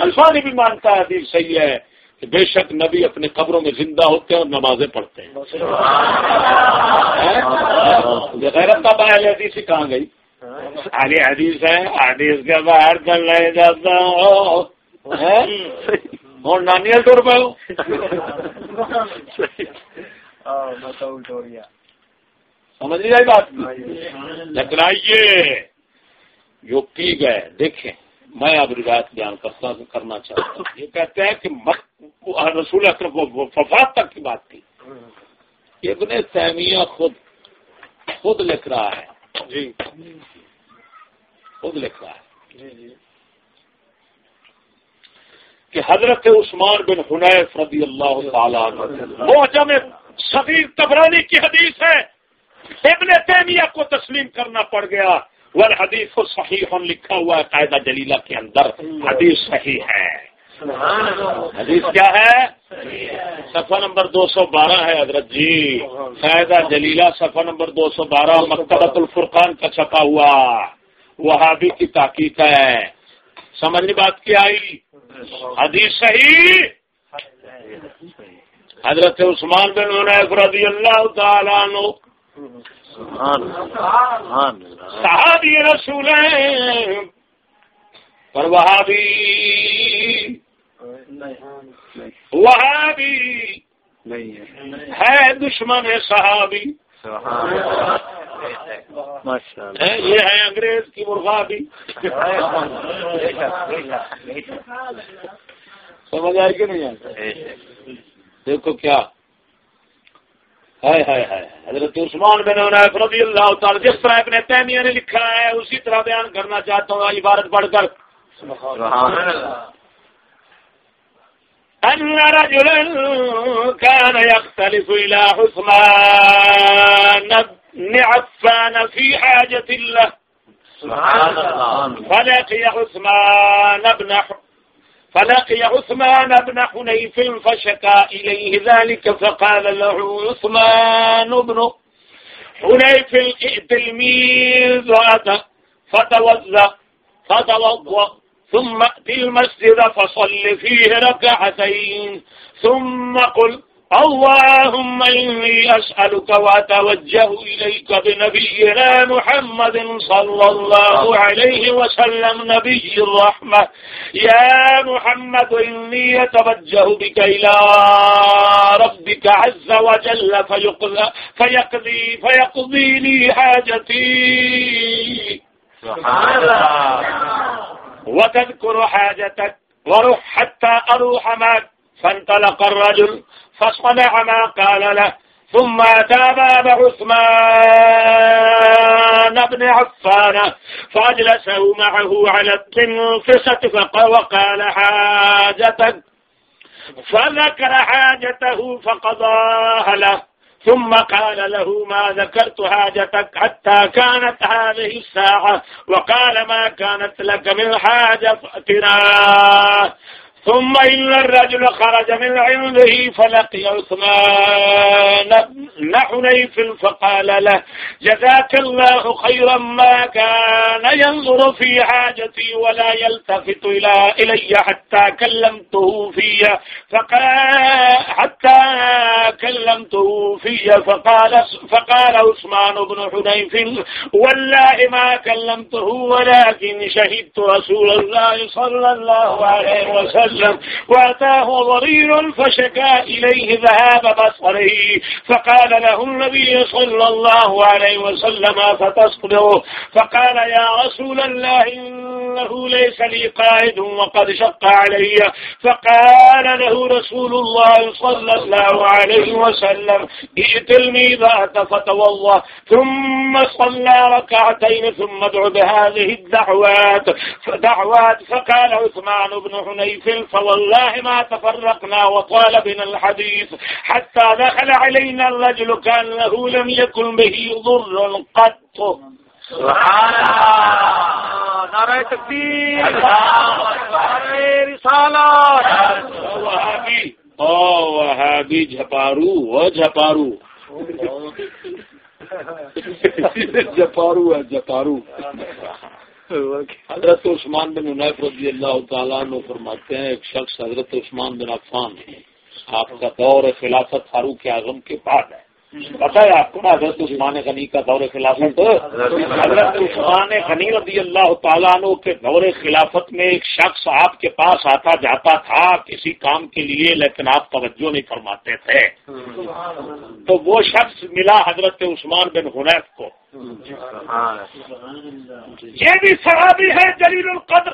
الفانی بھی مانتا ہے حدیث صحیح ہے۔ کہ بے شک نبی اپنے قبروں میں زندہ ہوتے ہیں اور نمازیں پڑھتے ہیں۔ غیرت کا حدیث ہی کہاں گئی؟ آگے حدیث ہے حدیث کے باہر چل رہے جاتا ہوں اور ٹور پہ سمجھ جائے بات؟ لیکن آئیے جو پی گئے۔ دیکھیں میں اب روایت بیان کرتا کرنا چاہتا ہوں۔ یہ کہتے ہیں کہ رسول اکرم وفات تک کی بات تھی۔ ابن تیمیہ خود خود لکھ رہا ہے۔ جی۔ خود لکھ رہا ہے۔ جی جی۔ کہ حضرت عثمان بن حنیف رضی اللہ تعالیٰ وہ جب صغیر تبرانی کی حدیث ہے۔ ابن تیمیہ کو تسلیم کرنا پڑ گیا۔ ور حدیث کو صحیح لکھا ہوا ہے، قاعدہ جلیلہ کے اندر حدیث صحیح ہے۔ حدیث کیا ہے؟ صفحہ نمبر دو سو بارہ ہے، حضرت جی۔ قاعدہ جلیلہ صفحہ نمبر دو سو بارہ، مکتبۃ الفرقان کا چھپا ہوا۔ وہابی کی تحقیق ہے۔ سمجھنے بات کیا آئی؟ حدیث صحیح؟ حضرت عثمان بن رضی اللہ تعالیٰ عنہ صحابی رسول پر وہاں بھی وہاں بھی ہے دشمن صحابی۔ یہ ہے انگریز کی مرغا بھی سمجھ آئے کہ نہیں دیکھو کیا۔ حضرت عثمان بن عنایف رضی اللہ تعالی جس طرح ابن تیمیہ نے لکھا ہے اسی طرح بیان کرنا چاہتا ہوں عبارت پڑھ کر۔ سبحان اللہ۔ ان رجل كان يختلف إلى عثمان بن عفان في حاجة له سبحان الله فلقي عثمان بن فلقي عثمان بن حنيف فشكى إليه ذلك فقال له عثمان بن حنيف ائت الميز فتوزى فتوضى ثم ائت المسجد فصل فيه ركعتين ثم قل اللهم إني أسألك وأتوجه إليك بنبينا محمد صلى الله عليه وسلم نبي الرحمة. يا محمد إني أتوجه بك إلى ربك عز وجل فيقضي, فيقضي, فيقضي لي حاجتي. سبحان الله. وتذكر حاجتك وروح حتى أروح معك. فانطلق الرجل فصنع ما قال له ثم أتى باب عثمان بن عفان فأجلسه معه على التنفسة وقال حاجتك فذكر حاجته فقضاها له ثم قال له ما ذكرت حاجتك حتى كانت هذه الساعة وقال ما كانت لك من حاجة فأتنا. ثم إن الرجل خرج من عنده فلقي عثمان نحنيف فقال له جزاك الله خيرا ما كان ينظر في حاجتي ولا يلتفت إلى إلي حتى كلمته في فقال حتى كلمته في فقال فقال عثمان بن حنيف والله ما كلمته ولكن شهدت رسول الله صلى الله عليه وسلم وسلم. وأتاه ضرير فشكى إليه ذهاب بصره. فقال له النبي صلى الله عليه وسلم فتصبره فقال يا رسول الله إنه ليس لي قائد وقد شق علي فقال له رسول الله صلى الله عليه وسلم ائت الميضات فتوضى ثم صلى ركعتين ثم ادعو بهذه الدعوات. فدعوات فقال عثمان بن حنيف فوالله ما تفرقنا وطال بنا الحديث حتى دخل علينا الرجل كان له لم يكن به ضر قط. نعرہ تکبیر. نعرہ رسالت. وہابی او وہابی جھپارو وہ جھپارو. جپارو ہے جپارو حضرت عثمان بن عنیف رضی اللہ تعالیٰ عنہ فرماتے ہیں، ایک شخص حضرت عثمان بن عفان آپ کا دور خلافت فاروق اعظم کے بعد ہے۔ پتا ہے آپ کو نا حضرت عثمان غنی کا دور خلافت؟ حضرت عثمان غنی رضی اللہ تعالیٰ عنہ کے دور خلافت میں ایک شخص آپ کے پاس آتا جاتا تھا، کسی کام کے لیے، لیکن آپ توجہ نہیں فرماتے تھے۔ تو وہ شخص ملا حضرت عثمان بن حنیف کو۔ یہ بھی صحابی ہے جلیل القدر۔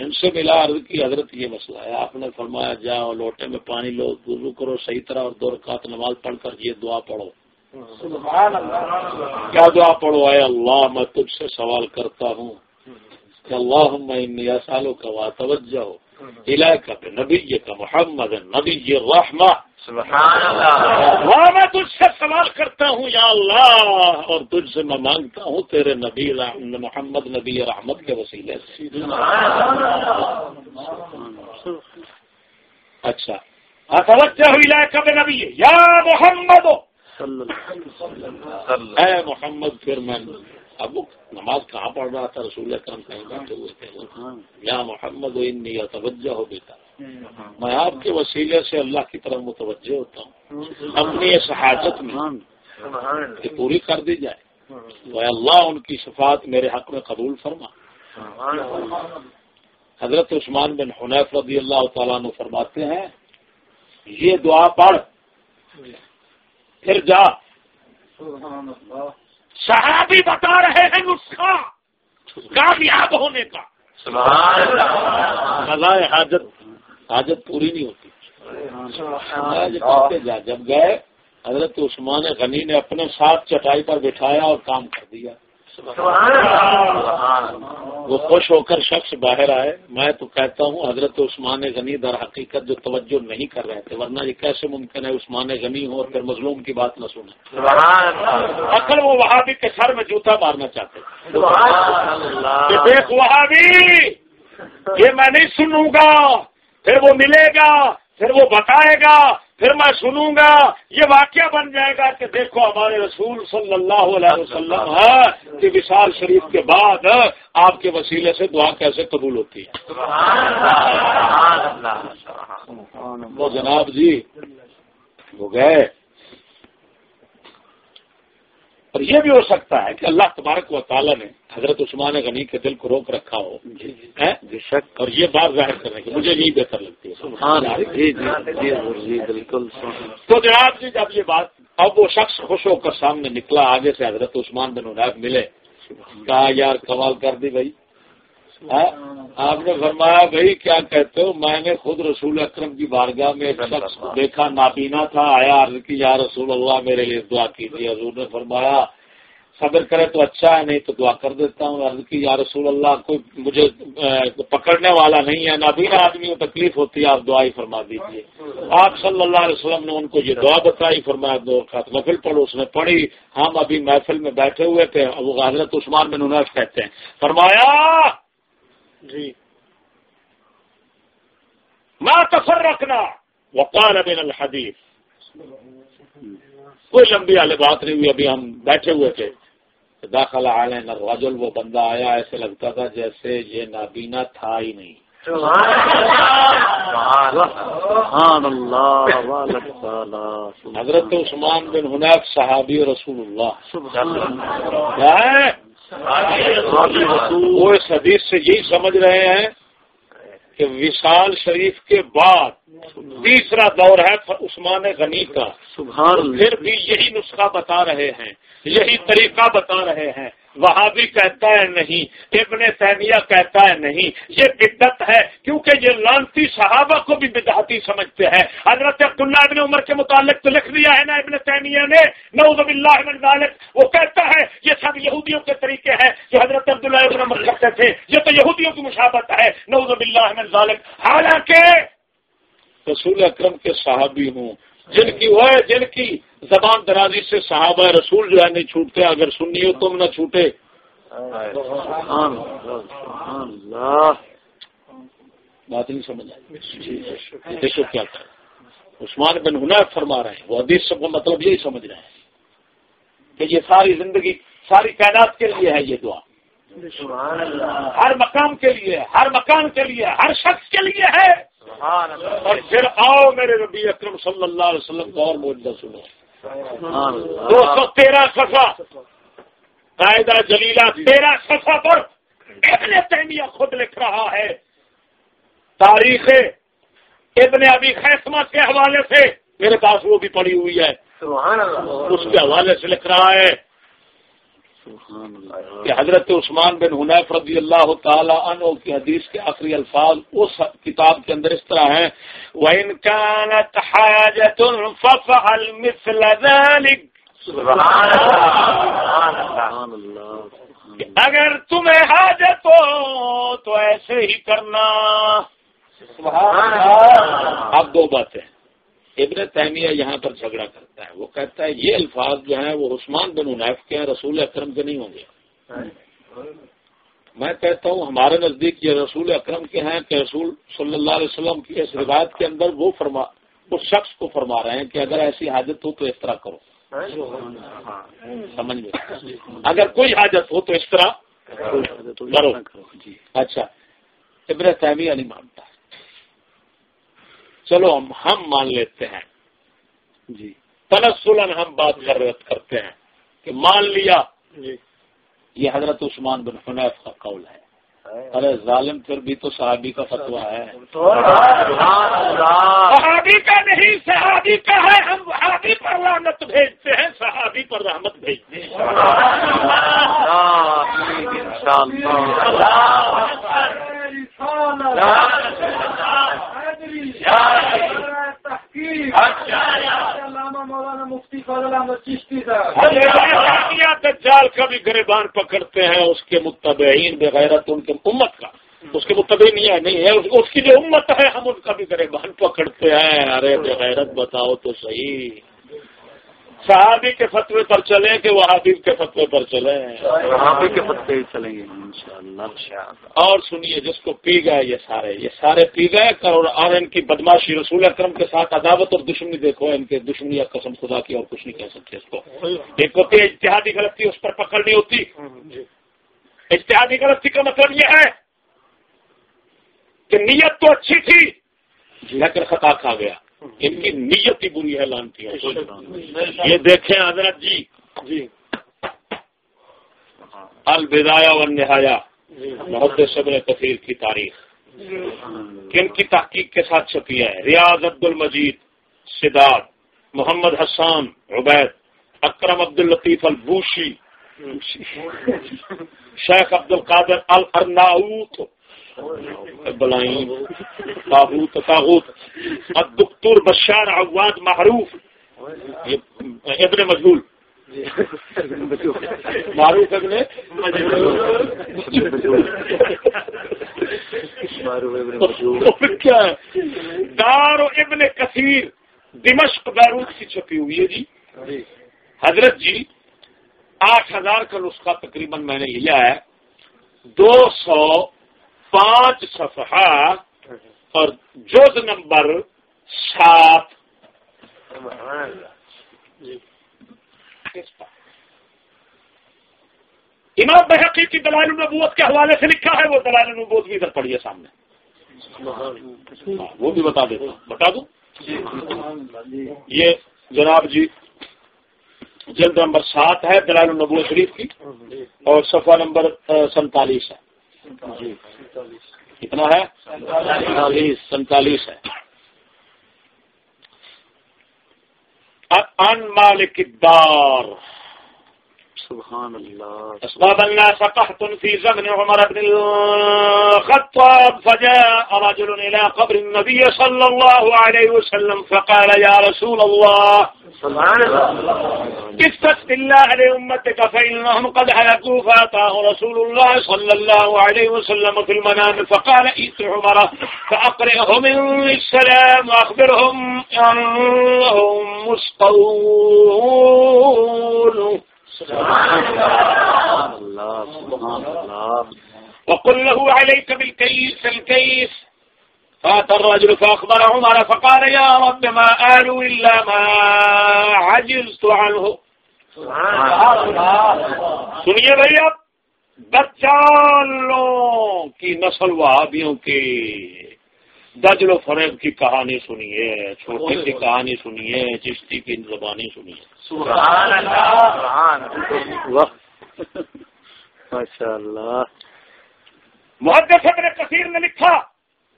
ان سے ملا عرض کی حضرت یہ مسئلہ ہے۔ آپ نے فرمایا، جاؤ، لوٹے میں پانی لو، وضو کرو، صحیح طرح اور دو رکعت نماز پڑھ کر یہ دعا پڑھو۔ کیا دعا پڑھو؟ اے اللہ، میں تجھ سے سوال کرتا ہوں کہ اللہ میں سالوں کا وا توجہ ہو۔ علاقہ پہ نبی کا محمد نبی رحمہ میں تجھ سے سوال کرتا ہوں یا اللہ اور تجھ سے میں مانگتا ہوں تیرے نبی محمد نبی رحمت کے وسیلے سے۔ اچھا۔ توجہ علاقہ نبی یا محمد! اے محمد پھر میں اب نماز کہاں پڑھ رہا تھا؟ رسول اکرم کہیں بیٹھے ہوئے تھے۔ یا محمد و انی توجہ ہو بیٹا۔ میں آپ کے وسیلے سے اللہ کی طرف متوجہ ہوتا ہوں۔ اپنی اس حاجت میں پوری کر دی جائے۔ وہ اللہ ان کی صفات میرے حق میں قبول فرما۔ حضرت عثمان بن حنیف رضی اللہ تعالیٰ نے فرماتے ہیں یہ دعا پڑھ پھر جا۔ صحابی بتا رہے ہیں نسخہ کامیاب ہونے کا۔ سزائے حاجت حاجت پوری نہیں ہوتی۔ جب گئے حضرت عثمان غنی نے اپنے ساتھ چٹائی پر بٹھایا اور کام کر دیا۔ وہ خوش ہو کر شخص باہر آئے. میں تو کہتا ہوں حضرت عثمان غنی در حقیقت جو توجہ نہیں کر رہے تھے ورنہ یہ کیسے ممکن ہے عثمان غنی ہو اور پھر مظلوم کی بات نہ سنیں؟ اکثر وہ وہاں بھی کے سر میں جوتا مارنا چاہتے دیکھ وہاں بھی یہ میں نہیں سنوں گا پھر وہ ملے گا پھر وہ بتائے گا پھر میں سنوں گا یہ واقعہ بن جائے گا کہ دیکھو ہمارے رسول صلی اللہ علیہ وسلم ہے کہ وشال شریف کے بعد آپ کے وسیلے سے دعا کیسے قبول ہوتی ہے؟ وہ جناب جی وہ گئے۔ اور یہ بھی ہو سکتا ہے کہ اللہ تبارک و تعالیٰ نے حضرت عثمان غنی کے دل کو روک رکھا ہو۔ جی، جی۔ اور یہ بات ظاہر کرنے کی مجھے نہیں بہتر لگتی۔ ہے جی، بالکل۔ تو جناب جی جب یہ بات اب وہ شخص خوش ہو کر سامنے نکلا آگے سے حضرت عثمان بن عناب ملے۔ کہا یار کمال کر دی بھائی۔ ہاں، آپ نے فرمایا، بھائی، کیا کہتے ہو؟ میں نے خود رسول اکرم کی بارگاہ میں ایک شخص دیکھا، نابینا تھا، آیا، عرض کی، یا رسول اللہ، میرے لیے دعا کیجیے۔ حضور نے فرمایا، صبر کرے تو اچھا ہے، نہیں تو دعا کر دیتا ہوں۔ عرض کی، یا رسول اللہ، کوئی مجھے پکڑنے والا نہیں ہے۔ نابینا آدمی کو تکلیف ہوتی ہے، آپ دعا ہی فرما دیجیے۔ آپ صلی اللہ علیہ وسلم نے ان کو یہ دعا بتائی، فرمایا، دو نفل پڑھو، اس نے پڑھی۔ ہم ابھی محفل میں بیٹھے ہوئے تھے وہ حضرت عثمان بن انیس کہتے ہیں، فرمایا جی۔ ماں تفر رکھنا وقال بن الحدیث کوئی لمبی والے بات نہیں ہوئی ابھی ہم بیٹھے ہوئے تھے۔ داخلہ عالین الرجل وہ بندہ آیا ایسے لگتا تھا جیسے یہ نابینا تھا ہی نہیں۔ حضرت عثمان بن حنیف صحابی رسول اللہ۔ وہ اس حدیث سے یہی سمجھ رہے ہیں کہ وشال شریف کے بعد تیسرا دور ہے عثمان غنی کا۔ پھر بھی یہی نسخہ بتا رہے ہیں یہی طریقہ بتا رہے ہیں۔ وہاں بھی کہتا ہے نہیں ابن تیمیہ کہتا ہے نہیں۔ یہ بدت ہے کیونکہ یہ لانتی صحابہ کو بھی بدعتی سمجھتے ہیں۔ حضرت عبداللہ ابن عمر کے متعلق تو لکھ دیا ہے نا ابن تیمیہ نے۔ نعوذ باللہ من ذالک۔ وہ کہتا ہے یہ سب یہودیوں کے طریقے ہیں جو حضرت عبداللہ ابن عمر کرتے تھے۔ یہ تو یہودیوں کی مشابت ہے۔ نعوذ باللہ من ذالک۔ حالانکہ رسول اکرم کے صحابی ہوں۔ جن کی وہ ہے جن کی زبان درازی سے صحابہ رسول جو ہے نہیں چھوٹتے اگر سننی ہو تم نہ چھوٹے۔ بات نہیں سمجھ آئی۔ دیکھو کیا کر عثمان بن ہنر فرما رہے ہیں۔ وہ حدیث سب کا مطلب یہی سمجھ رہے ہیں کہ یہ ساری زندگی ساری کائنات کے لیے ہے یہ دعا۔ ہر مقام کے لیے ہر مکان کے لیے ہر شخص کے لیے ہے۔ اور پھر آؤ میرے ربی اکرم صلی اللہ علیہ وسلم کا اور موجودہ سنو۔ دو سو تیرہ سفا قاعدہ جلیلہ تیرہ سفا پر ابن تیمیہ خود لکھ رہا ہے۔ تاریخ ابن ابھی خیسمہ کے حوالے سے میرے پاس وہ بھی پڑی ہوئی ہے۔ اس کے حوالے سے لکھ رہا ہے۔ کہ حضرت عثمان بن حنیف رضی اللہ تعالی عنہ کی حدیث کے آخری الفاظ اس کتاب کے اندر اس طرح ہیں وَإِن كَانَتْ حَاجَةٌ فَفَعَلْ مِثْلَ ذَلِكَ۔ اگر تمہیں حاجت ہو تو ایسے ہی کرنا۔ اب دو باتیں۔ ابن تیمیہ یہاں پر جھگڑا کرتا ہے وہ کہتا ہے یہ الفاظ جو ہیں وہ عثمان بن عنیف کے ہیں رسول اکرم کے نہیں ہوں گے میں کہتا ہوں ہمارے نزدیک یہ رسول اکرم کے ہیں کہ رسول صلی اللہ علیہ وسلم کی اس روایت کے اندر وہ فرما اس شخص کو فرما رہے ہیں کہ اگر ایسی حاجت ہو تو اس طرح کرو سمجھ میں اگر کوئی حاجت ہو تو اس طرح کرو اچھا ابن تیمیہ نہیں مانتا چلو ہم ہم مان لیتے ہیں۔ جی۔ تنسلن ہم بات کرتے ہیں کہ مان لیا۔ جی۔ یہ حضرت عثمان بن حنیف کا قول ہے۔ ارے ظالم پھر بھی تو صحابی کا فتوا ہے۔ صحابی کا نہیں صحابی کا ہے۔ ہم صحابی پر رحمت بھیجتے ہیں صحابی پر رحمت بھیجتے ہیں۔ دجال کا بھی گریبان پکڑتے ہیں، اس کے متبعین بغیرت، ان کے امت کا۔ اس کے متبعین یہ نہیں ہے، اس کی جو امت ہے، ہم ان کا بھی گریبان پکڑتے ہیں۔ ارے بغیرت، بتاؤ تو صحیح۔ صحابی کے فتوے پر چلیں کہ وہ حبیب کے فتوے پر چلیں۔ صحابی کے فتوے چلیں گے اور سنیے جس کو پی گئے یہ سارے یہ سارے پی گئے۔ اور ان کی بدماشی رسول اکرم کے ساتھ عداوت اور دشمنی دیکھو ان کے دشمنی یا قسم خدا کی اور کچھ نہیں کہہ سکتے اس کو۔ ایک ہوتی ہے اتحادی غلطی اس پر پکڑنی ہوتی۔ اتحادی غلطی کا مطلب یہ ہے کہ نیت تو اچھی تھی لیکن خطا کھا گیا۔ ان کی نیت ہی بری ہے لانتی یہ دیکھیں حضرت جی۔ جی۔ البدایا و نہایا بہت صبر کثیر کی تاریخ۔ کن کی تحقیق کے ساتھ چھپی ہے؟ ریاض عبد المجید سداد محمد حسان عبید اکرم عبد الطیف البوشی شیخ عبد القادر الرناؤت تابوت تاغوت الدکتور بشار عواد معروف۔ ابن مجبول معروف ابن کیا دار ابن کثیر۔ دمشق بیروت کی چھپی ہوئی ہے جی۔ حضرت جی آٹھ ہزار کا نسخہ تقریباً میں نے لیا ہے۔ دو سو پانچ صفحہ اور جز نمبر سات۔ امام بحقی کی دلائل النبوت کے حوالے سے لکھا ہے، وہ دلائل النبوت بھی ادھر پڑھیے سامنے۔ وہ بھی بتا دیتا بتا دوں؟ یہ جناب جی جلد نمبر سات ہے دلائل النبوت شریف کی، اور صفحہ نمبر سینتالیس ہے۔ جی۔ کتنا ہے؟ سینتالیس۔ سینتالیس ہے۔ ان مالک الدار۔ سبحان الله. أصاب الناس قحط في زمن عمر بن الخطاب فجاء رجل إلى قبر النبي صلى الله عليه وسلم فقال يا رسول الله سبحان الله. استسق الله لأمتك فإنهم قد هلكوا فأتاه رسول الله صلى الله عليه وسلم في المنام فقال إيت عمر فأقرئهم السلام وأخبرهم أنهم مسقون. وقل له عليك بالكيس، الكيس. فات الرجل فأخبر عمر فقال يا رب ما آلوا إلا ما عجزت عنه. سنیے بھائی اب بچالوں کی نسل وہابیوں کی، دجل و فریب کی کہانی سنیے، چھوٹے کی کہانی سنیے، چشتی کی زبانی سنیے۔ ماشاء اللہ. محدث ابن کثیر نے لکھا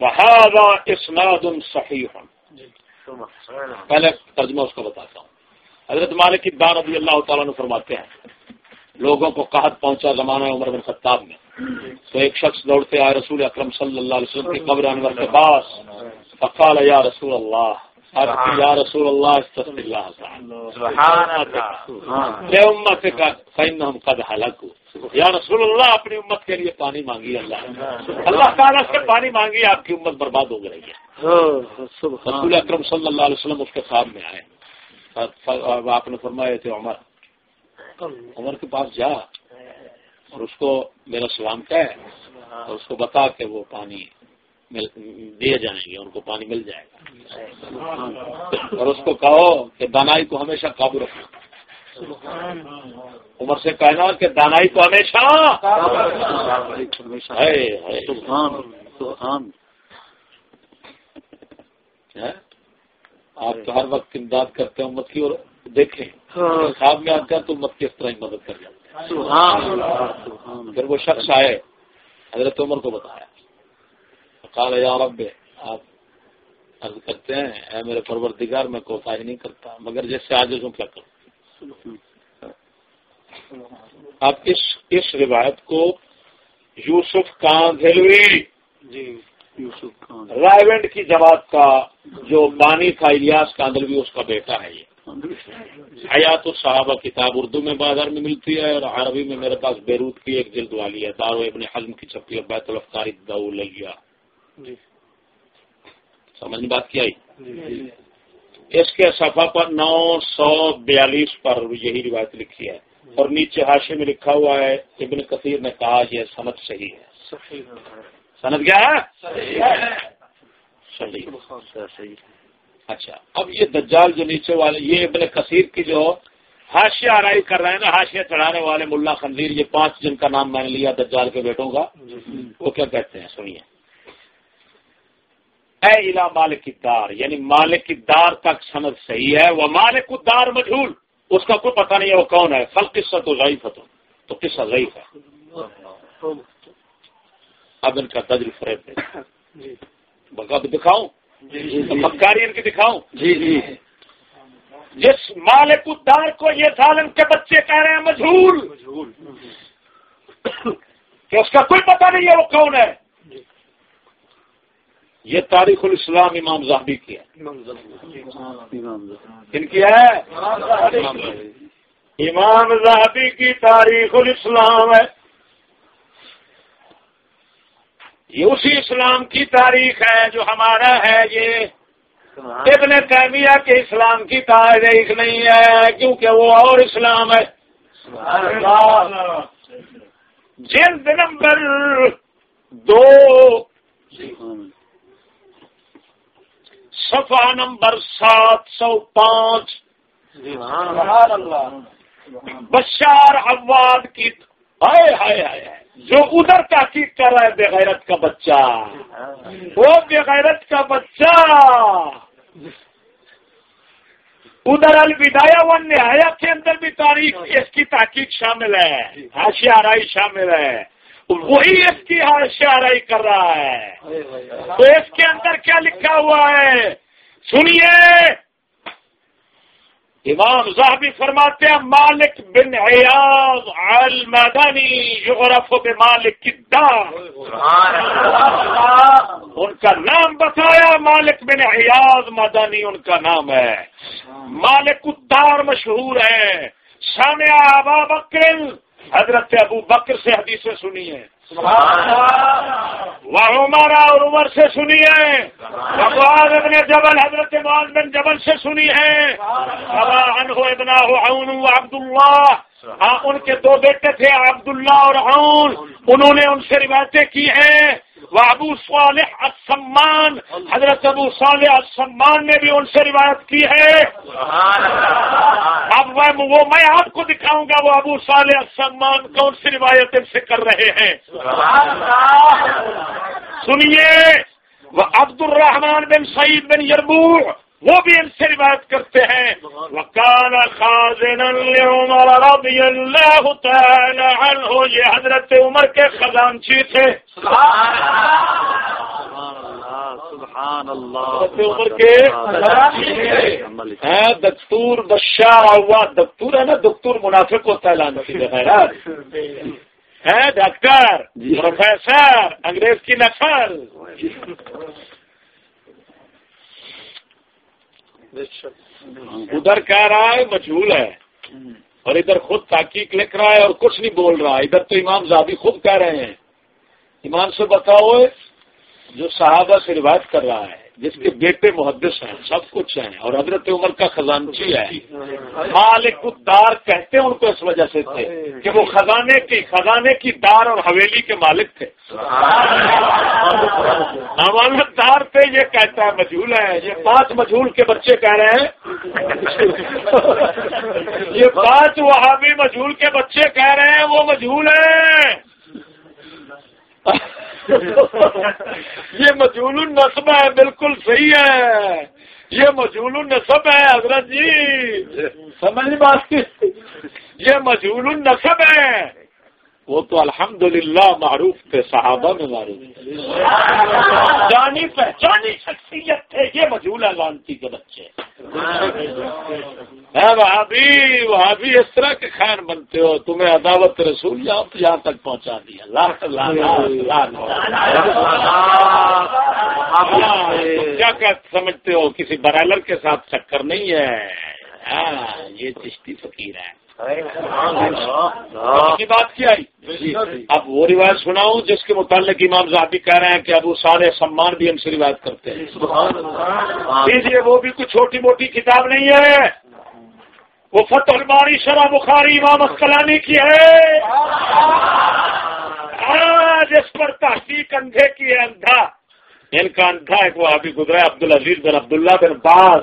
بہادا اسناد صحیح پہلے ترجمہ اس کو بتاتا ہوں۔ حضرت مالک دار رضی اللہ تعالیٰ نے فرماتے ہیں لوگوں کو قحط پہنچا زمانہ عمر بن خطاب میں۔ تو ایک شخص دوڑتے آئے رسول اکرم صلی اللہ علیہ وسلم کی قبر انور کے پاس فقال یا رسول اللہ. یا رسول اللہ امت کا ہم قد حلق یا رسول اللہ اپنی امت کے لیے پانی مانگی اللہ۔ اللہ تعالیٰ سے پانی مانگی آپ کی امت برباد ہو گئی ہے۔ رسول اکرم صلی اللہ علیہ وسلم اس کے خواب میں آئے۔ آپ نے فرمایا تھے عمر عمر کے پاس جا اور اس کو میرا سلام کا ہے اور اس کو بتا کہ وہ پانی دیے جائیں گے ان کو پانی مل جائے گا۔ اور اس کو کہو کہ دانائی کو ہمیشہ قابو رکھو عمر سے کہنا کہ دانائی کو ہمیشہ آپ تو ہر وقت امداد کرتے ہیں امت کی اور دیکھیں۔ خواب میں آتا ہے تو امت کس طرح مدد کر جاتے پھر وہ شخص آئے حضرت عمر کو بتایا۔ کال یا رب آپ عرض کرتے ہیں اے میرے پروردگار میں کوتا ہی نہیں کرتا مگر جیسے آج ہوں کیا کروں؟ آپ اس اس روایت کو یوسف کان دھیلوی جی یوسف رائیونڈ کی جماعت کا جو بانی تھا الیاس کاندلوی اس کا بیٹا ہے یہ۔ حیات الصحابہ کتاب اردو میں بازار میں ملتی ہے اور عربی میں میرے پاس بیروت کی ایک جلد والی ہے دارو ابن حزم کی چھپی ہے بیت الفطاری دولیا جی۔ سمجھ بات کیا جی اس کے صفحہ پر نو سو بیالیس پر یہی روایت لکھی ہے۔ اور نیچے حاشے میں لکھا ہوا ہے ابن کثیر نے کہا یہ سند صحیح ہے۔ سند کیا ہے؟ صحیح اچھا اب یہ دجال جو نیچے والے یہ ابن کثیر کی جو ہاشیہ آرائی کر رہے ہیں نا ہاشیہ چڑھانے والے ملا خنزیر یہ پانچ جن کا نام میں نے لیا دجال کے بیٹوں کا۔ وہ کیا کہتے ہیں؟ سنیے۔ اے الا مالک دار یعنی مالک دار تک سند صحیح ہے وہ مالک دار مجھول اس کا کوئی پتہ نہیں ہے وہ کون ہے۔ فل قصہ تو ضعیف تو قصہ ضعیف ہے۔ اب ان کا تجر فریب بقا دکھاؤں۔ مکاری ان کی دکھاؤں۔ جی جی۔ جس مالک الدار کو یہ ظالم کے بچے کہہ رہے ہیں مجھول۔ کہ اس کا کوئی پتہ نہیں ہے وہ کون ہے۔ یہ تاریخ الاسلام امام زہبی کی ہے۔ کن کی ہے؟ امام زہبی کی تاریخ الاسلام ہے۔ یہ اسی اسلام کی تاریخ ہے جو ہمارا ہے یہ ابن تیمیہ کے اسلام کی تاریخ نہیں ہے کیونکہ وہ اور اسلام ہے۔ جلد نمبر دو۔ صفحہ نمبر سات سو پانچ۔ بشار عواد کی ہائے ہائے ہائے۔ جو ادھر تحقیق کر رہا ہے بغیرت کا بچہ۔ وہ بغیرت کا بچہ۔ ادھر الوداع ون نہایا کے اندر بھی تاریخ اس کی تحقیق شامل ہے۔ ہاشیا آرائی شامل ہے۔ وہی اس کی ہاشیا آرائی کر رہا ہے۔ تو اس کے اندر کیا لکھا ہوا ہے؟ سنیے۔ امام زاہبی فرماتے ہیں مالک بن عیاض المدنی یغرف بمالک کی ان کا نام بتایا مالک بن عیاض مدنی ان کا نام ہے۔ مالک الدار مشہور ہے۔ سامع ابا بکر حضرت ابو بکر سے حدیثیں سنی ہے وہ عمر اور عمر سے سنی ہے بغواد ابن جبل حضرت معاذ بن جبل سے سنی ہے ابنا عبد اللہ۔ ہاں ان کے دو بیٹے تھے عبداللہ اور عون۔ انہوں نے ان سے روایتیں کی ہیں۔ وہ ابو صالح السمان حضرت ابو صالح السمان نے بھی ان سے روایت کی ہے۔ اب وہ میں آپ کو دکھاؤں گا وہ ابو صالح السمان کون سی روایت سے کر رہے ہیں۔ سنیے وہ عبد الرحمان بن سعید بن یربوع وہ بھی ان سے روایت کرتے ہیں۔ وکال خازن عمر رضی اللہ تعالی عنہ یہ حضرت عمر کے خزانچی تھے۔ سبحان اللہ حضرت عمر کے ہاں، دستور بشار ہوا دستور ہے نا دستور منافق ہوتا ہے۔ ہے ڈاکٹر پروفیسر انگریز کی نسل ہاں، ادھر کہہ رہا ہے، مجھول ہے۔ اور ادھر خود تحقیق لکھ رہا ہے اور کچھ نہیں بول رہا۔ ادھر تو امام زادی خود کہہ رہے ہیں۔ ایمان سے بتاؤ، جو صحابہ سے روایت کر رہا ہے۔ جس کے بیٹے محدث ہیں، سب کچھ ہیں، اور حضرت عمر کا خزانچی ہے۔ مالک دار کہتے ہیں ان کو اس وجہ سے تھے کہ وہ خزانے کی خزانے کی دار اور حویلی کے مالک تھے۔ امانت دار پہ یہ کہتا ہے، مجھول ہے۔ یہ پانچ مجھول کے بچے کہہ رہے ہیں۔ یہ پانچ وہابی مجھول کے بچے کہہ رہے ہیں، وہ مجھول ہیں۔ یہ مجول النصب ہے بالکل صحیح ہے۔ یہ مجول النصب ہے حضرت جی۔ سمجھ بات یہ مجول النصب ہے۔ وہ تو الحمدللہ معروف تھے، صحابہ میں معروف جانی پہچانی شخصیت تھے، یہ مجھول لانتی کے بچے وہاں بھی وہاں بھی اس طرح کے خیر بنتے ہو، تمہیں عداوت رسول یہاں تک پہنچا دیا۔ کیا سمجھتے ہو، کسی برائلر کے ساتھ چکر نہیں ہے۔ ہاں، یہ چشتی فقیر ہے۔ کی بات کیا اب وہ روایت سناؤں جس کے متعلق امام زہبی کہہ رہے ہیں کہ اب وہ سارے سمان بھی ہم سے روایت کرتے ہیں۔ دیجیے وہ بھی کوئی چھوٹی موٹی کتاب نہیں ہے۔ وہ فتح الباری شرح بخاری امام اسکلانی کی ہے۔ جس پر تحقیق اندھے کی ہے اندھا۔ ان کا اندھا ایک وہ ابھی گزرا عبد العزیز بن عبداللہ بن باز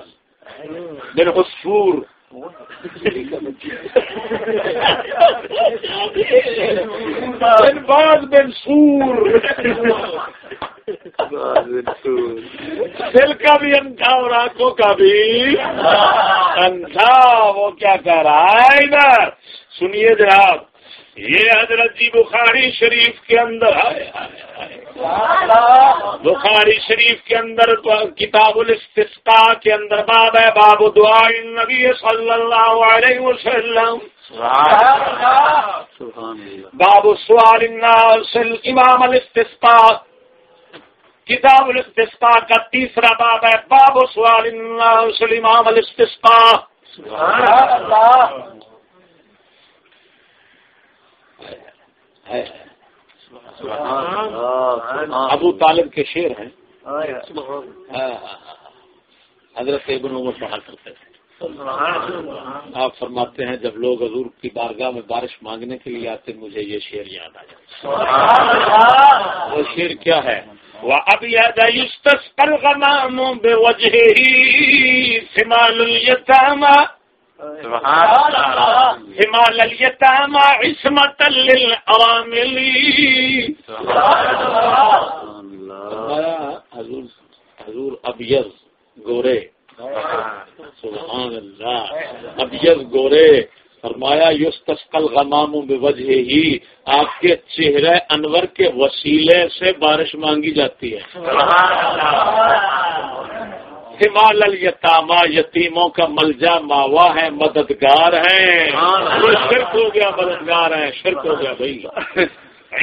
بن حسور باز بن سور دل کا بھی اندھا اور آنکھوں کا بھی اندھا وہ کیا کہہ رہا ہے ادھر سنیے جناب یہ حضرت جی بخاری شریف کے اندر بخاری شریف کے اندر کتاب الاستسقاء کے اندر باب ہے، باب دعا نبی صلی اللہ علیہ وسلم۔ باب سوال امام الاستسقاء۔ کتاب الاستسقاء کا تیسرا باب ہے، باب سوال امام الاستسقاء۔ ابو طالب کے شیر ہیں۔ ہاں، ہاں، ہاں، حضرت ابن عمر پڑھا کرتے تھے آپ فرماتے ہیں، جب لوگ حضور کی بارگاہ میں بارش مانگنے کے لیے آتے، مجھے یہ شیر یاد آ جاتا۔ وہ شیر کیا ہے؟ وہ اب یاد بے وجہ سمال عصمت حضور حضور ابیز گورے۔ سبحان اللہ۔ ابیز گورے۔ فرمایا یوس تسکل غمام بے وجہ ہی آپ کے چہرے انور کے وسیلے سے بارش مانگی جاتی ہے۔ ہمال یتاما یتیموں کا ملجا ماوا ہے مددگار ہے شرک ہو گیا مددگار ہے شرک ہو گیا بھائی۔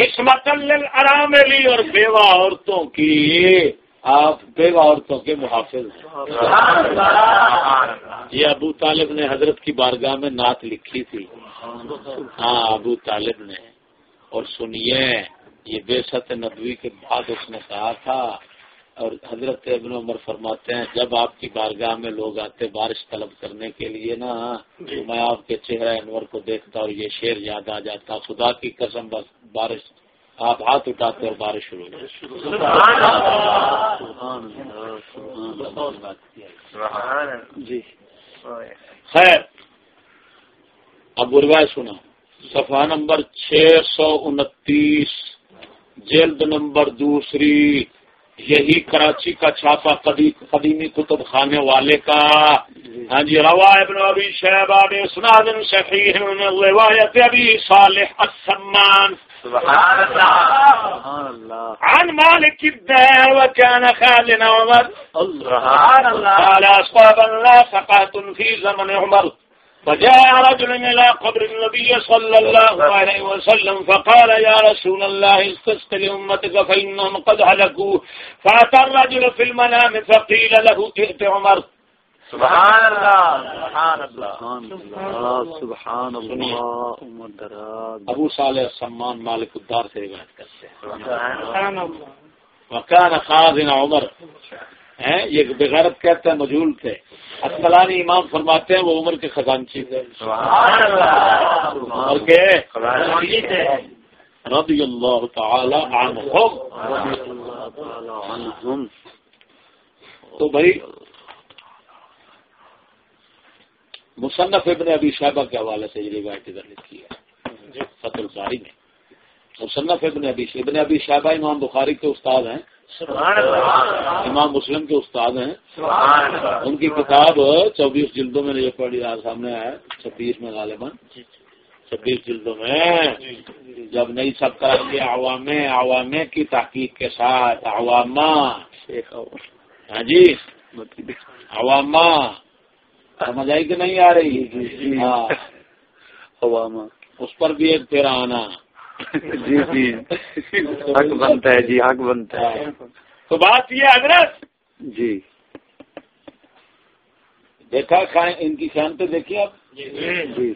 حسمت الرام لی اور بیوہ عورتوں کی۔ آپ بیوہ عورتوں کے محافظ ہیں۔ یہ ابو طالب نے حضرت کی بارگاہ میں نعت لکھی تھی۔ ہاں ابو طالب نے۔ اور سنیے یہ بے ست نبوی کے بعد اس نے کہا تھا اور حضرت ابن عمر فرماتے ہیں جب آپ کی بارگاہ میں لوگ آتے بارش طلب کرنے کے لیے نا تو میں آپ کے چہرہ انور کو دیکھتا اور یہ شعر یاد آ جاتا خدا کی قسم بس بارش آپ ہاتھ اٹھاتے اور بارش شروع ہو جی۔ خیر اب روایت سنا صفحہ نمبر چھ سو انتیس جلد نمبر دوسری۔ یہی کراچی کا چھاپا قدیمی کتب خانے والے کا۔ ہاں جی روا ابن ابی شہبہ اسناد صحیح روایت ابی صالح السمان۔ عن مالك الدار وكان خالد عمر۔ قال فقات في زمن عمر۔ فجاء رجل إلى قبر النبي صلى الله عليه وسلم فقال يا رسول الله استسق لأمتك فإنهم قد هلكوا. فأتى الرجل في المنام فقيل له ائت عمر. سبحان اللہ سبحان اللہ سبحان اللہ ابو صالح سمان مالک الدار سے روایت کرتے ہیں. وکان خازن عمر. ہیں یہ بغیرت کہتے ہیں مجھول تھے۔ اسکلانی امام فرماتے ہیں وہ عمر کے خزانچی تھے۔ کے؟ رضی اللہ تعالی عنہم۔ تو بھائی مصنف ابن ابی صاحبہ کے حوالے سے یہ روایت ادھر لکھی ہے۔ فت الباری میں۔ مصنف ابن ابی ابن ابی صاحبہ امام بخاری کے استاد ہیں۔ امام مسلم کے استاد ہیں۔ ان کی کتاب چوبیس جلدوں میں یہ پڑھی آج سامنے آیا چھبیس میں غالباً۔ چھبیس جلدوں میں۔ جب سب کریں گے عوام عوام کی تحقیق کے ساتھ عوامہ۔ ہاں جی۔ عوامہ۔ سمجھ آئی کہ نہیں آ رہی؟ ہاں۔ اس پر بھی ایک پھر آنا جی جی۔ حق بنتا ہے جی حق بنتا ہے۔ تو بات یہ حضرت۔ جی۔ دیکھا ان کی خیانتیں دیکھی آپ۔ جی۔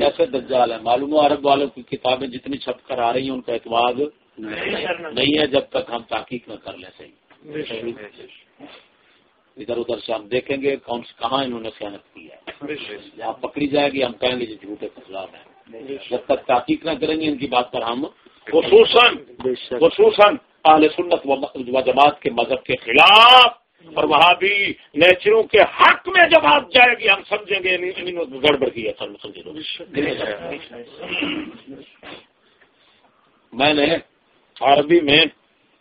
ایسے دجال ہے معلوم و عرب والوں کی کتابیں جتنی چھپ کر آ رہی ہیں ان کا اعتماد نہیں ہے جب تک ہم تحقیق نہ کر لیں صحیح۔ ادھر ادھر سے ہم دیکھیں گے کون کہاں انہوں نے خیانت کی ہے۔ جہاں پکڑی جائے گی ہم کہیں گے جھوٹے خلاف ہیں۔ جب تک تحقیق نہ کریں گے ان کی بات پر ہم خصوصاً خصوصاً اہل سنت و جماعت کے مذہب کے خلاف اور وہاں بھی نیچروں کے حق میں جب آپ جائے گی ہم سمجھیں گے گڑبڑ کی میں نے عربی میں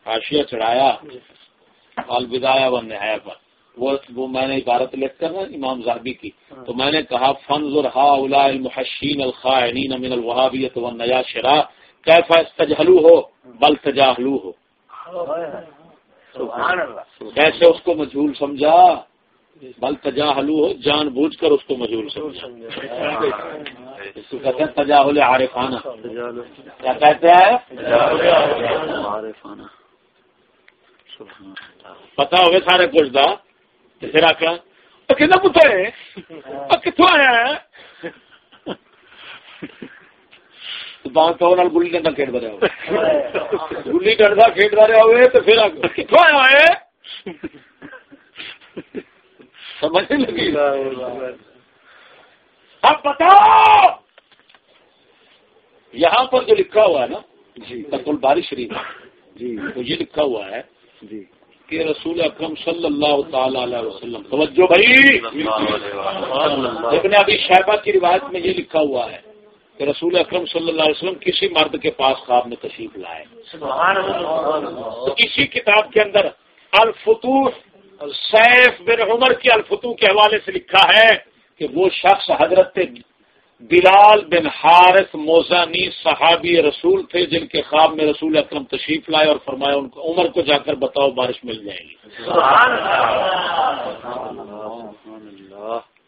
حاشیہ چڑھایا الوداع و نہایا پر۔ وہ وہ میں نے عبارت لکھ کر نا امام زہبی کی۔ تو میں نے کہا فنظر ہا الا المحشین الخائنین من الوهابیت والنیاشرا کیف استجهلوا ہو بل تجاهلوا ہو کیسے اس کو مجھول سمجھا؟ بل تجاہلو ہو جان بوجھ کر اس کو مجھول سمجھا۔ اس کو کہتے ہیں تجاہل عارفانہ۔ کیا کہتے ہیں؟ پتا ہوگا سارے کچھ دا پھر پتہ ہے؟ کتوں آیا ہے؟ گلی ڈنڈا کھیلتا رہا گلی ڈنڈا کھیلتا رہا ہوئے تو پھر کتوں آیا ہے سمجھ لگی۔ اب بتاؤ! یہاں پر جو لکھا ہوا ہے نا جی۔ تقل بارش شریف جی۔ تو یہ لکھا ہوا ہے جی۔ کہ رسول اکرم صلی اللہ تعالی علیہ وسلم توجہ بھائی! ابن ابھی شہبہ کی روایت میں یہ لکھا ہوا ہے کہ رسول اکرم صلی اللہ علیہ وسلم کسی مرد کے پاس خواب میں تشریف لائے۔ تو اسی کتاب کے اندر الفتوح، سیف بن عمر کی الفتو کے حوالے سے لکھا ہے کہ وہ شخص حضرت بلال بن حارث موزانی صحابی رسول تھے جن کے خواب میں رسول اکرم تشریف لائے اور فرمایا ان کو عمر کو جا کر بتاؤ بارش مل جائے گی۔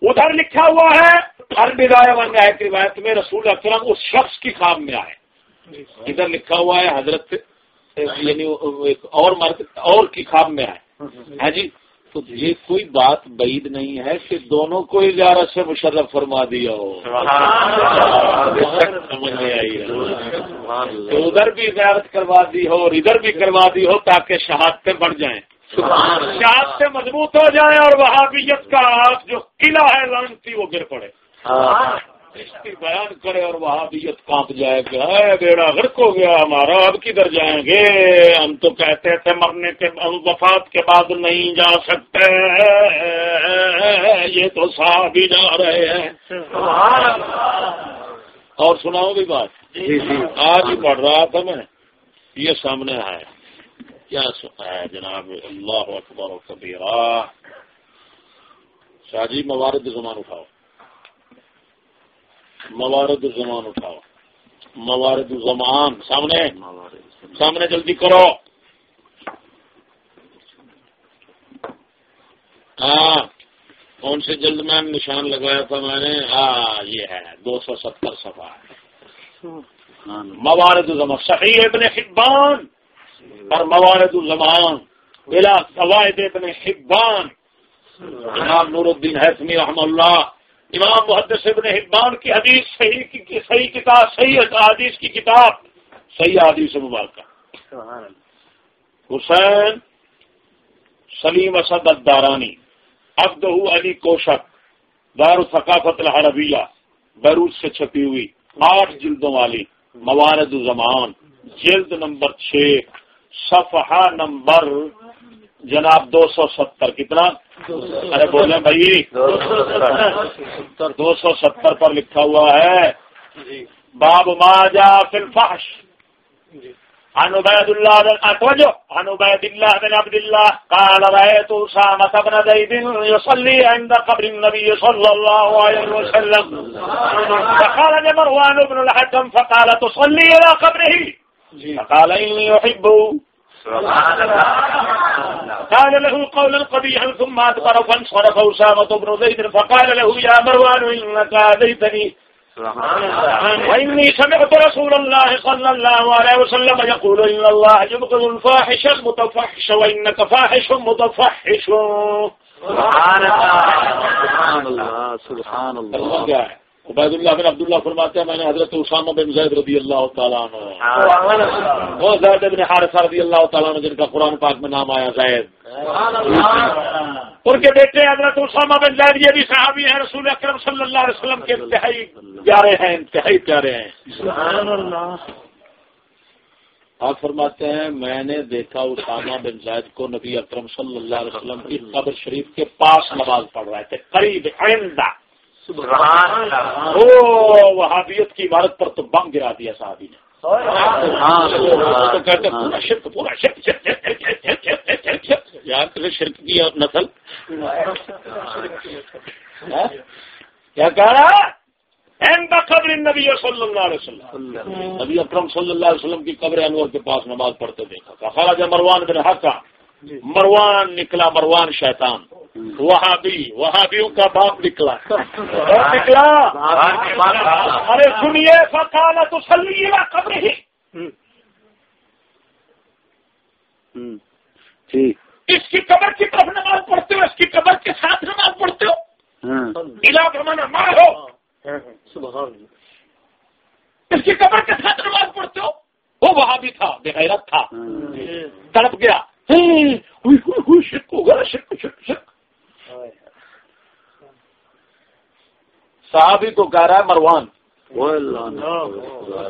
ادھر لکھا ہوا ہے ہر بدایا کی روایت میں رسول اکرم اس شخص کی خواب میں آئے۔ ادھر لکھا ہوا ہے حضرت یعنی ایک اور مرد اور کی خواب میں آئے۔ ہے جی؟ تو یہ کوئی بات بعید نہیں ہے کہ دونوں کو اجارت سے مشرف فرما دیا ہو۔ سمجھ میں آئی تو ادھر بھی اجازت کروا دی ہو اور ادھر بھی کروا دی ہو تاکہ شہادتیں بڑھ جائیں۔ شہادتیں مضبوط ہو جائیں اور وہاں بھی کا جو قلعہ ہے لانتی وہ گر پڑے۔ بیان کرے اور وہاں بھی کانپ جائے گا۔ بیڑا غرق ہو گیا ہمارا اب کدھر جائیں گے؟ ہم تو کہتے تھے مرنے کے وفات کے بعد نہیں جا سکتے۔ یہ تو صاحب ہی جا رہے ہیں۔ اور سناؤ بھی بات۔ جی، جی۔ آج ہی پڑھ رہا تھا میں۔ یہ سامنے ہے کیا ہے جناب اللہ اکبر و کبیرہ۔ شاہ جی موارد زمان اٹھاؤ۔ موارد زمان اٹھاؤ۔ موارد زمان سامنے؟ سامنے جلدی کرو۔ ہاں کون سے جلد میں نشان لگایا تھا میں نے؟ ہاں یہ ہے دو سو ستر سفا موارد الزمان صحیح ابن حبان۔ اور موارد الزمان بلا قواعد ابن حبان۔ امام نور الدین حسمی رحم اللہ امام محدث ابن حبان کی حدیث صحیح کی صحیح کتاب صحیح حدیث کی کتاب صحیح حدیث مبارکہ۔ حسین سلیم اسد الدارانی ابدہ علی کوشک دار ثقافت الحربیہ بیروت سے چھپی ہوئی آٹھ جلدوں والی موارد الزمان جلد نمبر چھ صفحہ نمبر جناب دو سو ستر کتنا؟ ارے بولے بھائی دو سو ستر پر لکھا ہوا ہے۔ باب ماجا فلفاش عن عبيد الله بن أتوجه عن عبيد الله بن عبد الله قال رأيت أسامة بن زيد يصلي عند قبر النبي صلى الله عليه وسلم۔ فقال مروان بن الحكم فقال تصلي إلى قبره۔ فقال إني أحبه۔ قال له قولا قبيحا ثم أدبر فانصرف أسامة بن زيد فقال له يا مروان إنك آذيتني وإني سمعت رسول الله صلى الله عليه وسلم يقول إن الله يبغض الفاحش المتفحش وإنك فاحش متفحش. سبحان الله. سبحان الله. عبید اللہ بن عبداللہ فرماتے ہیں میں نے حضرت اسامہ بن زید رضی اللہ تعالیٰ عنہ وہ زید بن حارثہ رضی اللہ تعالیٰ عنہ جن کا قرآن پاک میں نام آیا زید۔ ان کے بیٹے حضرت اسامہ بن زید یہ بھی صحابی ہیں رسول اکرم صلی اللہ علیہ وسلم کے انتہائی پیارے ہیں انتہائی پیارے ہیں۔ آپ فرماتے ہیں میں نے دیکھا اسامہ بن زید کو نبی اکرم صلی اللہ علیہ وسلم کی قبر شریف کے پاس نماز پڑھ رہے تھے قریب آئندہ وہابیت کی عمارت پر تو بم گرا دیا صحابی نے تو کہتے پورا شرک پورا شرک یار شرک کی نسل کیا کہہ رہا قبر نبی صلی اللہ علیہ وسلم نبی اکرم صلی اللہ علیہ وسلم کی قبر انور کے پاس نماز پڑھتے دیکھا خراج مروان بن حقا مروان نکلا مروان شیطان وہاں بھی وہاں بھی ان کا باپ نکلا۔ نکلا؟ ارے سنیے فکالا تو سلیے قبر ہی۔ اس کی قبر کی طرف نماز پڑھتے ہو اس کی قبر کے ساتھ نماز پڑھتے ہو۔ علاقہ مانا مارو اس کی قبر کے ساتھ نماز پڑھتے ہو۔ وہ وہاں بھی تھا بے غیرت تھا۔ تڑپ گیا۔ شرک ہوگا شرک شرک شرک۔ صحابی کو کہہ رہا ہے مروان۔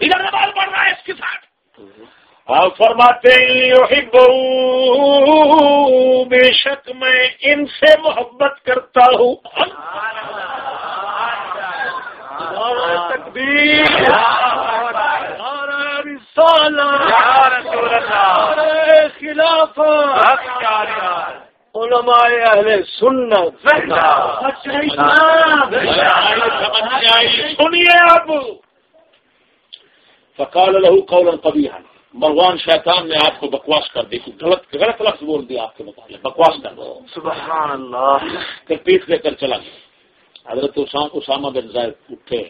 ادھر نماز پڑھ رہا ہے اس کے ساتھ۔ آپ فرماتے بے شک میں ان سے محبت کرتا ہوں۔ خلاف علماء اہل سنت. سنیے اب فقال له قولا قبيحا مروان شیطان نے آپ کو بکواس کر دی. غلط غلط لفظ بول دیا آپ کے متعلق. بکواس کر دو سبحان اللہ پھر پیٹ لے کر چلا گیا. حضرت اسامہ بن زید اٹھے.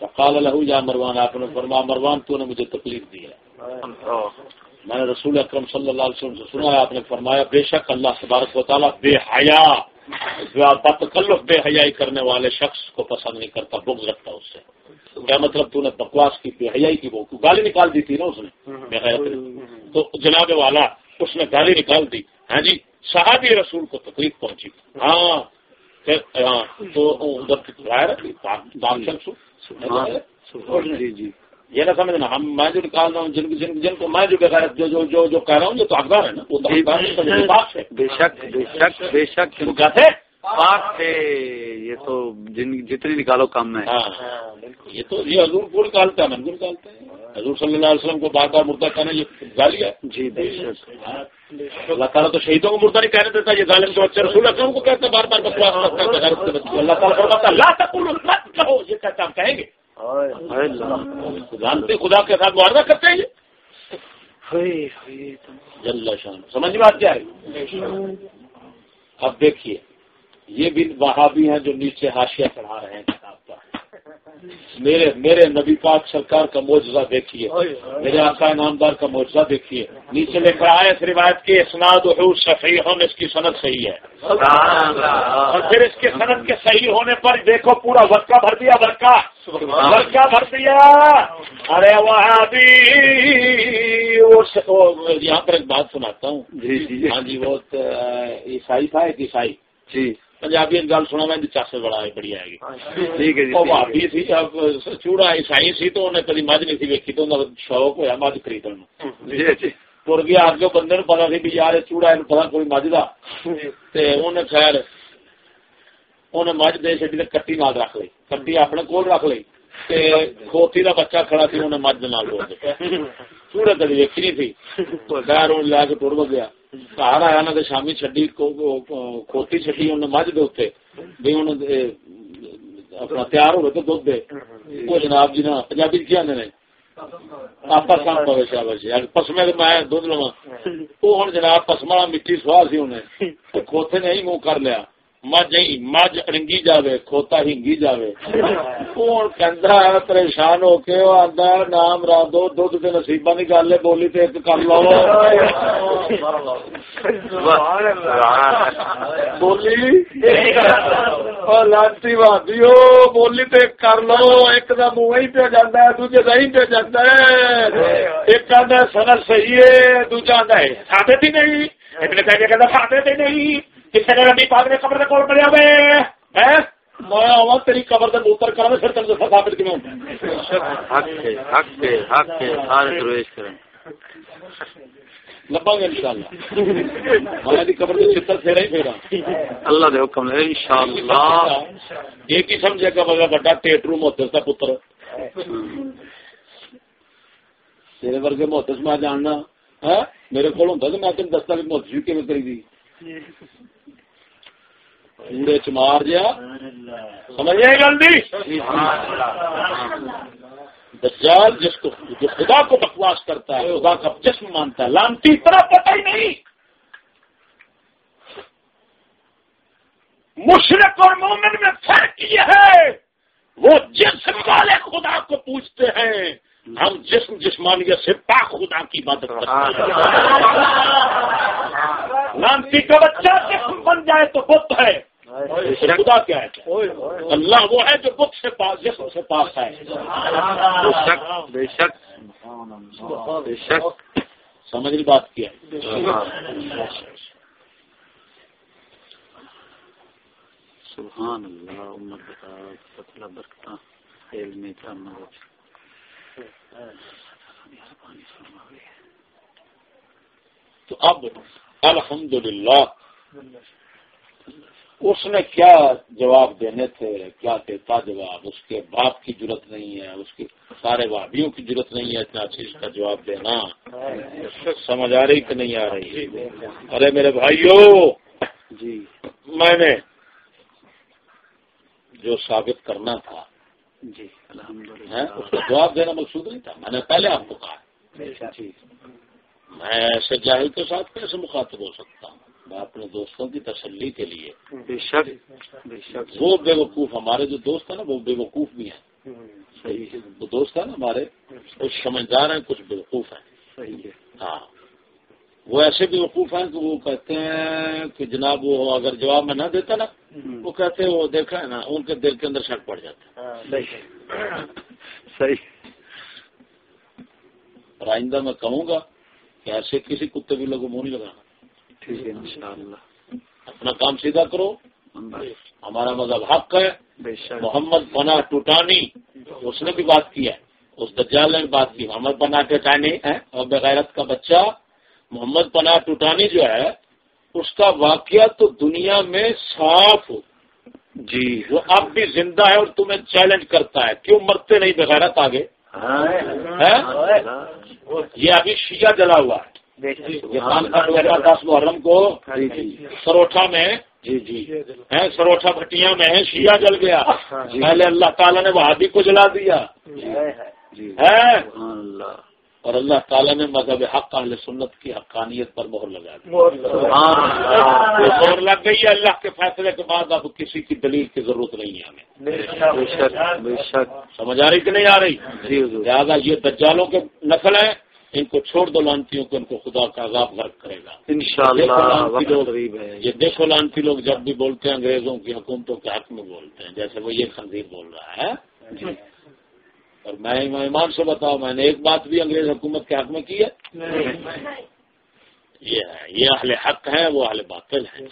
فقال له یا مروان آپ نے فرمایا مروان تو نے مجھے تکلیف دی ہے. میں نے رسول اکرم صلی اللہ علیہ وسلم سے سنا ہے آپ نے فرمایا بے شک اللہ تبارک و تعالیٰ بے حیا تکلف بے حیائی کرنے والے شخص کو پسند نہیں کرتا بغض رکھتا اس سے۔ کیا مطلب تو نے بکواس کی بے حیائی کی وہ گالی نکال دی تھی نا اس نے؟ بے حیا تو جناب والا اس نے گالی نکال دی۔ ہاں جی صحابی رسول کو تکلیف پہنچی۔ ہاں ہاں تو جی جی۔ یہ نہ سمجھنا ہم میں جو نکال رہا ہوں جن جن جن کو میں جو بغیر جو جو جو جو کہہ رہا ہوں یہ تو اخبار ہے نا وہ بے شک بے شک بے شک۔ پاک تھے؟ یہ تو جن جتنی نکالو کم ہے۔ ہاں۔ یہ تو یہ حضور کو نکالتا ہے من کو نکالتے ہیں۔ حضور صلی اللہ علیہ وسلم کو بار بار مردہ کہنا یہ گالی ہے۔ جی اللہ تعالیٰ تو شہیدوں کو مردہ نہیں کہنے دیتا یہ ظالم جو اچھے رسول اکرم کو کہتے ہیں بار بار بکواس کرتا ہے۔ اللہ تعالیٰ فرماتا اللہ تقول مت کہو یہ کہتا ہم کہیں گے؟ جانتے خدا کے ساتھ معاہدہ کرتے ہیں جل شان۔ سمجھ بات کیا ہے؟ اب دیکھیے یہ بھی وہابی ہیں جو نیچے ہاشیہ چڑھا رہے ہیں کتاب کا میرے میرے نبی پاک سرکار کا معجزہ دیکھیے میرے آقا نامدار کا معجزہ دیکھیے۔ نیچے لے کر آئے اس روایت کے اسناد صحیح ہونے اس کی صنعت صحیح ہے۔ اور پھر اس کے صنعت کے صحیح ہونے پر دیکھو پورا ورکا بھر دیا ورکا ورکا بھر دیا۔ ارے یہاں پر ایک بات سناتا ہوں۔ جی جی۔ ہاں جی وہ عیسائی تھا ایک عیسائی۔ جی۔ پنجابی گل سنا میں چس بڑا بڑی آئے گی جی بھابی سی چوڑا عیسائی سی تو انہیں کدی مجھ نہیں سی ویکھی تو شوق ہوا مجھ خریدن جی جی۔ تر گیا اگ بندے نو پتا سی بھی یار چوڑا یہ پتا کوئی مجھ کا خیر انہیں مجھ دے چی کٹی نال رکھ لی کٹی اپنے کول رکھ لی کھوتی کا بچہ کھڑا سی انہیں مجھ نال چوڑے کدی ویکھی نہیں تھی خیر لے کے ٹر گیا۔ گھر آیا نا شامی چڈی کھوتی چڈی انہیں مجھ دے بھی ہوں اپنا تیار ہو تو دھد دے وہ جناب جی نا پنجابی کیا آدھے آپ پہ شابش پسمے میں دھد لوا وہ ہوں جناب پسما مٹی سواہ سی انہیں کھوتے نے ہی منہ کر لیا مجھ مجھ اڑنگی جاوے، کھوتا ہنگی جاوے۔ کون کہندا ہے پریشان ہو کے؟ او آندا نام را دو دودھ تے نصیباں دی گل ہے، بولی تے ایک کر لو۔ بولی؟ او لانتی وادی او بولی تے کر لو ایک دا منہ ہی پہ جاندا ہے دوجے دا ہی پہ جاندا ہے ایک کہندا سنن صحیح ہے دوجا آندا ہے ثابت ہی نہیں ایک نے کہا کہ ثابت ہی نہیں کسی نے نبی پاک نے قبر کول پڑیا میں میں تیری قبر سے موتر کرا پھر تم دسا ثابت کیوں لبا گے انشاءاللہ۔ میں قبر سے چتر پھیرا ہی پھیرا۔ اللہ دے حکم ہے انشاءاللہ۔ ایک ہی سمجھے گا مگر بڑا ٹیٹرو پتر۔ تیرے ورگے میں جاننا میرے کو ہوں تو میں تین دستا کیون کری دی۔ کوڑے چمار جا سمجھ گل دجال جس کو جو خدا کو بکواس کرتا ہے، خدا کا جسم مانتا ہے، لانتی اتنا پتہ ہی نہیں۔ مشرق اور مومن میں فرق یہ ہے، وہ جسم والے خدا کو پوچھتے ہیں، ہم جسم جسمانیت سے پاک خدا کی مدد کرتے ہیں۔ لانتی کا بچہ جسم بن جائے تو بت ہے۔ خدا کیا ہے؟ اللہ وہ ہے جو بت سے پاس جسم سے پاس ہے۔ بے شک بے شک سمجھ بات کیا سبحان اللہ عمر بتا برکتا علم تو اب الحمدللہ۔ اس نے کیا جواب دینے تھے؟ کیا دیتا جواب؟ اس کے باپ کی ضرورت نہیں ہے اس کے سارے بھابھیوں کی ضرورت نہیں ہے اتنا چیز کا جواب دینا۔ سمجھ آ رہی کہ نہیں آ رہی؟ ارے میرے بھائیو جی۔ میں نے جو ثابت کرنا تھا جی اس کا جواب دینا مقصود نہیں تھا۔ میں نے پہلے آپ کو کہا جی۔ میں ایسے جاہل کے ساتھ کیسے مخاطب ہو سکتا ہوں؟ میں اپنے دوستوں کی تسلی کے لیے بے شک بے شک۔ وہ بے وقوف ہمارے جو دوست ہیں نا وہ بے وقوف بھی ہیں۔ صحیح وہ دوست ہیں نا ہمارے کچھ سمجھدار ہیں کچھ بے وقوف ہیں۔ صحیح ہے۔ ہاں۔ وہ ایسے بھی وقوف ہیں کہ وہ کہتے ہیں کہ جناب وہ اگر جواب میں نہ دیتا نا وہ کہتے ہیں وہ دیکھا ہے نا ان کے دل کے اندر شک پڑ جاتا ہے۔ صحیح اور آئندہ میں کہوں گا کہ ایسے کسی کتے بھی لوگوں منہ نہیں لگانا۔ ٹھیک ہے انشاءاللہ۔ اپنا کام سیدھا کرو۔ ہمارا مذہب حق ہے۔ محمد بنا ٹوٹانی اس نے بھی بات کی ہے۔ اس دجال نے بات کی۔ محمد بنا ٹوٹانی اور بغیرت کا بچہ محمد پناہ ٹوٹانی جو ہے اس کا واقعہ تو دنیا میں صاف ہو۔ جی۔ وہ اب بھی زندہ ہے اور تمہیں چیلنج کرتا ہے۔ کیوں مرتے نہیں بغیرت آگے؟ یہ ابھی شیعہ جلا ہوا ہے۔ دس محرم کو جی، جی۔ سروٹا میں جی جی۔ سروٹا بھٹیاں میں شیعہ جل گیا۔ پہلے اللہ تعالیٰ نے وہابی کو جلا دیا۔ ہے اور اللہ تعالیٰ نے مذہب حق اہل سنت کی حقانیت پر مہر لگا دی۔ مہر لگ گئی ہے اللہ کے فیصلے کے بعد اب کسی کی دلیل کی ضرورت نہیں ہے ہمیں۔ سمجھ آ رہی کہ نہیں آ رہی؟ جی، لہٰذا یہ دجالوں کے نسل ہیں۔ ان کو چھوڑ دو لانتیوں کو ان کو خدا کا عذاب غرق کرے گا۔ یہ دیکھو لانتی لوگ جب بھی بولتے ہیں انگریزوں کی حکومتوں کے حق میں بولتے ہیں جیسے وہ یہ خنزیر بول رہا ہے۔ جی۔ اور میں ایمان سے بتاؤ میں نے ایک بات بھی انگریز حکومت کے حق میں کی ہے؟ یہ ہے یہ اہل حق ہیں وہ اہل باطل ہیں۔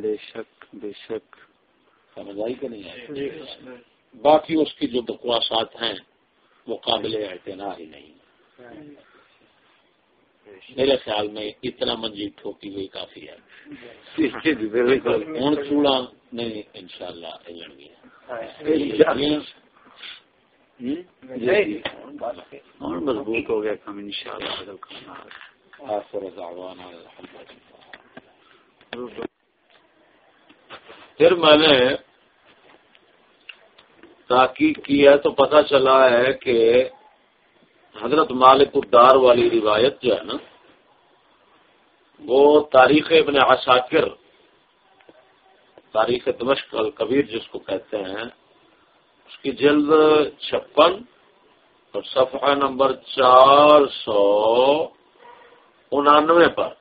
بے شک۔ بے شک۔ سمجھ آئی کہ نہیں آئی؟ جی۔ باقی اس کی جو بکواسات ہیں وہ قابل اعتنا ہی نہیں۔ میرے خیال میں اتنا منجی ٹھوکی ہوئی کافی ہے۔ ہوں چوڑا نہیں ان شاء اللہ مضبوط ہو گیا کم ان شاء اللہ پھر میں نے تحقیق کی ہے تو پتہ چلا ہے کہ حضرت مالک الدار والی روایت جو ہے نا، وہ تاریخ ابن عساکر، تاریخ دمشق القبیر جس کو کہتے ہیں، اس کی جلد چھپن اور صفحہ نمبر چار سو انانوے پر۔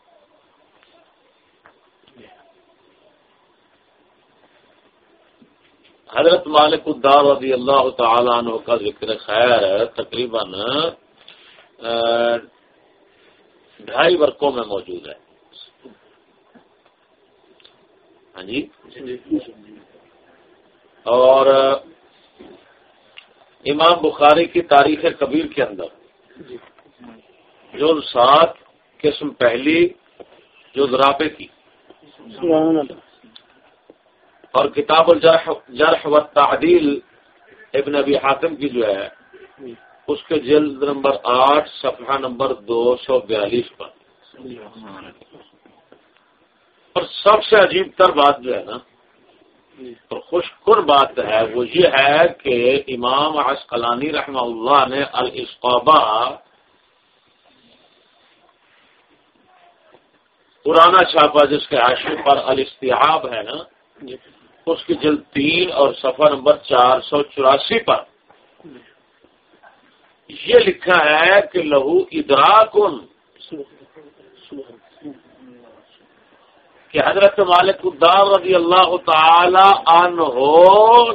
حضرت مالک الدار رضی اللہ تعالیٰ عنہ کا ذکر خیر تقریباً ڈھائی ورقوں میں موجود ہے۔ ہاں جی؟ اور امام بخاری کی تاریخ کبیر کے اندر۔ جو سات قسم پہلی، جو ذرابے کی۔ اور کتاب الجرح جرح و تعدیل ابن ابی حاتم کی جو ہے، اس کے جلد نمبر آٹھ، صفحہ نمبر دو سو بیالیس پر۔ اور سب سے عجیب تر بات جو ہے نا، اور خوش کن بات ہے، وہ یہ ہے کہ امام عسقلانی رحمہ اللہ نے الاسقابہ پرانا چھاپا جس کے عاشق پر الاستحاب ہے نا اس کی جلد تین اور صفحہ نمبر چار سو چوراسی پر۔ یہ لکھا ہے کہ لہو ادراکن کہ حضرت مالک الدار رضی اللہ تعالی عنہ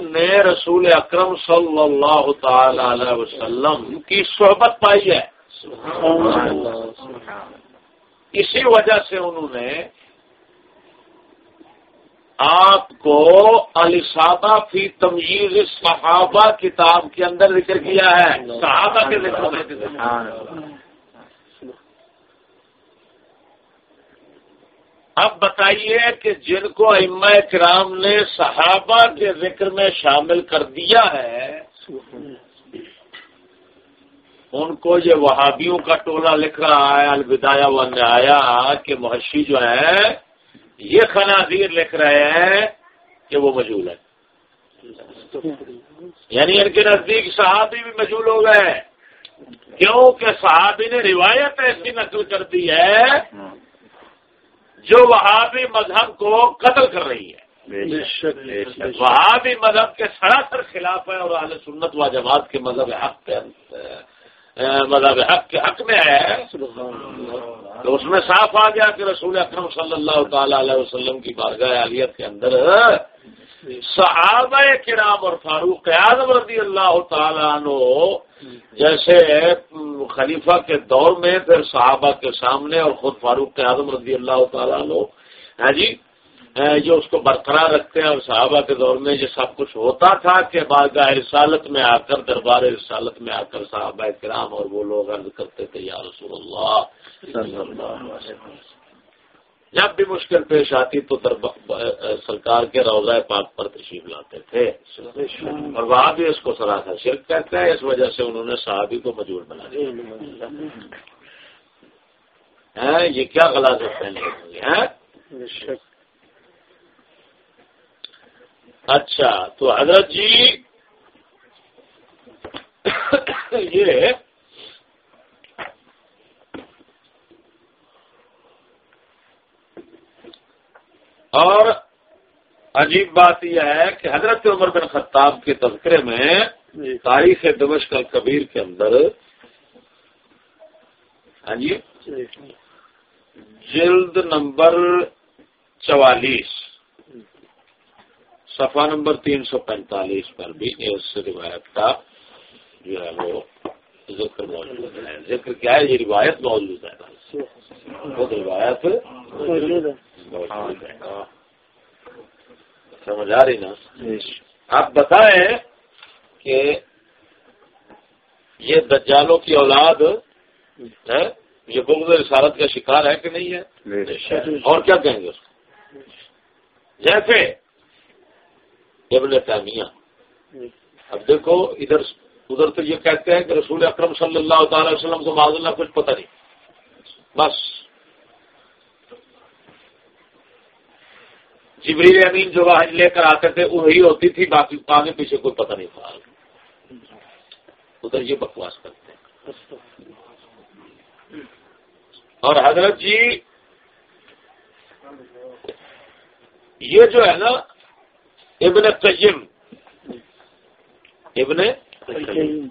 نے رسول اکرم صلی اللہ تعالی علیہ وسلم کی صحبت پائی ہے۔ اسی وجہ سے انہوں نے آپ کو السادہ فی تمیز صحابہ کتاب کے اندر ذکر کیا ہے۔ صحابہ کے ذکر اب بتائیے کہ جن کو اما کرام نے صحابہ کے ذکر میں شامل کر دیا ہے، ان کو یہ وہابیوں کا ٹولہ لکھ رہا ہے، الوداع و نیا کہ محشی جو ہے یہ خنازیر لکھ رہے ہیں کہ وہ مجھول ہے یعنی ان کے نزدیک صحابی بھی مجھول ہو گئے کیوں کہ صحابی نے روایت ایسی نقل کر دی ہے جو وہابی مذہب کو قتل کر رہی ہے۔ وہابی مذہب کے سراسر خلاف ہے اور اہل سنت و جماعت کے مذہب حق مذہب حق کے حق میں ہے۔ تو اس میں صاف آ گیا کہ رسول اکرم صلی اللہ تعالی علیہ وسلم کی بارگاہ عالیت کے اندر صحابہ کرام اور فاروق اعظم رضی اللہ تعالیٰ عنہ جیسے خلیفہ کے دور میں پھر صحابہ کے سامنے اور خود فاروق اعظم رضی اللہ تعالیٰ عنہ۔ ہاں جی جو اس کو برقرار رکھتے ہیں اور صحابہ کے دور میں یہ سب کچھ ہوتا تھا کہ بارگاہ رسالت میں آ کر، دربار رسالت میں آ کر صحابہ کرام اور وہ لوگ عرض کرتے تھے، یا رسول اللہ جب بھی مشکل پیش آتی تو سرکار کے روزہ پاک پر تشریف لاتے تھے۔ اور وہاں بھی اس کو سراخا شرک کہتے ہیں، اس وجہ سے انہوں نے صحابی کو مجبور بنا دیا۔ یہ کیا غلط ہے؟ اچھا تو حضرت جی یہ اور عجیب بات یہ ہے کہ حضرت عمر بن خطاب کے تذکرے میں جی۔ تاریخ دمشق الکبیر کے اندر ہاں جی جلد نمبر چوالیس صفحہ نمبر تین سو پینتالیس پر بھی اس روایت کا جو ہے وہ ذکر موجود ہے۔ ذکر کیا ہے؟ یہ روایت موجود ہے۔ وہ روایت سمجھ آ رہی نا؟ آپ بتائیں کہ یہ دجالوں کی اولاد ہے یہ بغض رسالت کا شکار ہے کہ نہیں ہے؟ اور کیا کہیں گے اس کو؟ جیسے ابن تعمیہ اب دیکھو، ادھر ادھر تو یہ کہتے ہیں کہ رسول اکرم صلی اللہ تعالی وسلم کو معذ اللہ کچھ پتہ نہیں۔ بس۔ جبریل امین جو وہ لے کر آتے تھے، وہی ہوتی تھی، باقی آگے پیچھے کوئی پتہ نہیں تھا۔ ادھر یہ بکواس کرتے ہیں۔ اور حضرت جی یہ جو ہے نا ابن قیم۔ ابن قیم۔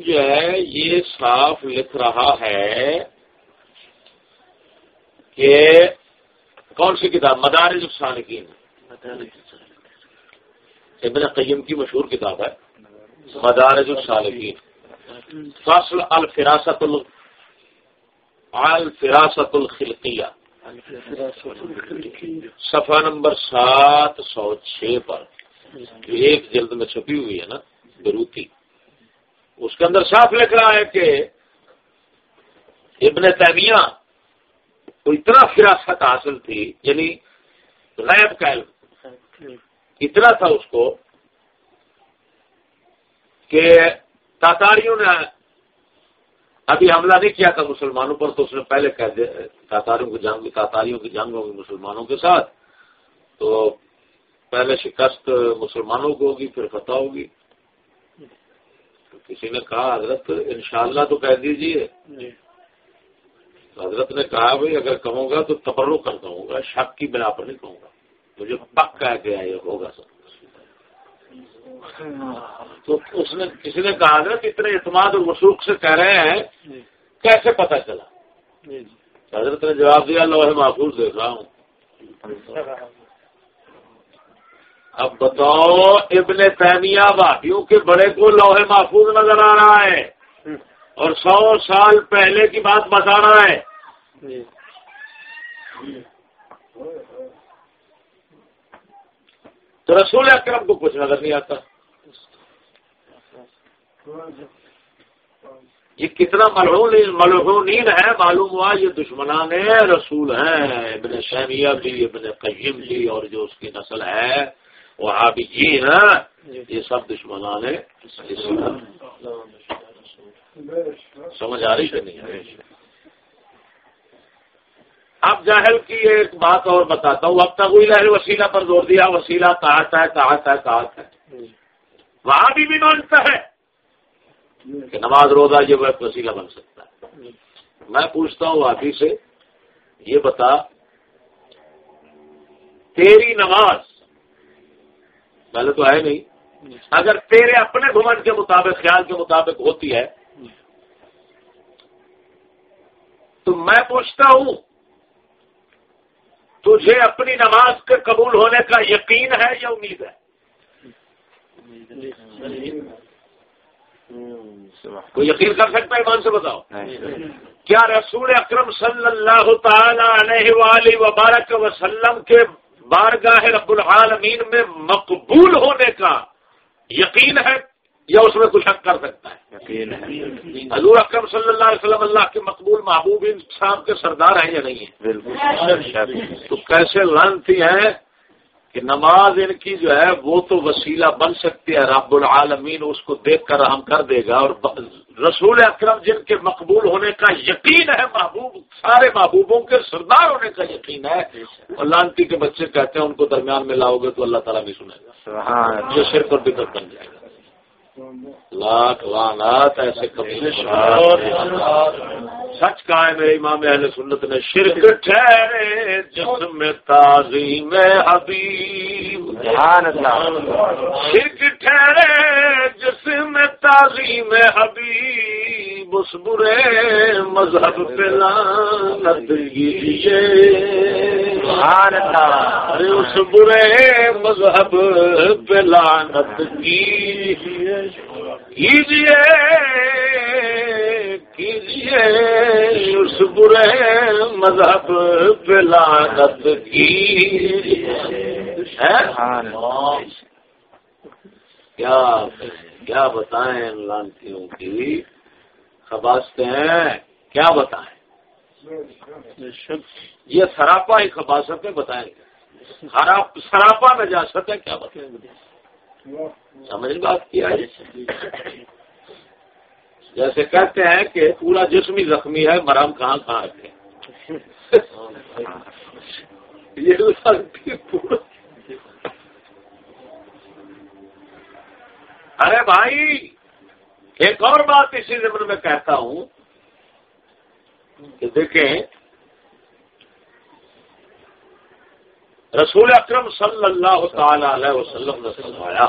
جو ہے، یہ صاف لکھ رہا ہے کہ کون سی کتاب؟ مدارج السالکین ابن قیم کی مشہور کتاب ہے۔ مدارج السالکین فصل الفراست الفراست الخلقیہ۔ صفحہ نمبر سات سو چھ پر جو ایک جلد میں چھپی ہوئی ہے نا بروتی اس کے اندر صاف لکھ رہا ہے کہ ابن تیمیہ کو اتنا فراست حاصل تھی یعنی غیب کا علم، اتنا تھا اس کو کہ تاتاریوں نے ابھی حملہ نہیں کیا تھا مسلمانوں پر تو اس نے پہلے تاتاریوں کی جنگ تاتاریوں کی جنگ ہوگی مسلمانوں کے ساتھ۔ تو پہلے شکست مسلمانوں کو ہوگی پھر فتح ہوگی۔ کسی نے کہا حضرت انشاءاللہ تو کہہ دیجیے جی۔ حضرت نے کہا بھائی اگر کہوں گا تو تبرو کر کہوں گا شک کی بنا پر نہیں کہوں گا۔ مجھے پک کہہ کے یہ ہوگا سب۔ تو اس نے کسی نے کہا حضرت اتنے اعتماد اور وسوخ سے کہہ رہے ہیں کیسے پتہ چلا؟ حضرت نے جواب دیا لوہے محفوظ دیکھ رہا ہوں۔ اب بتاؤ ابن تیمیہ بھابھیوں کے بڑے کو لوہے محفوظ نظر آ رہا ہے۔ اور سو سال پہلے کی بات بتا رہا ہے تو رسول اکرم کو کچھ نظر نہیں آتا۔ یہ کتنا ملحونین ہے؟ معلوم ہوا یہ دشمنان رسول ہیں، ابن شہمیہ بھی، ابن قیم بھی، اور جو اس کی نسل ہے وہ بھی جی یہ سب دشمنان سمجھ آ رہی کہ نہیں اب جاہل کی ایک بات اور بتاتا ہوں۔ اب تک لہر وسیلہ پر زور دیا۔ وسیلہ کہا ہے؟ کہا ہے؟ کہا ہے؟ وہاں بھی مانتا ہے۔ کہ نماز روزہ یہ وسیلہ بن سکتا ہے۔ میں پوچھتا ہوں آپ سے یہ بتا، تیری نماز، پہلے تو ہے نہیں، اگر تیرے اپنے گھمن کے مطابق، خیال کے مطابق ہوتی ہے، تو میں پوچھتا ہوں، تجھے اپنی نماز کے قبول ہونے کا یقین ہے یا امید ہے۔ کوئی یقین کر سکتا ہے ایمان سے بتاؤ؟ کیا رسول اکرم صلی اللہ تعالی علیہ وآلہ وبارک وسلم کے بارگاہ رب العالمین میں مقبول ہونے کا یقین ہے یا اس میں کچھ حق کر سکتا ہے؟ حضور اکرم صلی اللہ علیہ وسلم اللہ کے مقبول محبوب صاحب کے سردار ہیں یا نہیں ہیں؟ بالکل۔ تو کیسے لانتی ہیں کہ نماز ان کی جو ہے وہ تو وسیلہ بن سکتی ہے رب العالمین اس کو دیکھ کر ہم کر دے گا اور رسول اکرم جن کے مقبول ہونے کا یقین ہے محبوب سارے محبوبوں کے سردار ہونے کا یقین ہے اور لانتی کے بچے کہتے ہیں ان کو درمیان میں لاؤ گے تو اللہ تعالیٰ بھی سنے گا۔ جو صرف اور بکر بن جائے گا۔ لاکھ لانات ایسے کبھی سچ کہا ہے میرے امام اہل سنت نے شرک ٹھہرے جسم میں تعظیم حبیب۔ شرک ٹھہرے جسم میں تعظیم حبیب۔ اس برے مذہب پہ لانت کیجیے ارے اس برے مذہب پہ لانت کیجیے کیجیے اس برے مذہب پہ لانت کی۔ کیا کیا بتائیں لانتیوں کی؟ خباستیں ہیں کیا بتائیں؟ یہ سراپا ہی خباستیں بتائیں گے سراپا میں جا کیا بتائیں سمجھ بات کیا جیسے کہتے ہیں کہ پورا جسم ہی زخمی ہے، مرام کہاں کہاں رکھے؟ ارے بھائی، ایک اور بات اسی زمین میں کہتا ہوں۔ کہ دیکھیں، رسول اکرم صلی اللہ تعالی علیہ وسلم نے فرمایا،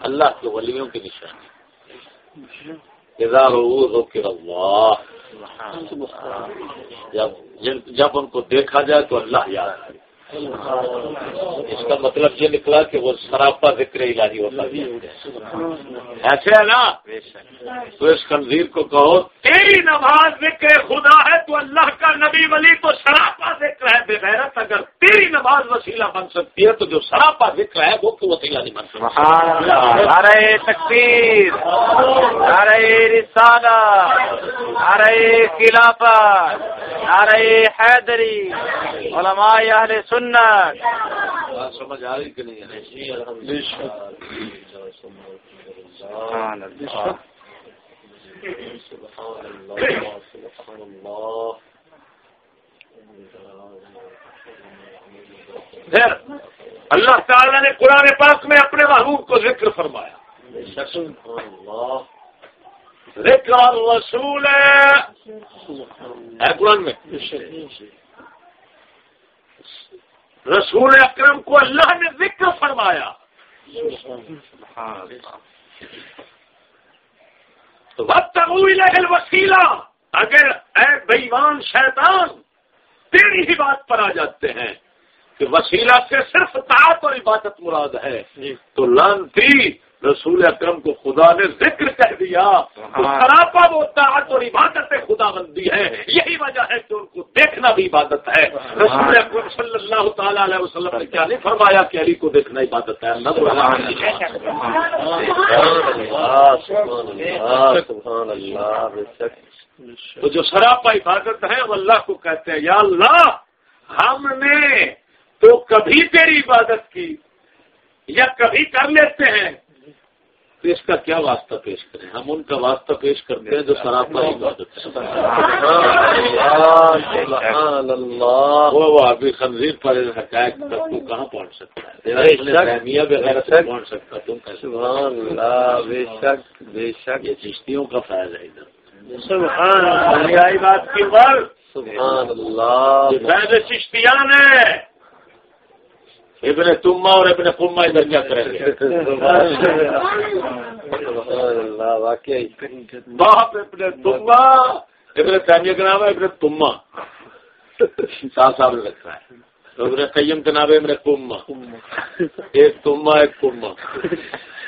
اللہ کے ولیوں کی نشانی۔ اللہ۔ جب جب ان کو دیکھا جائے تو اللہ یاد آئے اس کا مطلب یہ نکلا کہ وہ سراپا ذکر الہی ہوتا ہے۔ ایسے ہے نا؟ تو اس خنزیر کو کہو، تیری نماز ذکر خدا ہے، تو اللہ کا نبی ولی تو سراپا ذکر ہے۔ بے غیرت اگر تیری نماز وسیلہ بن سکتی ہے، تو جو سراپا ذکر ہے، وہ تو وسیلہ نہیں بن سکتا؟ ارے تکبیر۔ ارے رسالہ۔ ارے خلافت ارے حیدری۔ علماء اہل سن سنت۔ سمجھ آ رہی کہ نہیں؟ پھر اللہ تعالی نے قرآن پاک میں اپنے محبوب کو ذکر فرمایا۔ ذکر رسول ہے قرآن میں۔ رسول اکرم کو اللہ نے ذکر فرمایا۔ تو وقت وسیلہ اگر اے بےمان شیطان، تیری ہی بات پر آ جاتے ہیں۔ کہ وسیلہ سے صرف طاعت اور عبادت مراد ہے۔ تو لانتی رسول اکرم کو خدا نے ذکر کہہ دیا سراپا وہ طاعت اور عبادت خدا بندی ہے یہی وجہ ہے کہ ان کو دیکھنا بھی عبادت ہے۔ رسول اکرم صلی اللہ تعالی علیہ وسلم نے کیا نہیں فرمایا کہ علی کو دیکھنا عبادت ہے؟ تو جو سراپا عبادت ہے وہ اللہ کو کہتے ہیں یا اللہ ہم نے تو کبھی تیری عبادت کی یا کبھی کر لیتے ہیں۔ تو اس کا کیا واسطہ پیش کریں؟ ہم ان کا واسطہ پیش کرتے ہیں جو سراپا وہ ابھی خنزیر پر حقائق تک تو کہاں پہنچ سکتا ہے؟ پہنچ سکتا تم کیسے بے شک بے شک۔ یہ چشتیوں کا فائدہ ہے ادھر۔ بات کی بل فائدہ چشتیان ہے ابن تما اور ابن کما ادھر کیا کریں گے؟ باپ ابن تما ابن تعمیر کا نام ہے ابن تما سات صاحب نے رکھا ہے۔ تو ابن قیم کا نام ہے ابن کما ایک تما ایک کما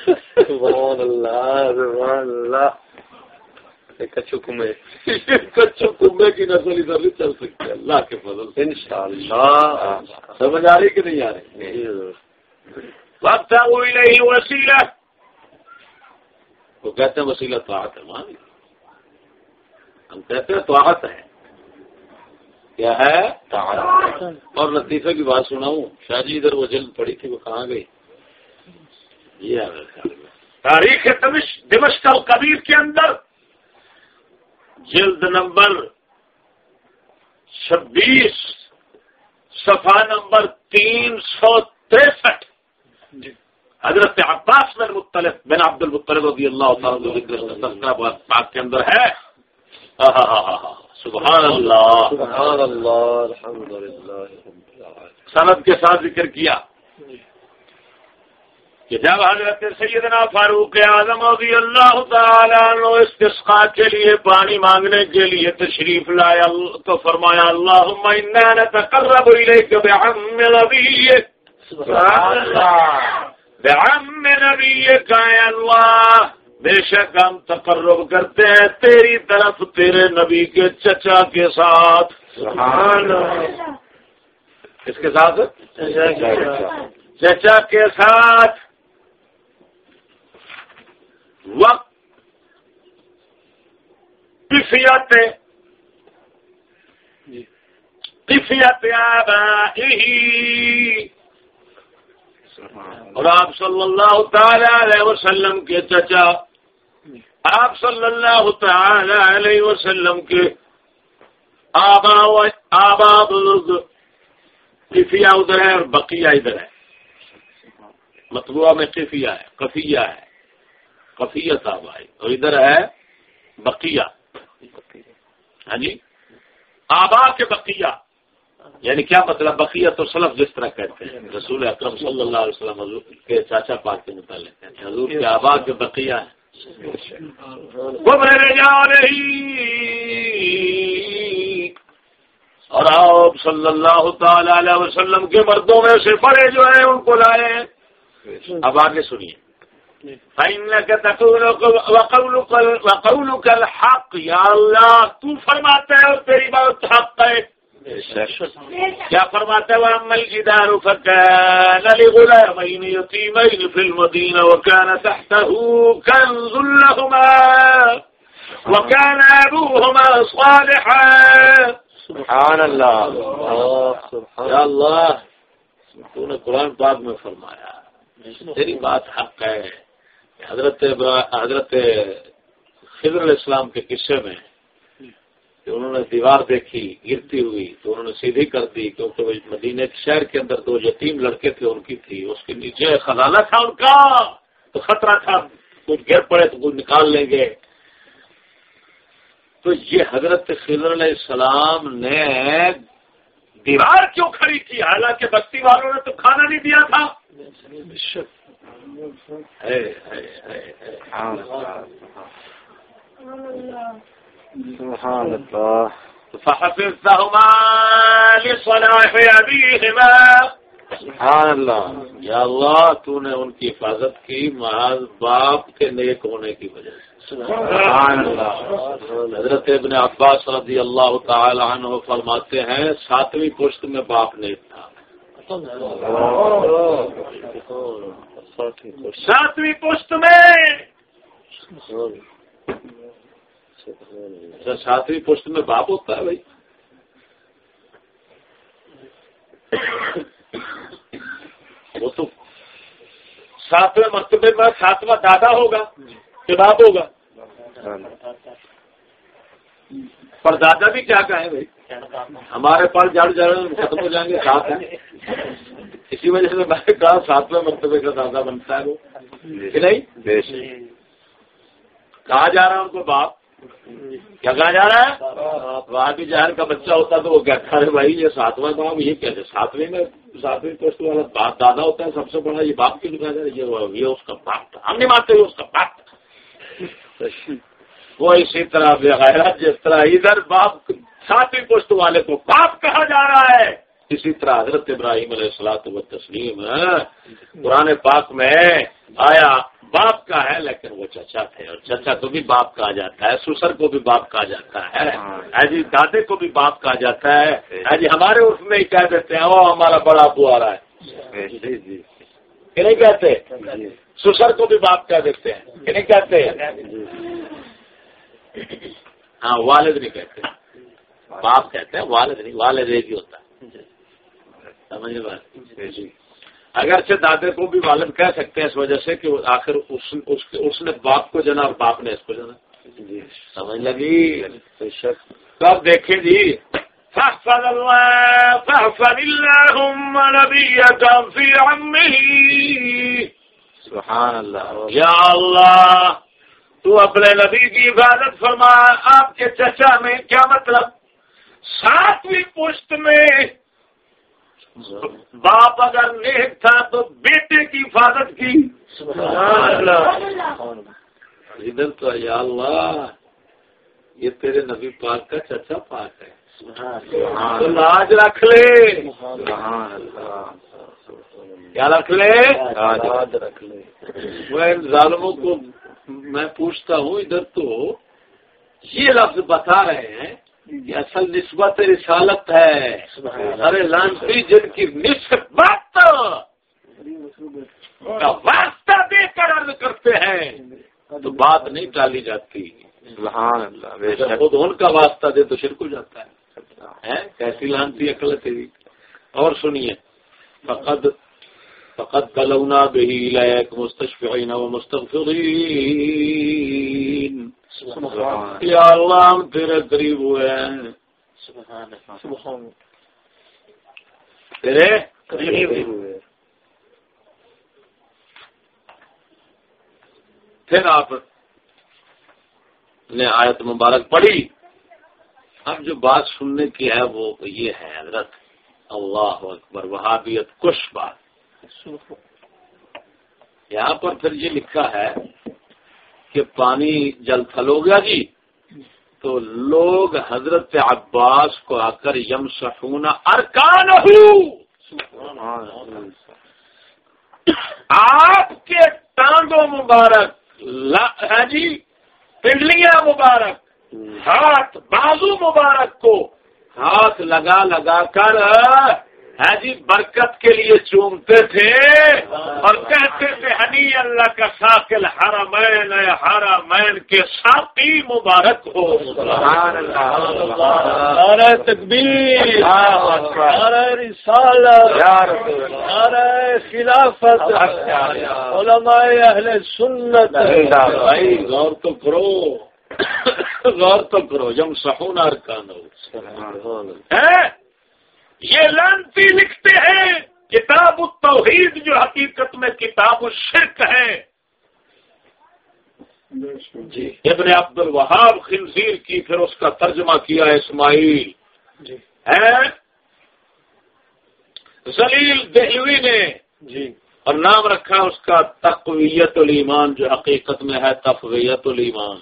سبحان اللہ سبحان اللہ۔ کچو کمبے کچو کمبے کی نسل ادھر نہیں چل سکتی اللہ کے فضل ان شاء اللہ سمجھ آ رہی کہ نہیں آ رہی؟ وقت نہیں وسیلہ تو کہتے ہیں وسیلہ تو ہے مان ہم کہتے ہیں تو ہے۔ کیا ہے؟ اور لطیفے کی بات سناؤں شاہ جی ادھر وہ جلد پڑی تھی وہ کہاں گئی؟ یہ تاریخ دمشق القبیر کے اندر۔ جلد نمبر چھبیس صفحہ نمبر تین سو تریسٹھ۔ جی۔ حضرت عباس بن مطلب بن عبد المطلب رضی اللہ تعالیٰ پاک کے اندر ہے۔ سبحان اللہ۔ سبحان اللہ الحمد سند کے ساتھ ذکر کیا۔ کہ جب حضرت سیدنا فاروق اعظم رضی اللہ تعالیٰ استسقا کے لیے پانی مانگنے کے لیے تشریف لایا تو فرمایا اللہ نتقرب الیک بعم نبیک. سبحان اللہ. بعم نبیک اے اللہ بے شک ہم تقرب کرتے ہیں تیری طرف تیرے نبی کے چچا کے ساتھ۔ کس کے ساتھ. چچا کے ساتھ۔ وقت کفیت کفیت اور آپ صلی اللہ تعالی علیہ وسلم کے چچا آپ صلی اللہ تعالی علیہ وسلم کے آبا آبا بزرگ کفیا ادھر ہے اور بقیہ ادھر ہے۔ مطبوعہ میں کفیا ہے کفیہ ہے۔ کفیت آبائی اور ادھر ہے بقیہ۔ ہاں جی؟ آبا کے بقیہ۔ یعنی کیا مطلب بقیہ تو سلف جس طرح کہتے ہیں۔ رسول اکرم صلی اللہ علیہ وسلم حضور کے چاچا پاک کے متعلق حضور کے آبا کے بقیہ ہے جا رہی اور آپ صلی اللہ تعالی علیہ وسلم کے مردوں میں سے بڑے جو ہیں ان کو لائے۔ اب آگے سنیے۔ وقول کل حق یا اللہ تو فرماتے ہے اور تیری بات حق ہے۔ کیا فرماتے وہ عمل کی دار فكان لغلامين يتيمين في المدينة وكان تحته كنز لهما وكان أبوهما صالحا۔ سبحان اللہ یا اللہ تو نے قرآن پاک میں فرمایا تیری بات حق ہے۔ حضرت حضرت خضر الاسلام کے قصے میں کہ انہوں نے دیوار دیکھی، گرتی ہوئی، تو انہوں نے سیدھی کر دی، کیونکہ مدینے شہر کے اندر دو یتیم لڑکے تھے، ان کی تھی، اس کے نیچے خزانہ تھا ان کا، تو خطرہ تھا کچھ گر پڑے تو کچھ نکال لیں گے۔ تو یہ حضرت خضر علیہ السلام نے دیوار کیوں کھڑی کی؟ حالانکہ بستی والوں نے تو کھانا نہیں دیا تھا۔ سبحان الله فحفظتهما لصلاح أبيهما سبحان اللہ. یا اللہ، تو نے ان کی حفاظت کی، محض باپ کے نیک ہونے کی وجہ سے. سبحان اللہ. حضرت ابن عباس رضی اللہ تعالی عنہ فرماتے ہیں، ساتویں پشت میں باپ نیک تھا. ساتویں پشت میں۔ اچھا، ساتویں پوسٹ میں باپ ہوتا ہے بھائی۔ وہ تو ساتویں مرتبے میں ساتواں دادا ہوگا، کہ باپ ہوگا؟ پر دادا بھی کیا کہیں بھائی؟ ہمارے پاس جڑ جڑ ختم ہو جائیں گے، ساتھ ہیں۔ اسی وجہ سے میں نے کہا ساتویں مرتبے کا دادا بنتا ہے وہ۔ نہیں؟ کہا جا رہا ہے ان کو باپ۔ کیا کہا جا رہا ہے؟ وہاں بھی جہر کا بچہ ہوتا تو وہ کیا ہے بھائی یہ ساتواں کام یہ کہتے ساتویں میں ساتویں پوسٹ والا باپ دادا ہوتا ہے سب سے بڑا یہ باپ کی لکھا جائے یہ اس کا باپ تھا۔ ہم نہیں مانتے اس کا باپ تھا۔ وہ اسی طرح بغیر جس طرح ادھر باپ ساتویں پوسٹ والے کو باپ کہا جا رہا ہے۔ اسی طرح حضرت ابراہیم علیہ السلاط و تسلیم پرانے پاک میں آیا باپ کا ہے لیکن وہ چچا تھے اور چچا کو بھی باپ کہا جاتا ہے سسر کو بھی باپ کہا جاتا ہے۔ ہاں۔ جی دادے کو بھی باپ کہا جاتا ہے۔ جی ہمارے اس میں ہی کہہ دیتے ہیں وہ ہمارا بڑا ابو آ رہا ہے جی، جی۔ کہ نہیں کہتے؟ سسر کو بھی باپ کہہ دیتے ہیں۔ کہ نہیں کہتے؟ ہاں والد نہیں کہتے۔ باپ کہتے ہیں والد نہیں والد ایک ہی ہوتا۔ ہے سمجھ بات اگرچہ دادے کو بھی والد کہہ سکتے ہیں اس وجہ سے کہ آخر اس نے باپ کو جنا اور باپ نے اس کو جنا۔ سمجھ لگی؟ کب دیکھیں جی۔ فاحفظ الله فاحفظ اللهم نبيك في عمه۔ سبحان اللہ یا اللہ تو اپنے نبی کی عبادت فرما۔ آپ کے چچا میں کیا مطلب؟ ساتویں پشت میں باپ اگر نیک تھا تو بیٹے کی حفاظت کی۔ ادھر تو یا اللہ یہ تیرے نبی پاک کا چچا پاک ہے۔ تو لاج رکھ لے۔ کیا رکھ لے۔ رکھ لے۔ میں ظالموں کو میں پوچھتا ہوں ادھر تو یہ لفظ بتا رہے ہیں اصل نسبت رسالت ہے۔ ارے لانسی جن کی نسبت واسطہ دے کر عرض کرتے ہیں تو بات نہیں ٹالی جاتی۔ خود ان کا واسطہ دے تو شرک ہو جاتا ہے۔ کیسی لانتی عقل تیری؟ اور سنیے۔ فقد فقد بلونا بہی لیک مستشفعین و مستغفرین یا اللہ ہم تیرے قریب ہوئے ہیں۔ تیرے قریب ہوئے۔ پھر آپ نے آیت مبارک پڑھی۔ اب جو بات سننے کی ہے وہ یہ ہے حضرت اللہ اکبر وہابیت کش بات۔ یہاں پر پھر یہ لکھا ہے کہ پانی جل تھل ہو گیا جی۔ تو لوگ حضرت عباس کو آ کر یم سفونا ارکان آپ کے ٹانگوں مبارک ہے جی پنڈلیاں مبارک، ہاتھ، بازو مبارک کو ہاتھ لگا لگا کر ہے جی برکت کے لیے چومتے تھے اور کہتے تھے ہنی اللہ کا شاکل ہر مین ہر مین کے ساتھی مبارک ہو۔ ارے تقبیر ارے رسالت ارے خلافت علماء اہل سنت۔ بھائی غور تو کرو۔ غور تو کرو جم سہونا ارکان یہ لانتی لکھتے ہیں کتاب التوحید جو حقیقت میں کتاب الشرک ہے۔ جی۔ ابن عبد الوہاب خنزیر کی پھر اس کا ترجمہ کیا اسماعیل۔ جی۔ زلیل دہلوی نے جی۔ اور نام رکھا اس کا تقویت الایمان جو حقیقت میں ہے تفویت الایمان۔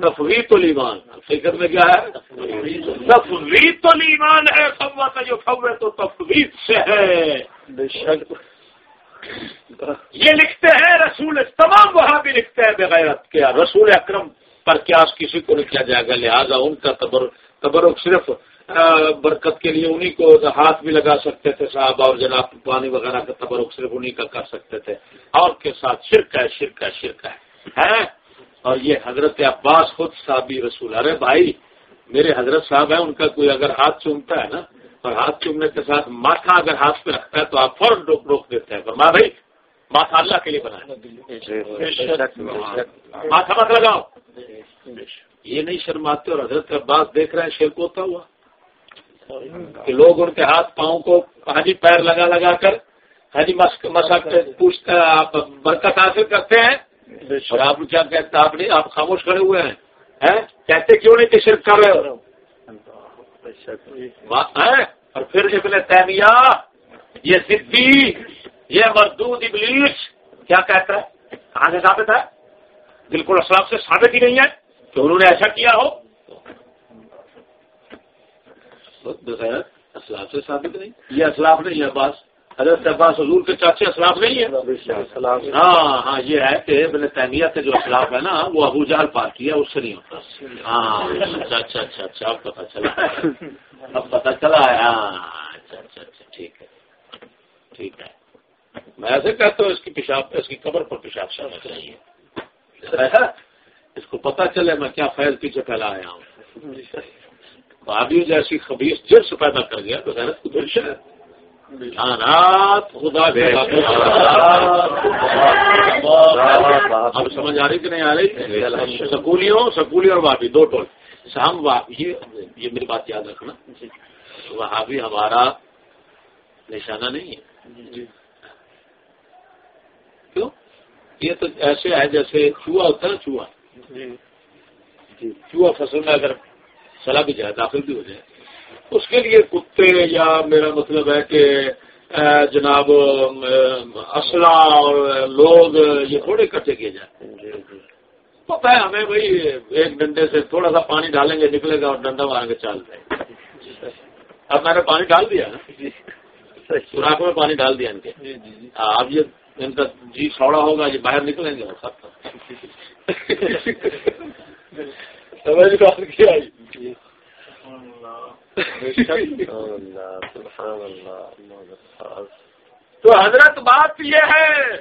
تفویت الایمان۔ حقیقت میں کیا ہے؟ تفویت الایمان ہے فوت جو فوت تو تفویت سے ہے۔ یہ لکھتے ہیں رسول تمام وہاں بھی لکھتے ہیں بغیرت کیا رسول اکرم پر کیا کسی کو نہیں کیا جائے گا لہٰذا ان کا تبرک صرف برکت کے لیے انہیں کو ہاتھ بھی لگا سکتے تھے صاحب اور جناب پانی وغیرہ کا تبرک صرف انہیں کا کر سکتے تھے۔ اور کے ساتھ شرک ہے شرک ہے شرک ہے اور یہ حضرت عباس خود صحابی رسول ارے بھائی میرے حضرت صاحب ہیں ان کا کوئی اگر ہاتھ چومتا ہے نا اور ہاتھ چومنے کے ساتھ ماتھا اگر ہاتھ پہ رکھتا ہے تو آپ فوراً روک روک دیتے ہیں۔ پر ماں بھائی ماتھا اللہ کے لیے بنا ماتھا مت لگاؤ۔ یہ نہیں شرماتے اور حضرت عباس دیکھ رہے ہیں شرک ہوتا ہوا۔ کہ لوگ ان کے ہاتھ پاؤں کو حاجی پیر لگا لگا کر حاجی مسک پوچھتے آپ برکت حاصل کرتے ہیں؟ اور آپ کیا کہتے آپ نہیں، آپ خاموش کھڑے ہوئے ہیں۔ کہتے کیوں نہیں کہ شرک کر رہے ہو؟ اور پھر ابن تیمیہ، یہ ضدی یہ مردود ابلیس، کیا کہتا ہے؟ کہاں سے ثابت ہے؟ بالکل اسلاف سے ثابت ہی نہیں ہے کہ انہوں نے ایسا کیا ہو۔ بغیر اسلاف سے ثابت نہیں۔ یہ اسلاف نہیں ہے عباس۔ حضرت عباس حضور کے چاچے اسلاف نہیں ہے ہاں ہاں یہ ہے کہ ابن تعمیت کے جو اسلاف ہے نا وہ ابو جہل پارٹی ہے اس سے نہیں ہوتا۔ ہاں اچھا اچھا اچھا اچھا اب پتا چلا۔ اب پتا چلا ہے ہاں اچھا اچھا اچھا ٹھیک ہے۔ ٹھیک ہے۔ میں ایسے کہتا ہوں اس کی پیشاب اس کی قبر پر پیشاب شانا چاہیے اس کو پتا چلے میں کیا فیض پیچھے پھیلا آیا ہوں۔ بابی جیسی خبیص جرس پیدا کر گیا تو غیرت کو دلش ہے۔ خدا اب سمجھ آ رہی کہ نہیں آ رہی؟ سکولیوں سکولی اور بابی دو ٹول۔ ہم یہ میری بات یاد رکھنا۔ وہاں بھی ہمارا نشانہ نہیں ہے۔ کیوں؟ یہ تو ایسے ہے جیسے چوہا ہوتا ہے چوہا۔ چوہا فصل میں اگر چلا بھی جائے داخل بھی ہو جائے۔ اس کے لیے کتے یا میرا مطلب ہے کہ جناب اسلحہ اور لوگ یہ تھوڑے اکٹھے کیے جائیں۔ پتا ہے ہمیں بھائی ایک ڈنڈے سے تھوڑا سا پانی ڈالیں گے نکلے گا اور ڈنڈا مار کے چال جائے اب میں نے پانی ڈال دیا نا؟ سوراخ میں پانی ڈال دیا ان کے۔ اب یہ ان کا جی سوڑا ہوگا یہ باہر نکلیں گے۔ سب سمجھ کیا تو حضرت بات یہ ہے۔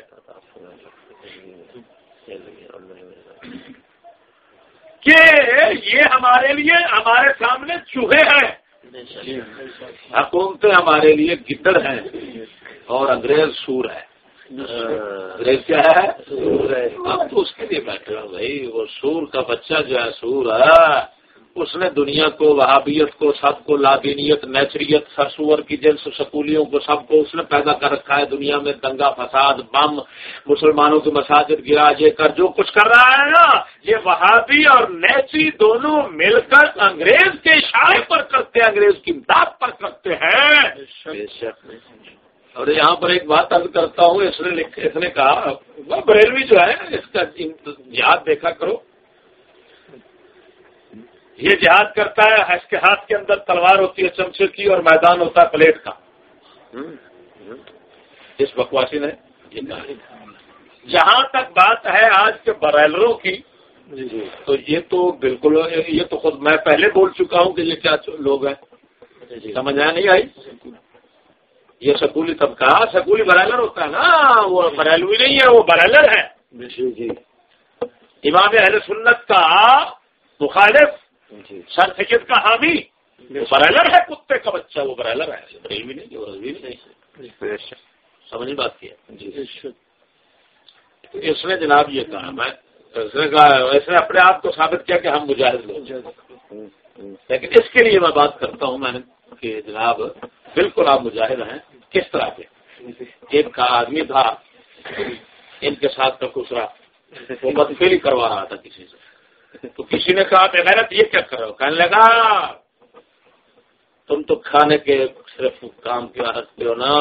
کہ یہ ہمارے لیے ہمارے سامنے چوہے ہیں۔ حکومتیں ہمارے لیے گدڑ ہیں اور انگریز سور ہے انگریز کیا ہے۔ اب تو اس کے لیے بیٹھے ہو بھائی وہ سور کا بچہ جو ہے سور ہے۔ اس نے دنیا کو وہابیت کو سب کو لادینیت نیچریت سرسور کی جنس سکولیوں کو سب کو اس نے پیدا کر رکھا ہے دنیا میں دنگا فساد بم مسلمانوں کے مساجد گرا یہ کر جو کچھ کر رہا ہے نا یہ وہابی اور نیچری دونوں مل کر انگریز کے اشارے پر کرتے ہیں انگریز کی امداد پر کرتے ہیں۔ اور یہاں پر ایک بات ارد کرتا ہوں اس نے اس نے کہا بریلوی جو ہے اس کا یاد دیکھا کرو۔ یہ جہاد کرتا ہے اس کے ہاتھ کے اندر تلوار ہوتی ہے چمچے کی اور میدان ہوتا ہے پلیٹ کا۔ اس بکواسی نے جہاں تک بات ہے آج کے برائلروں کی۔ تو یہ تو بالکل یہ تو خود میں پہلے بول چکا ہوں کہ یہ کیا لوگ ہیں۔ سمجھ آیا نہیں آئی؟ یہ سکولی طبقہ سکولی برائلر ہوتا ہے نا۔ وہ برائلوی نہیں ہے وہ برائلر ہے۔ امام اہل سنت کا مخالف جی۔ سر سید کا حامی۔ برائلر ہے کتے کا بچہ وہ برائلر ہے۔ بھی نہیں سمجھ بات کی جی اس نے جناب یہ کہا میں اس نے کہا اس نے اپنے آپ کو ثابت کیا کہ ہم مجاہد لوگ لیکن اس کے لیے میں بات کرتا ہوں میں نے کہ جناب بالکل آپ مجاہد ہیں۔ کس طرح کے؟ ایک کا آدمی تھا ان کے ساتھ کا دوسرا وہ بدفیلی کروا رہا تھا کسی سے۔ تو کسی نے کہا بغیرت یہ کیا کرو کہنے لگا، تم تو کھانے کے صرف کام کیا رکھتے ہو نا،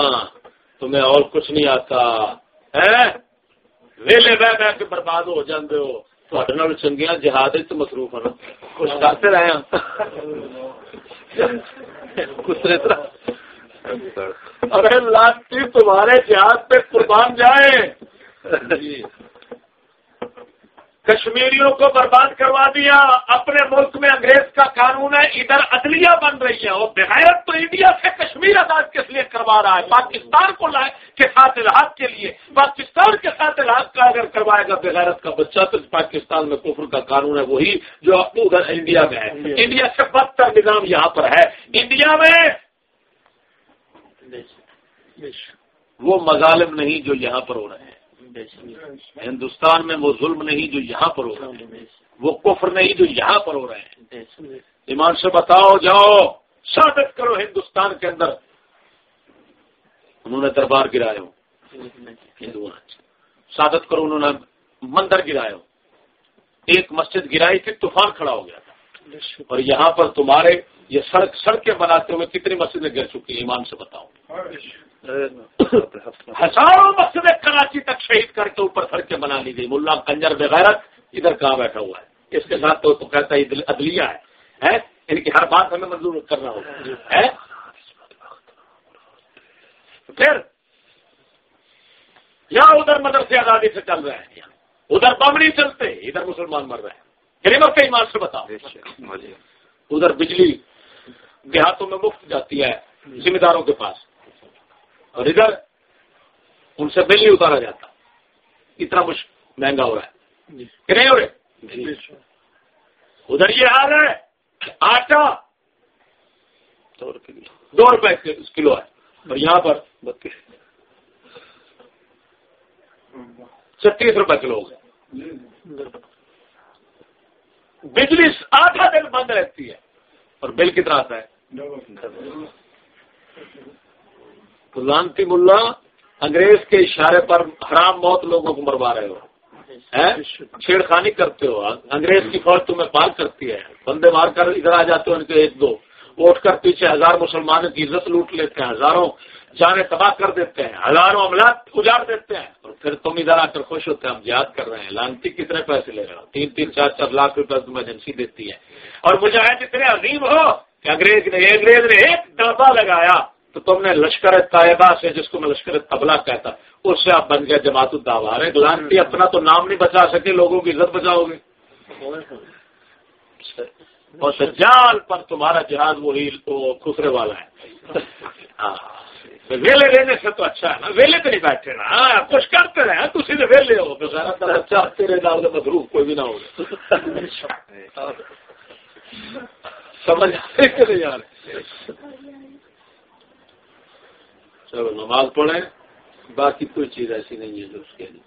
تمہیں اور کچھ نہیں آتا۔ ہے ویلے بہ بہ کے برباد ہو جاتے ہو۔ چنگیا جہاد مصروف ہے نا کچھ کرتے رہے ارے لاتی تمہارے جہاد پہ قربان جائے جی۔ کشمیریوں کو برباد کروا دیا اپنے ملک میں انگریز کا قانون ہے ادھر عدلیہ بن رہی ہے اور بغیرت تو انڈیا سے کشمیر آزاد کس لیے کروا رہا ہے؟ پاکستان کو لائے کے ساتھ الحاظ کے لیے۔ پاکستان کے ساتھ الحاظ کا اگر کروائے گا بغیرت کا بچہ تو پاکستان میں کفر کا قانون ہے وہی جو ادھر انڈیا میں ہے۔ انڈیا سے بدتر نظام یہاں پر ہے۔ انڈیا میں وہ مظالم نہیں جو یہاں پر ہو رہے ہیں۔ ہندوستان میں وہ ظلم نہیں جو یہاں پر ہو رہے ہیں وہ کفر نہیں جو یہاں پر ہو رہے ہیں ایمان سے بتاؤ، جاؤ، ثابت کرو ہندوستان کے اندر۔ انہوں نے دربار گرائے ہو ہندو ثابت کرو انہوں نے مندر گرائے ہو ایک مسجد گرائی تھی، طوفان کھڑا ہو گیا تھا۔ اور یہاں پر تمہارے یہ سڑک، سڑکیں بناتے ہوئے کتنی مسجدیں گر چکی ہیں، ایمان سے بتاؤ۔ ہزاروں مسجدیں کراچی تک شہید کر کے اوپر سڑکیں بنا لی گئی۔ ملا کنجر بغیرت ادھر کہاں بیٹھا ہوا ہے؟ اس کے ساتھ تو, تو کہتا ہے عدلیہ ہے۔ ان کی ہر بات ہمیں منظور کرنا ہوگا۔ پھر یہاں ادھر مدرسے آزادی سے چل رہے ہیں۔ ادھر بم نہیں چلتے ادھر مسلمان مر رہے ہیں۔ غریبت کے ایمان سے بتاؤ۔ ادھر بجلی دیہاتوں میں مفت جاتی ہے ذمہ داروں کے پاس۔ اور ادھر ان سے بل نہیں اتارا جاتا۔ اتنا مشکل مہنگا ہو رہا ہے۔ جی۔ کہ نہیں ہو رہے؟ جی۔ ادھر یہ حال ہے آٹا۔ دو روپے کلو ہے۔ اور یہاں پر چھتیس روپے کلو ہو بجلی آدھا دن بند رہتی ہے۔ اور بل کتنا آتا ہے؟ لانتی ملا انگریز کے اشارے پر حرام موت لوگوں کو مروا رہے ہو۔ چھیڑ خانی کرتے ہو۔ انگریز کی فوج تمہیں پال کرتی ہے۔ بندے مار کر ادھر آ جاتے ہو ان کے ایک دو۔ اٹھ کر پیچھے ہزار مسلمانوں کی عزت لوٹ لیتے ہیں۔ ہزاروں جانے تباہ کر دیتے ہیں۔ ہزاروں عملات اجاڑ دیتے ہیں۔ اور پھر تم ادھر آ کر خوش ہوتے ہیں۔ ہم یاد کر رہے ہیں۔ لانتی کتنے پیسے لے رہے ہو؟ تین تین چار چار لاکھ روپے تمہیں ایجنسی دیتی ہے اور مجاہد اتنے عظیم ہو کہ انگریز نے انگریز نے ایک ڈبا لگایا۔ تو تم نے لشکر طیبہ سے جس کو میں لشکر تبلا کہتا، اس سے آپ بن گئے جماعت الدار لانتی اپنا تو نام نہیں بچا سکے، لوگوں کی عزت بچاؤ گے۔ اور سجال پر تمہارا جہاز وہی خسرے والا ہے۔ ہاں۔ ویلے لینے سے تو اچھا ہے نا، ویلے تو نہیں بیٹھے نا۔ ہاں، کچھ کرتے رہے ہاں، تو ویلے ہو۔ تو سارا تیرے نام مدروف کوئی بھی نہ ہوگا سمجھ نہیں یار؟ صرف نماز پڑھیں باقی کوئی چیز ایسی نہیں ہے جو اس کے لیے۔